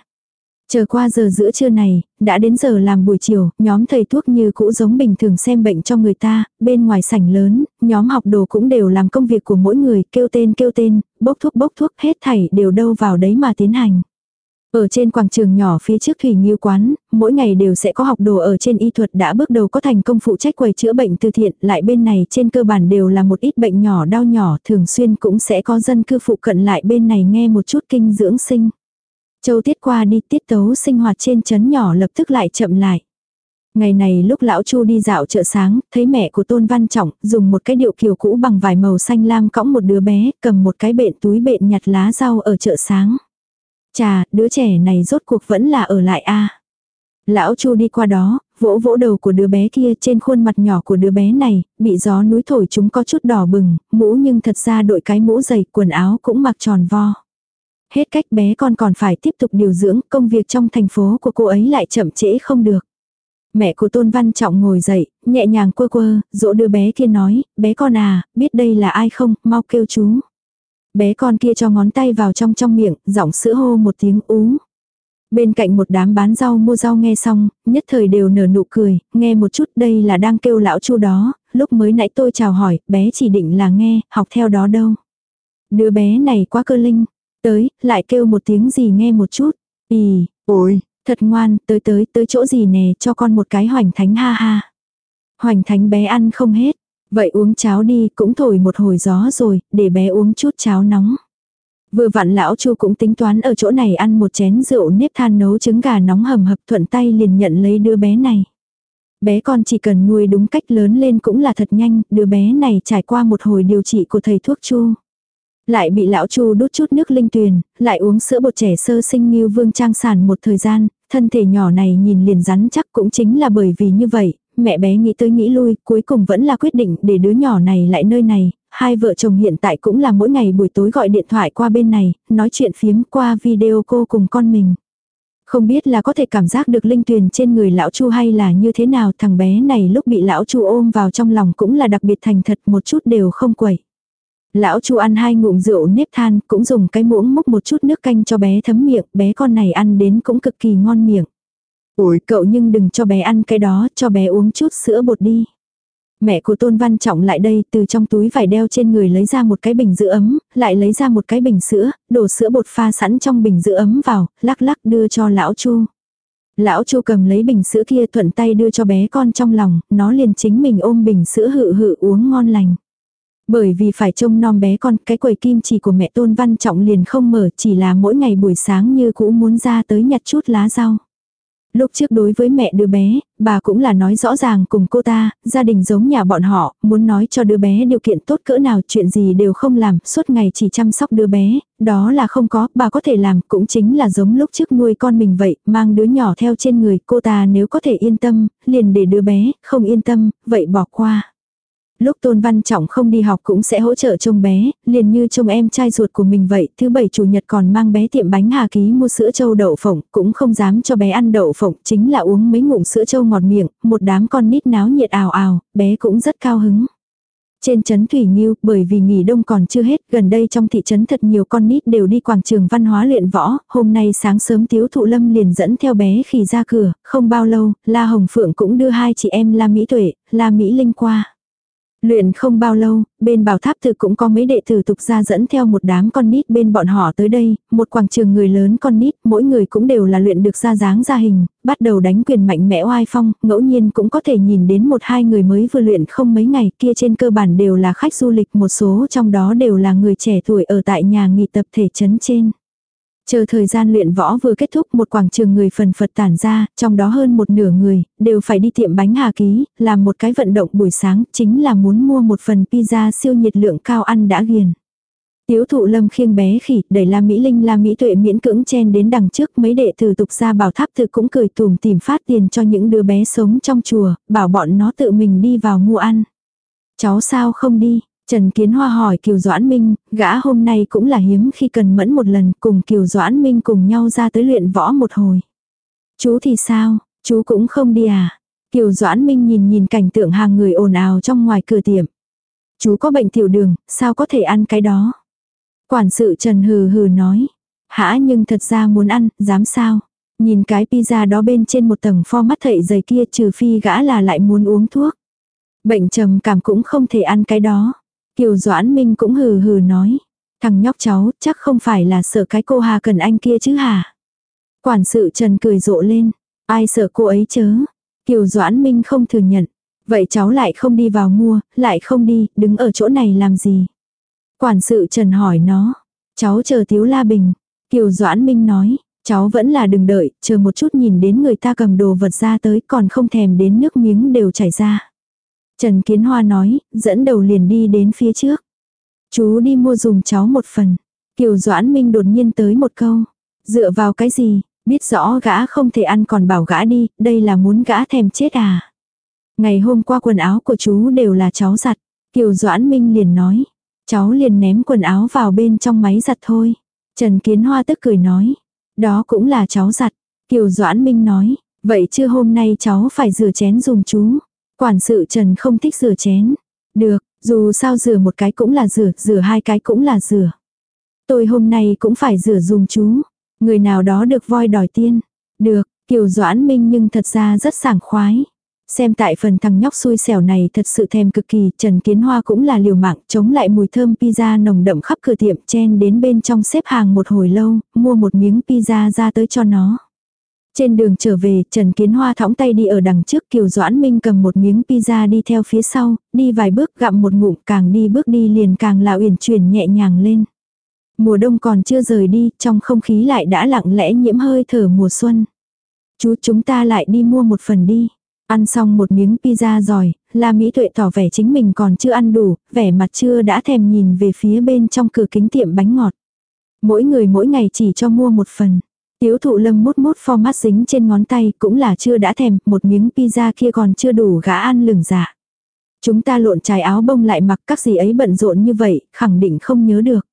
Chờ qua giờ giữa trưa này, đã đến giờ làm buổi chiều, nhóm thầy thuốc như cũ giống bình thường xem bệnh cho người ta, bên ngoài sảnh lớn, nhóm học đồ cũng đều làm công việc của mỗi người, kêu tên kêu tên, bốc thuốc bốc thuốc, hết thảy đều đâu vào đấy mà tiến hành. Ở trên quảng trường nhỏ phía trước thủy nghiêu quán, mỗi ngày đều sẽ có học đồ ở trên y thuật đã bước đầu có thành công phụ trách quầy chữa bệnh từ thiện, lại bên này trên cơ bản đều là một ít bệnh nhỏ đau nhỏ, thường xuyên cũng sẽ có dân cư phụ cận lại bên này nghe một chút kinh dưỡng sinh. Châu tiết qua đi tiết tấu sinh hoạt trên chấn nhỏ lập tức lại chậm lại. Ngày này lúc lão Chu đi dạo chợ sáng, thấy mẹ của Tôn Văn Trọng dùng một cái điệu kiều cũ bằng vải màu xanh lam cõng một đứa bé, cầm một cái bện túi bện nhặt lá rau ở chợ sáng. Chà, đứa trẻ này rốt cuộc vẫn là ở lại a. Lão Chu đi qua đó, vỗ vỗ đầu của đứa bé kia trên khuôn mặt nhỏ của đứa bé này, bị gió núi thổi chúng có chút đỏ bừng, mũ nhưng thật ra đội cái mũ dày, quần áo cũng mặc tròn vo. Hết cách bé con còn phải tiếp tục điều dưỡng, công việc trong thành phố của cô ấy lại chậm trễ không được. Mẹ của Tôn Văn Trọng ngồi dậy, nhẹ nhàng quơ quơ, dỗ đứa bé kia nói, bé con à, biết đây là ai không, mau kêu chú. Bé con kia cho ngón tay vào trong trong miệng, giọng sữa hô một tiếng ú. Bên cạnh một đám bán rau mua rau nghe xong, nhất thời đều nở nụ cười, nghe một chút đây là đang kêu lão chu đó, lúc mới nãy tôi chào hỏi, bé chỉ định là nghe, học theo đó đâu. Đứa bé này quá cơ linh, Tới, lại kêu một tiếng gì nghe một chút. Ý, Ôi, thật ngoan, tới tới tới chỗ gì nè cho con một cái hoành thánh ha ha. Hoành thánh bé ăn không hết. Vậy uống cháo đi, cũng thổi một hồi gió rồi, để bé uống chút cháo nóng. Vừa vặn lão chu cũng tính toán ở chỗ này ăn một chén rượu nếp than nấu trứng gà nóng hầm hập thuận tay liền nhận lấy đứa bé này. Bé con chỉ cần nuôi đúng cách lớn lên cũng là thật nhanh, đứa bé này trải qua một hồi điều trị của thầy thuốc chu. Lại bị lão chu đút chút nước linh tuyền, lại uống sữa bột trẻ sơ sinh như vương trang sản một thời gian, thân thể nhỏ này nhìn liền rắn chắc cũng chính là bởi vì như vậy, mẹ bé nghĩ tới nghĩ lui, cuối cùng vẫn là quyết định để đứa nhỏ này lại nơi này, hai vợ chồng hiện tại cũng là mỗi ngày buổi tối gọi điện thoại qua bên này, nói chuyện phiếm qua video cô cùng con mình. Không biết là có thể cảm giác được linh tuyền trên người lão chu hay là như thế nào thằng bé này lúc bị lão chu ôm vào trong lòng cũng là đặc biệt thành thật một chút đều không quẩy. Lão Chu ăn hai ngụm rượu nếp than, cũng dùng cái muỗng múc một chút nước canh cho bé thấm miệng, bé con này ăn đến cũng cực kỳ ngon miệng. Ôi, cậu nhưng đừng cho bé ăn cái đó, cho bé uống chút sữa bột đi. Mẹ của Tôn Văn Trọng lại đây từ trong túi vải đeo trên người lấy ra một cái bình giữ ấm, lại lấy ra một cái bình sữa, đổ sữa bột pha sẵn trong bình giữ ấm vào, lắc lắc đưa cho lão Chu. Lão Chu cầm lấy bình sữa kia thuận tay đưa cho bé con trong lòng, nó liền chính mình ôm bình sữa hự hự uống ngon lành. Bởi vì phải trông nom bé con, cái quầy kim chỉ của mẹ Tôn Văn Trọng liền không mở chỉ là mỗi ngày buổi sáng như cũ muốn ra tới nhặt chút lá rau. Lúc trước đối với mẹ đứa bé, bà cũng là nói rõ ràng cùng cô ta, gia đình giống nhà bọn họ, muốn nói cho đứa bé điều kiện tốt cỡ nào chuyện gì đều không làm, suốt ngày chỉ chăm sóc đứa bé, đó là không có, bà có thể làm, cũng chính là giống lúc trước nuôi con mình vậy, mang đứa nhỏ theo trên người, cô ta nếu có thể yên tâm, liền để đứa bé, không yên tâm, vậy bỏ qua. Lúc Tôn Văn Trọng không đi học cũng sẽ hỗ trợ trông bé, liền như trông em trai ruột của mình vậy, thứ bảy chủ nhật còn mang bé tiệm bánh Hà Ký mua sữa trâu đậu phộng, cũng không dám cho bé ăn đậu phộng, chính là uống mấy ngụm sữa trâu ngọt miệng, một đám con nít náo nhiệt ào ào, bé cũng rất cao hứng. Trên trấn Thủy Nghiêu, bởi vì nghỉ đông còn chưa hết, gần đây trong thị trấn thật nhiều con nít đều đi quảng trường văn hóa luyện võ, hôm nay sáng sớm Tiếu Thụ Lâm liền dẫn theo bé khỉ ra cửa, không bao lâu, La Hồng Phượng cũng đưa hai chị em La Mỹ Tuệ, La Mỹ Linh qua. Luyện không bao lâu, bên bảo tháp tự cũng có mấy đệ tử tục ra dẫn theo một đám con nít bên bọn họ tới đây, một quảng trường người lớn con nít, mỗi người cũng đều là luyện được ra dáng ra hình, bắt đầu đánh quyền mạnh mẽ oai phong, ngẫu nhiên cũng có thể nhìn đến một hai người mới vừa luyện không mấy ngày kia trên cơ bản đều là khách du lịch, một số trong đó đều là người trẻ tuổi ở tại nhà nghỉ tập thể trấn trên. Chờ thời gian luyện võ vừa kết thúc một quảng trường người phần phật tản ra, trong đó hơn một nửa người, đều phải đi tiệm bánh Hà Ký, làm một cái vận động buổi sáng, chính là muốn mua một phần pizza siêu nhiệt lượng cao ăn đã ghiền. Tiếu thụ lâm khiêng bé khỉ, đẩy La Mỹ Linh La Mỹ Tuệ miễn cưỡng chen đến đằng trước mấy đệ tử tục ra bảo tháp tự cũng cười tùm tìm phát tiền cho những đứa bé sống trong chùa, bảo bọn nó tự mình đi vào mua ăn. Cháu sao không đi, Trần Kiến Hoa hỏi Kiều Doãn Minh, gã hôm nay cũng là hiếm khi cần mẫn một lần cùng Kiều Doãn Minh cùng nhau ra tới luyện võ một hồi. Chú thì sao, chú cũng không đi à? Kiều Doãn Minh nhìn nhìn cảnh tượng hàng người ồn ào trong ngoài cửa tiệm. Chú có bệnh tiểu đường, sao có thể ăn cái đó? Quản sự Trần hừ hừ nói. Hả nhưng thật ra muốn ăn, dám sao? Nhìn cái pizza đó bên trên một tầng pho mắt thậy dày kia trừ phi gã là lại muốn uống thuốc. Bệnh trầm cảm cũng không thể ăn cái đó. Kiều Doãn Minh cũng hừ hừ nói. Thằng nhóc cháu chắc không phải là sợ cái cô Hà Cần Anh kia chứ hả? Quản sự Trần cười rộ lên. Ai sợ cô ấy chớ? Kiều Doãn Minh không thừa nhận. Vậy cháu lại không đi vào mua, lại không đi, đứng ở chỗ này làm gì? Quản sự Trần hỏi nó. Cháu chờ Tiếu La Bình. Kiều Doãn Minh nói. Cháu vẫn là đừng đợi, chờ một chút nhìn đến người ta cầm đồ vật ra tới còn không thèm đến nước miếng đều chảy ra. Trần Kiến Hoa nói, dẫn đầu liền đi đến phía trước. Chú đi mua dùng cháu một phần. Kiều Doãn Minh đột nhiên tới một câu. Dựa vào cái gì, biết rõ gã không thể ăn còn bảo gã đi, đây là muốn gã thèm chết à. Ngày hôm qua quần áo của chú đều là cháu giặt. Kiều Doãn Minh liền nói. Cháu liền ném quần áo vào bên trong máy giặt thôi. Trần Kiến Hoa tức cười nói. Đó cũng là cháu giặt. Kiều Doãn Minh nói. Vậy chưa hôm nay cháu phải rửa chén dùng chú. Quản sự Trần không thích rửa chén. Được, dù sao rửa một cái cũng là rửa, rửa hai cái cũng là rửa. Tôi hôm nay cũng phải rửa dùng chú. Người nào đó được voi đòi tiên. Được, Kiều Doãn Minh nhưng thật ra rất sảng khoái. Xem tại phần thằng nhóc xui xẻo này thật sự thèm cực kỳ, Trần Kiến Hoa cũng là liều mạng, chống lại mùi thơm pizza nồng đậm khắp cửa tiệm, chen đến bên trong xếp hàng một hồi lâu, mua một miếng pizza ra tới cho nó. Trên đường trở về, Trần Kiến Hoa thõng tay đi ở đằng trước Kiều Doãn Minh cầm một miếng pizza đi theo phía sau, đi vài bước gặm một ngụm càng đi bước đi liền càng là uyển chuyển nhẹ nhàng lên. Mùa đông còn chưa rời đi, trong không khí lại đã lặng lẽ nhiễm hơi thở mùa xuân. Chú chúng ta lại đi mua một phần đi. Ăn xong một miếng pizza rồi, La Mỹ Tuệ tỏ vẻ chính mình còn chưa ăn đủ, vẻ mặt chưa đã thèm nhìn về phía bên trong cửa kính tiệm bánh ngọt. Mỗi người mỗi ngày chỉ cho mua một phần. Tiếu thụ lâm mút mút format dính trên ngón tay cũng là chưa đã thèm, một miếng pizza kia còn chưa đủ gã ăn lửng dạ. Chúng ta lộn trái áo bông lại mặc các gì ấy bận rộn như vậy, khẳng định không nhớ được.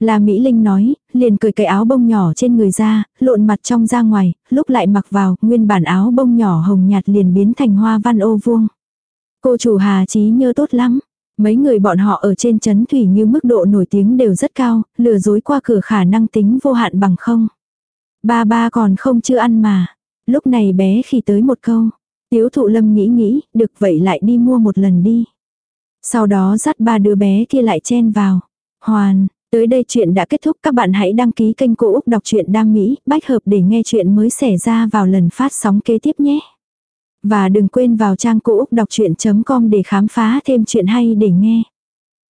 Là Mỹ Linh nói, liền cười cái áo bông nhỏ trên người ra, lộn mặt trong ra ngoài, lúc lại mặc vào, nguyên bản áo bông nhỏ hồng nhạt liền biến thành hoa văn ô vuông. Cô chủ Hà chí nhớ tốt lắm. Mấy người bọn họ ở trên chấn thủy như mức độ nổi tiếng đều rất cao, lừa dối qua cửa khả năng tính vô hạn bằng không. Ba ba còn không chưa ăn mà. Lúc này bé khi tới một câu. Tiếu thụ lâm nghĩ nghĩ, được vậy lại đi mua một lần đi. Sau đó dắt ba đứa bé kia lại chen vào. Hoàn, tới đây chuyện đã kết thúc các bạn hãy đăng ký kênh Cô Úc Đọc truyện Đam Mỹ, bách hợp để nghe chuyện mới xảy ra vào lần phát sóng kế tiếp nhé. Và đừng quên vào trang cô úc đọc chuyện.com để khám phá thêm chuyện hay để nghe.